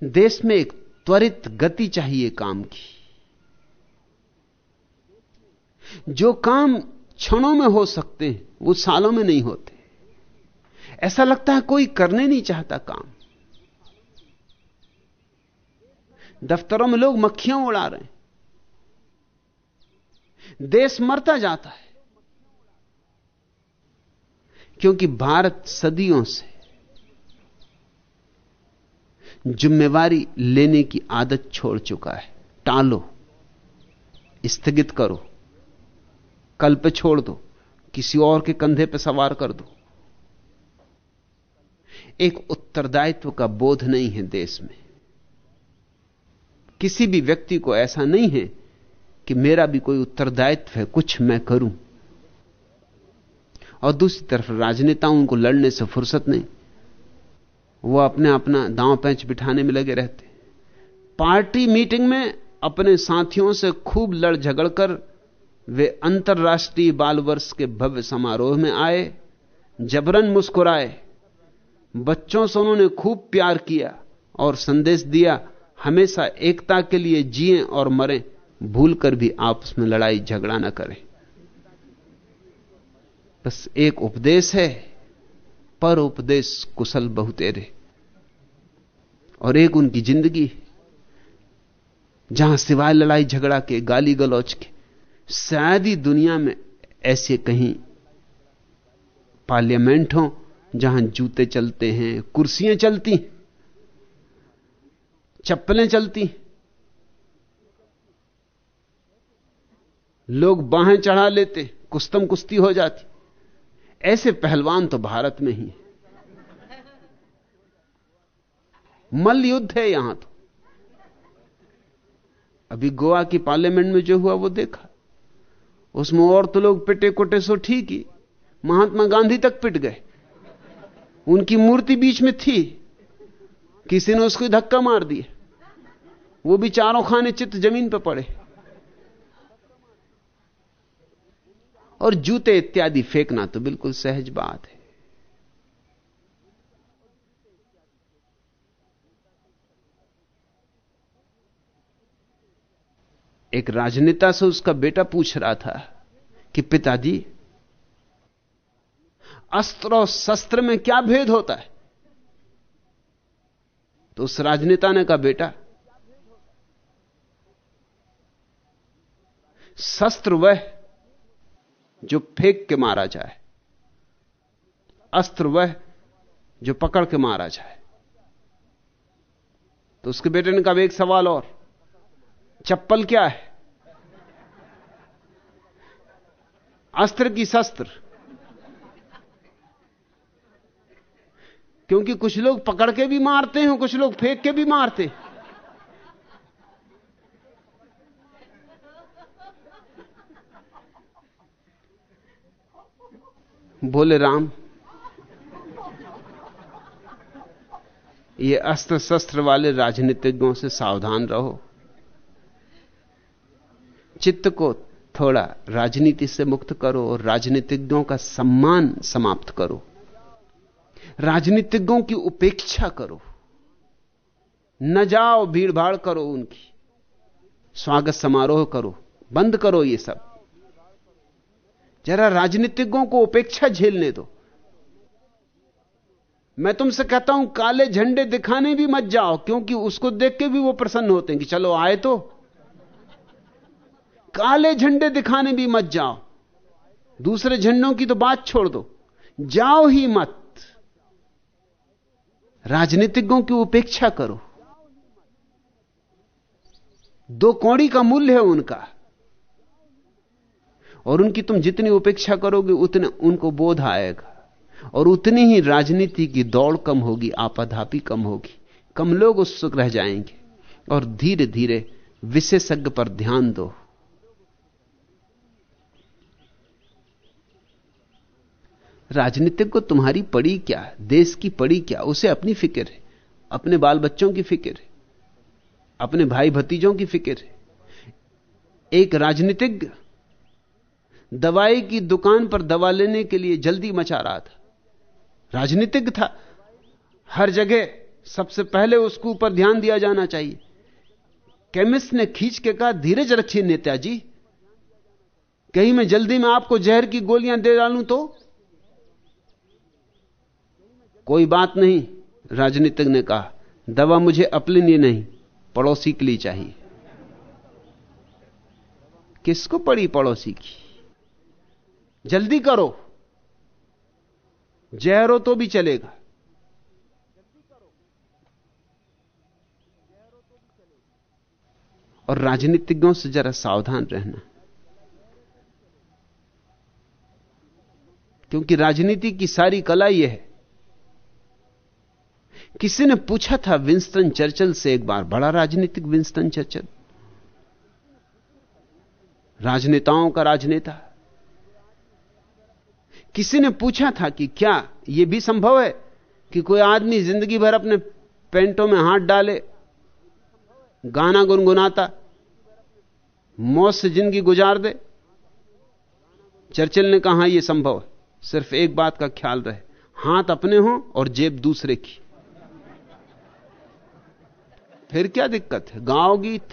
देश में एक त्वरित गति चाहिए काम की। जो काम क्षणों में हो सकते हैं, वो सालों में नहीं होते। ऐसा लगता है कोई करने नहीं चाहता काम। दफ्तरों में लोग मक्खियाँ उड़ा रहे हैं। देश मरता जाता है। क्योंकि भारत सदियों से जिम्मेवारी लेने की आदत छोड़ चुका है। टालो, स्थगित करो। कल पे छोड़ दो। किसी और के कंधे पे सवार कर दो। एक उत्तरदायित्व का बोध नहीं है देश में। किसी भी व्यक्ति को ऐसा नहीं है कि मेरा भी कोई उत्तरदायित्व है, कुछ मैं करूँ? और दूसरी तरफ़ राजनेताओं को लड़ने से फुर्सत नहीं। वो अपने अपना दांव पैंच बिठाने में लगे रहते। पार्टी मीटिंग में अपने साथियों से खूब लड़ झगड़ कर वे अंतर्राष्ट्रीय बाल वर्ष के भव्य समारोह में आए, जबरन मुस्कुराए। बच्चों से उन्होंने खूब प्यार किया और संदेश दिया, हमेशा एकता के लिए जिए और मरें। भूलकर भी आपस में लड़ाई, झगड़ा ना करें। बस एक उपदेश है, पर उपदेश कुशल बहुतेरे और एक उनकी ज़िंदगी जहाँ सिवाय लड़ाई, झगड़ा के गाली गलौच के, शायद ही दुनिया में ऐसे कहीं पार्लियामेंट हो, जहाँ जूते चलते हैं, कुर्सियाँ चलती चप्पलें चलती लोग बाहें चढ़ा लेते, कुस्तम कुश्ती हो जाती। ऐसे पहलवान तो भारत में ही मल्ल युद्ध है यहाँ तो। अभी गोवा की पार्लियामेंट में जो हुआ, वो देखा। उसमें और तो लोग पिटे कुटे सो ठीक ही, महात्मा गांधी तक पिट गए। उनकी मूर्ति बीच में थी। किसी ने उसको धक्का मार दिया। वो भी चारों खाने चित्त ज़मीन पर पड़े। और जूते इत्यादि फेंकना तो बिल्कुल सहज बात है। एक राजनेता से उसका बेटा पूछ रहा था कि, पिताजी, अस्त्र और शस्त्र में क्या भेद होता है? तो उस राजनेता ने कहा, बेटा, शस्त्र वह जो फेंक के मारा जाए। अस्त्र वह जो पकड़ के मारा जाए। तो उसके बेटे ने कहा एक सवाल और। चप्पल क्या है? अस्त्र की शस्त्र। क्योंकि कुछ लोग पकड़ के भी मारते हैं, कुछ लोग फेंक के भी मारते हैं। बोले राम। ये अस्त्र शस्त्र वाले राजनीतिज्ञों से सावधान रहो। चित्त को थोड़ा राजनीति से मुक्त करो और राजनीतिज्ञों का सम्मान समाप्त करो। राजनीतिज्ञों की उपेक्षा करो। न जाओ भीड़ भाड़ करो उनकी। स्वागत समारोह करो। बंद करो ये सब। जरा राजनीतिज्ञों को उपेक्षा झेलने दो। मैं तुमसे कहता हूँ, काले झंडे दिखाने भी मत जाओ, क्योंकि उसको देख के भी वो प्रसन्न होते हैं कि चलो आए तो। काले झंडे दिखाने भी मत जाओ। दूसरे झंडों की तो बात छोड़ दो। जाओ ही मत। राजनीतिज्ञों की उपेक्षा करो। दो कौड़ी का मूल्य है उनका। और उनकी तुम जितनी उपेक्षा करोगे उतने उनको बोध आएगा। और उतनी ही राजनीति की दौड़ कम होगी आपाधापी कम होगी। कम लोग उत्सुक रह जाएँगे। और धीरे धीरे विशेषज्ञ पर ध्यान दो। राजनीतिक को तुम्हारी पड़ी क्या? देश की पड़ी क्या? उसे अपनी फ़िक्र है। अपने बाल बच्चों की फ़िक्र है। अपने भाई भतीजों की फ़िक्र है। एक राजनीतिज्ञ दवाई की दुकान पर दवा लेने के लिए जल्दी मचा रहा था। राजनीतिक था। हर जगह सबसे पहले उसके ऊपर ध्यान दिया जाना चाहिए। केमिस्ट ने खींच के कहा, धीरज रखिए नेताजी कहीं मैं जल्दी में आपको जहर की गोलियाँ दे डालूं तो? कोई बात नहीं, राजनीतिक ने कहा। दवा मुझे अपने लिए नहीं, पड़ोसी के लिए चाहिए। किसको पड़ी पड़ोसी की? जल्दी करो। जहरो तो भी चलेगा। और राजनीतिज्ञों से जरा सावधान रहना। क्योंकि राजनीति की सारी कला यह है। किसी ने पूछा था विंस्टन चर्चिल से एक बार, बड़ा राजनीतिक विंस्टन चर्चिल। राजनेताओं का राजनेता। किसी ने पूछा था कि क्या यह भी संभव है कि कोई आदमी ज़िंदगी भर अपने पेंटों में हाथ डाले, गाना गुनगुनाता, मौत से ज़िंदगी गुजार दे? चर्चिल ने कहा यह संभव है। सिर्फ़ एक बात का ख्याल रहे। हाथ अपने हो और जेब दूसरे की। फिर क्या दिक्कत है? गाओ गीत,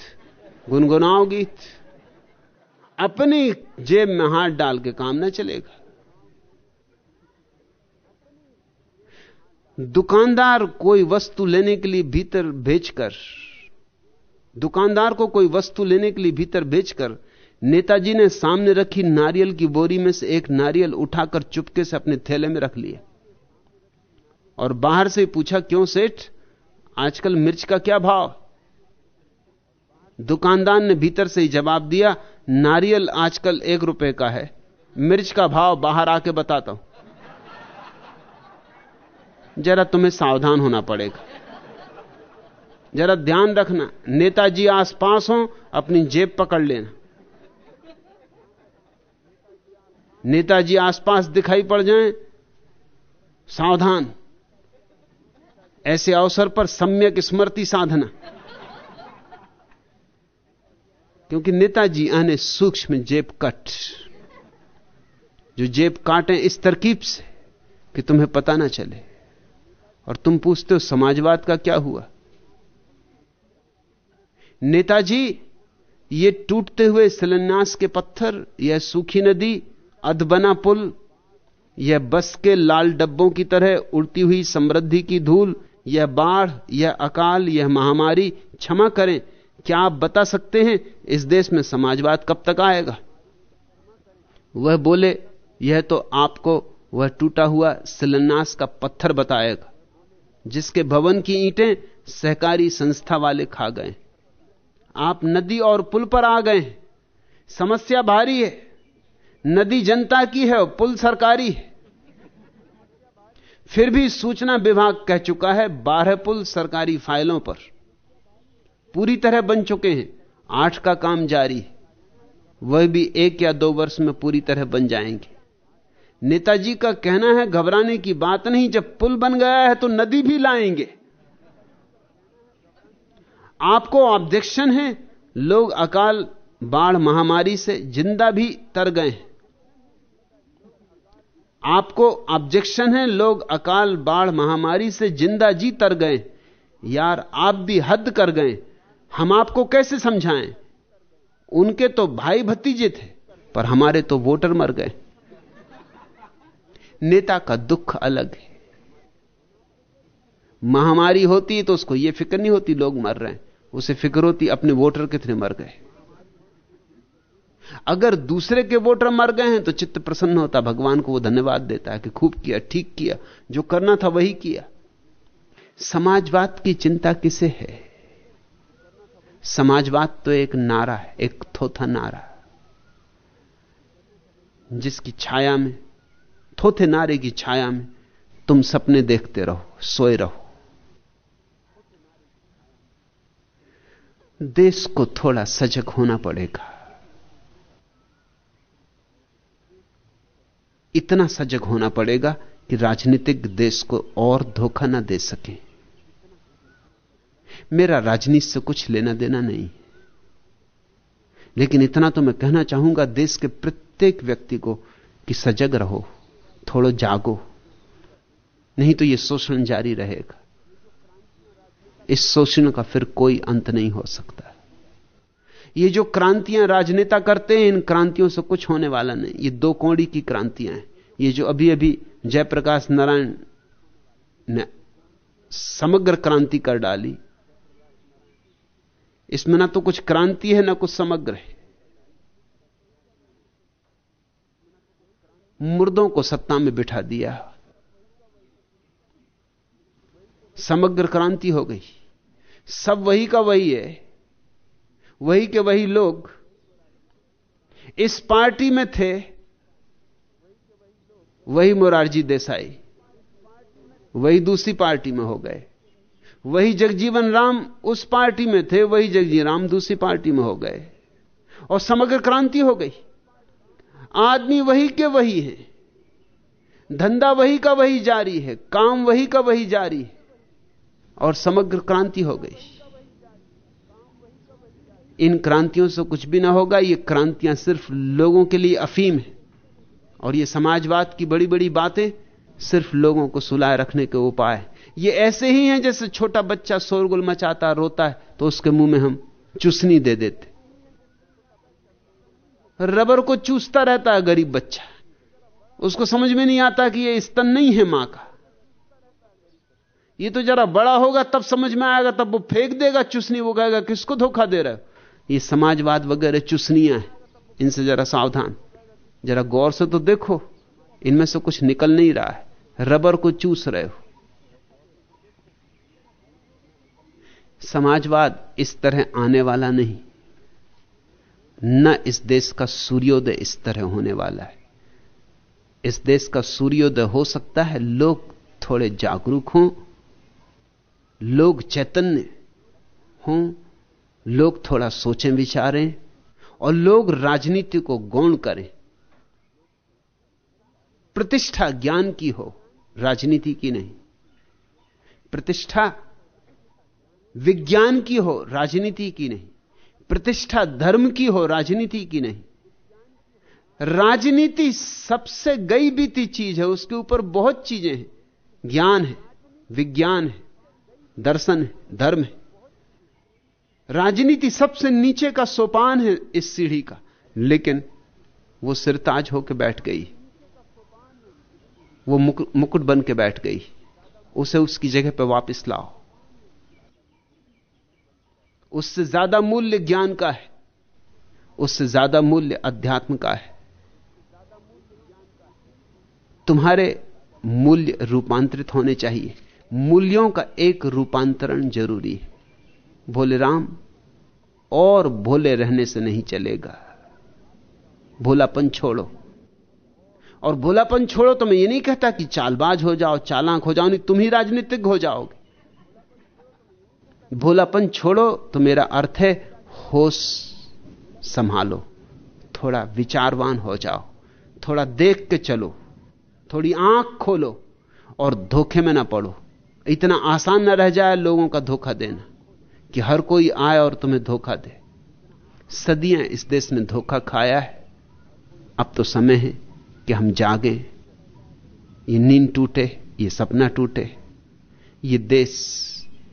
गुनगुनाओ गीत। अपनी जेब में हाथ डाल के काम ना चलेगा। दुकानदार कोई वस्तु लेने के लिए भीतर भेजकर, दुकानदार को कोई वस्तु लेने के लिए भीतर भेजकर, नेताजी ने सामने रखी नारियल की बोरी में से एक नारियल उठाकर चुपके से अपने थैले में रख लिया और बाहर से पूछा, क्यों सेठ? आजकल मिर्च का क्या भाव? दुकानदार ने भीतर से ही जवाब दिया, नारियल आजकल एक रुपए का है। मिर्च का भाव बाहर आके बताता हूँ। जरा तुम्हें सावधान होना पड़ेगा। जरा ध्यान रखना, नेताजी आसपास हो, अपनी जेब पकड़ लेना। नेताजी आसपास दिखाई पड़ जाएँ, सावधान। ऐसे अवसर पर सम्यक स्मृति साधना। क्योंकि नेताजी आने सूक्ष्म जेब कट। जो जेब काटें इस तरकीब से कि तुम्हें पता ना चले। और तुम पूछते हो, समाजवाद का क्या हुआ? नेताजी, ये टूटते हुए शिलान्यास के पत्थर, यह सूखी नदी, अधबना पुल, यह बस के लाल डब्बों की तरह उड़ती हुई समृद्धि की धूल, यह बाढ़, यह अकाल, यह महामारी, क्षमा करें। क्या आप बता सकते हैं, इस देश में समाजवाद कब तक आएगा? वह बोले, यह तो आपको, वह टूटा हुआ शिलान्यास का पत्थर बताएगा। जिसके भवन की ईंटें सहकारी संस्था वाले खा गए। आप नदी और पुल पर आ गए। समस्या भारी है। नदी जनता की है और पुल सरकारी है। फिर भी सूचना विभाग कह चुका है बारह पुल सरकारी फाइलों पर। पूरी तरह बन चुके हैं। आठ का काम जारी है। वह भी एक या दो वर्ष में पूरी तरह बन जाएँगे। नेताजी का कहना है, घबराने की बात नहीं, जब पुल बन गया है तो नदी भी लाएँगे। आपको ऑब्जेक्शन है, लोग अकाल बाढ़ महामारी से ज़िंदा भी तर गए हैं। आपको ऑब्जेक्शन है, लोग अकाल बाढ़ महामारी से ज़िंदा जी तर गए यार, आप भी हद कर गए हम आपको कैसे समझाएँ? उनके तो भाई भतीजे थे, पर हमारे तो वोटर मर गए। नेता का दुख अलग है। महामारी होती तो उसको यह फ़िक्र नहीं होती लोग मर रहे हैं। उसे फ़िक्र होती अपने वोटर कितने मर गए। अगर दूसरे के वोटर मर गए हैं तो चित्त प्रसन्न होता, भगवान को वो धन्यवाद देता है कि खूब किया, ठीक किया, जो करना था वही किया। समाजवाद की चिंता किसे है? समाजवाद तो एक नारा है, एक थोथा नारा, जिसकी छाया में थोथे नारे की छाया में तुम सपने देखते रहो, सोए रहो। देश को थोड़ा सजग होना पड़ेगा। इतना सजग होना पड़ेगा कि राजनीतिक देश को और धोखा ना दे सके। मेरा राजनीति से कुछ लेना देना नहीं। लेकिन इतना तो मैं कहना चाहूँगा, देश के प्रत्येक व्यक्ति को कि सजग रहो। थोड़ा जागो। नहीं तो यह शोषण जारी रहेगा। इस शोषण का फिर कोई अंत नहीं हो सकता। ये जो क्रांतियाँ राजनेता करते हैं, इन क्रांतियों से कुछ होने वाला नहीं। ये दो कौड़ी की क्रांतियाँ हैं। ये जो अभी अभी जयप्रकाश नारायण ने समग्र क्रांति कर डाली, इसमें ना तो कुछ क्रांति है, ना कुछ समग्र है। मुर्दों को सत्ता में बिठा दिया। समग्र क्रांति हो गई। सब वही का वही है। वही के वही लोग इस पार्टी में थे। वही मोरारजी देसाई। वही दूसरी पार्टी में हो गए। वही जगजीवन राम उस पार्टी में थे। वही जगजी राम दूसरी पार्टी में हो गए। और समग्र क्रांति हो गई। आदमी वही के वही है। धंधा वही का वही जारी है, काम वही का वही जारी है, और समग्र क्रांति हो गई। इन क्रांतियों से कुछ भी ना होगा, ये क्रांतियाँ सिर्फ़ लोगों के लिए अफीम है, और ये समाजवाद की बड़ी बड़ी बातें सिर्फ़ लोगों को सुलाए रखने के उपाय ये ऐसे ही हैं जैसे छोटा बच्चा शोरगुल मचाता, रोता है तो उसके मुँह में हम चुसनी दे देते। रबर को चूसता रहता है गरीब बच्चा। उसको समझ में नहीं आता कि ये स्तन नहीं है माँ का। ये तो जरा बड़ा होगा, तब समझ में आएगा, तब वो फेंक देगा चुसनी, वो कहेगा, किसको धोखा दे रहा है? ये समाजवाद वगैरह चुसनियाँ हैं। इनसे जरा सावधान। जरा गौर से तो देखो, इनमें से कुछ निकल नहीं रहा है। रबर को चूस रहे हो। समाजवाद इस तरह आने वाला नहीं। न इस देश का सूर्योदय इस तरह होने वाला है। इस देश का सूर्योदय हो सकता है, लोग थोड़े जागरूक हों, लोग चैतन्य हों, लोग थोड़ा सोचें, विचारें, और लोग राजनीति को गौण करें। प्रतिष्ठा ज्ञान की हो, राजनीति की नहीं। प्रतिष्ठा विज्ञान की हो, राजनीति की नहीं। प्रतिष्ठा धर्म की हो, राजनीति की नहीं। राजनीति सबसे गई बीती चीज़ है, उसके ऊपर बहुत चीज़ें हैं। ज्ञान है, विज्ञान है, दर्शन है, धर्म है। राजनीति सबसे नीचे का सोपान है इस सीढ़ी का, लेकिन वो सिरताज होकर बैठ गई। वो मुकुट बन के बैठ गई। उसे उसकी जगह पर वापस लाओ। उससे ज़्यादा मूल्य ज्ञान का है, उससे ज़्यादा मूल्य अध्यात्म का है। तुम्हारे मूल्य रूपांतरित होने चाहिए। मूल्यों का एक रूपांतरण ज़रूरी है। भोले राम, और भोले रहने से नहीं चलेगा। भोलापन छोड़ो। और भोलापन छोड़ो तो मैं ये नहीं कहता कि चालबाज हो जाओ, चालाक हो जाओ, नहीं, तुम ही राजनीतिक हो जाओगे। भोलापन छोड़ो तो मेरा अर्थ है होश संभालो। थोड़ा विचारवान हो जाओ, थोड़ा देख के चलो, थोड़ी आँख खोलो और धोखे में ना पड़ो। इतना आसान ना रह जाए लोगों का धोखा देना कि हर कोई आए और तुम्हें धोखा दे। सदियाँ इस देश ने धोखा खाया है। अब तो समय है कि हम जागे। ये नींद टूटे, ये सपना टूटे, ये देश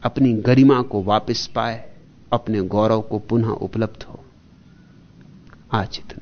अपनी गरिमा को वापस पाए अपने गौरव को पुनः उपलब्ध हो। आज इतना।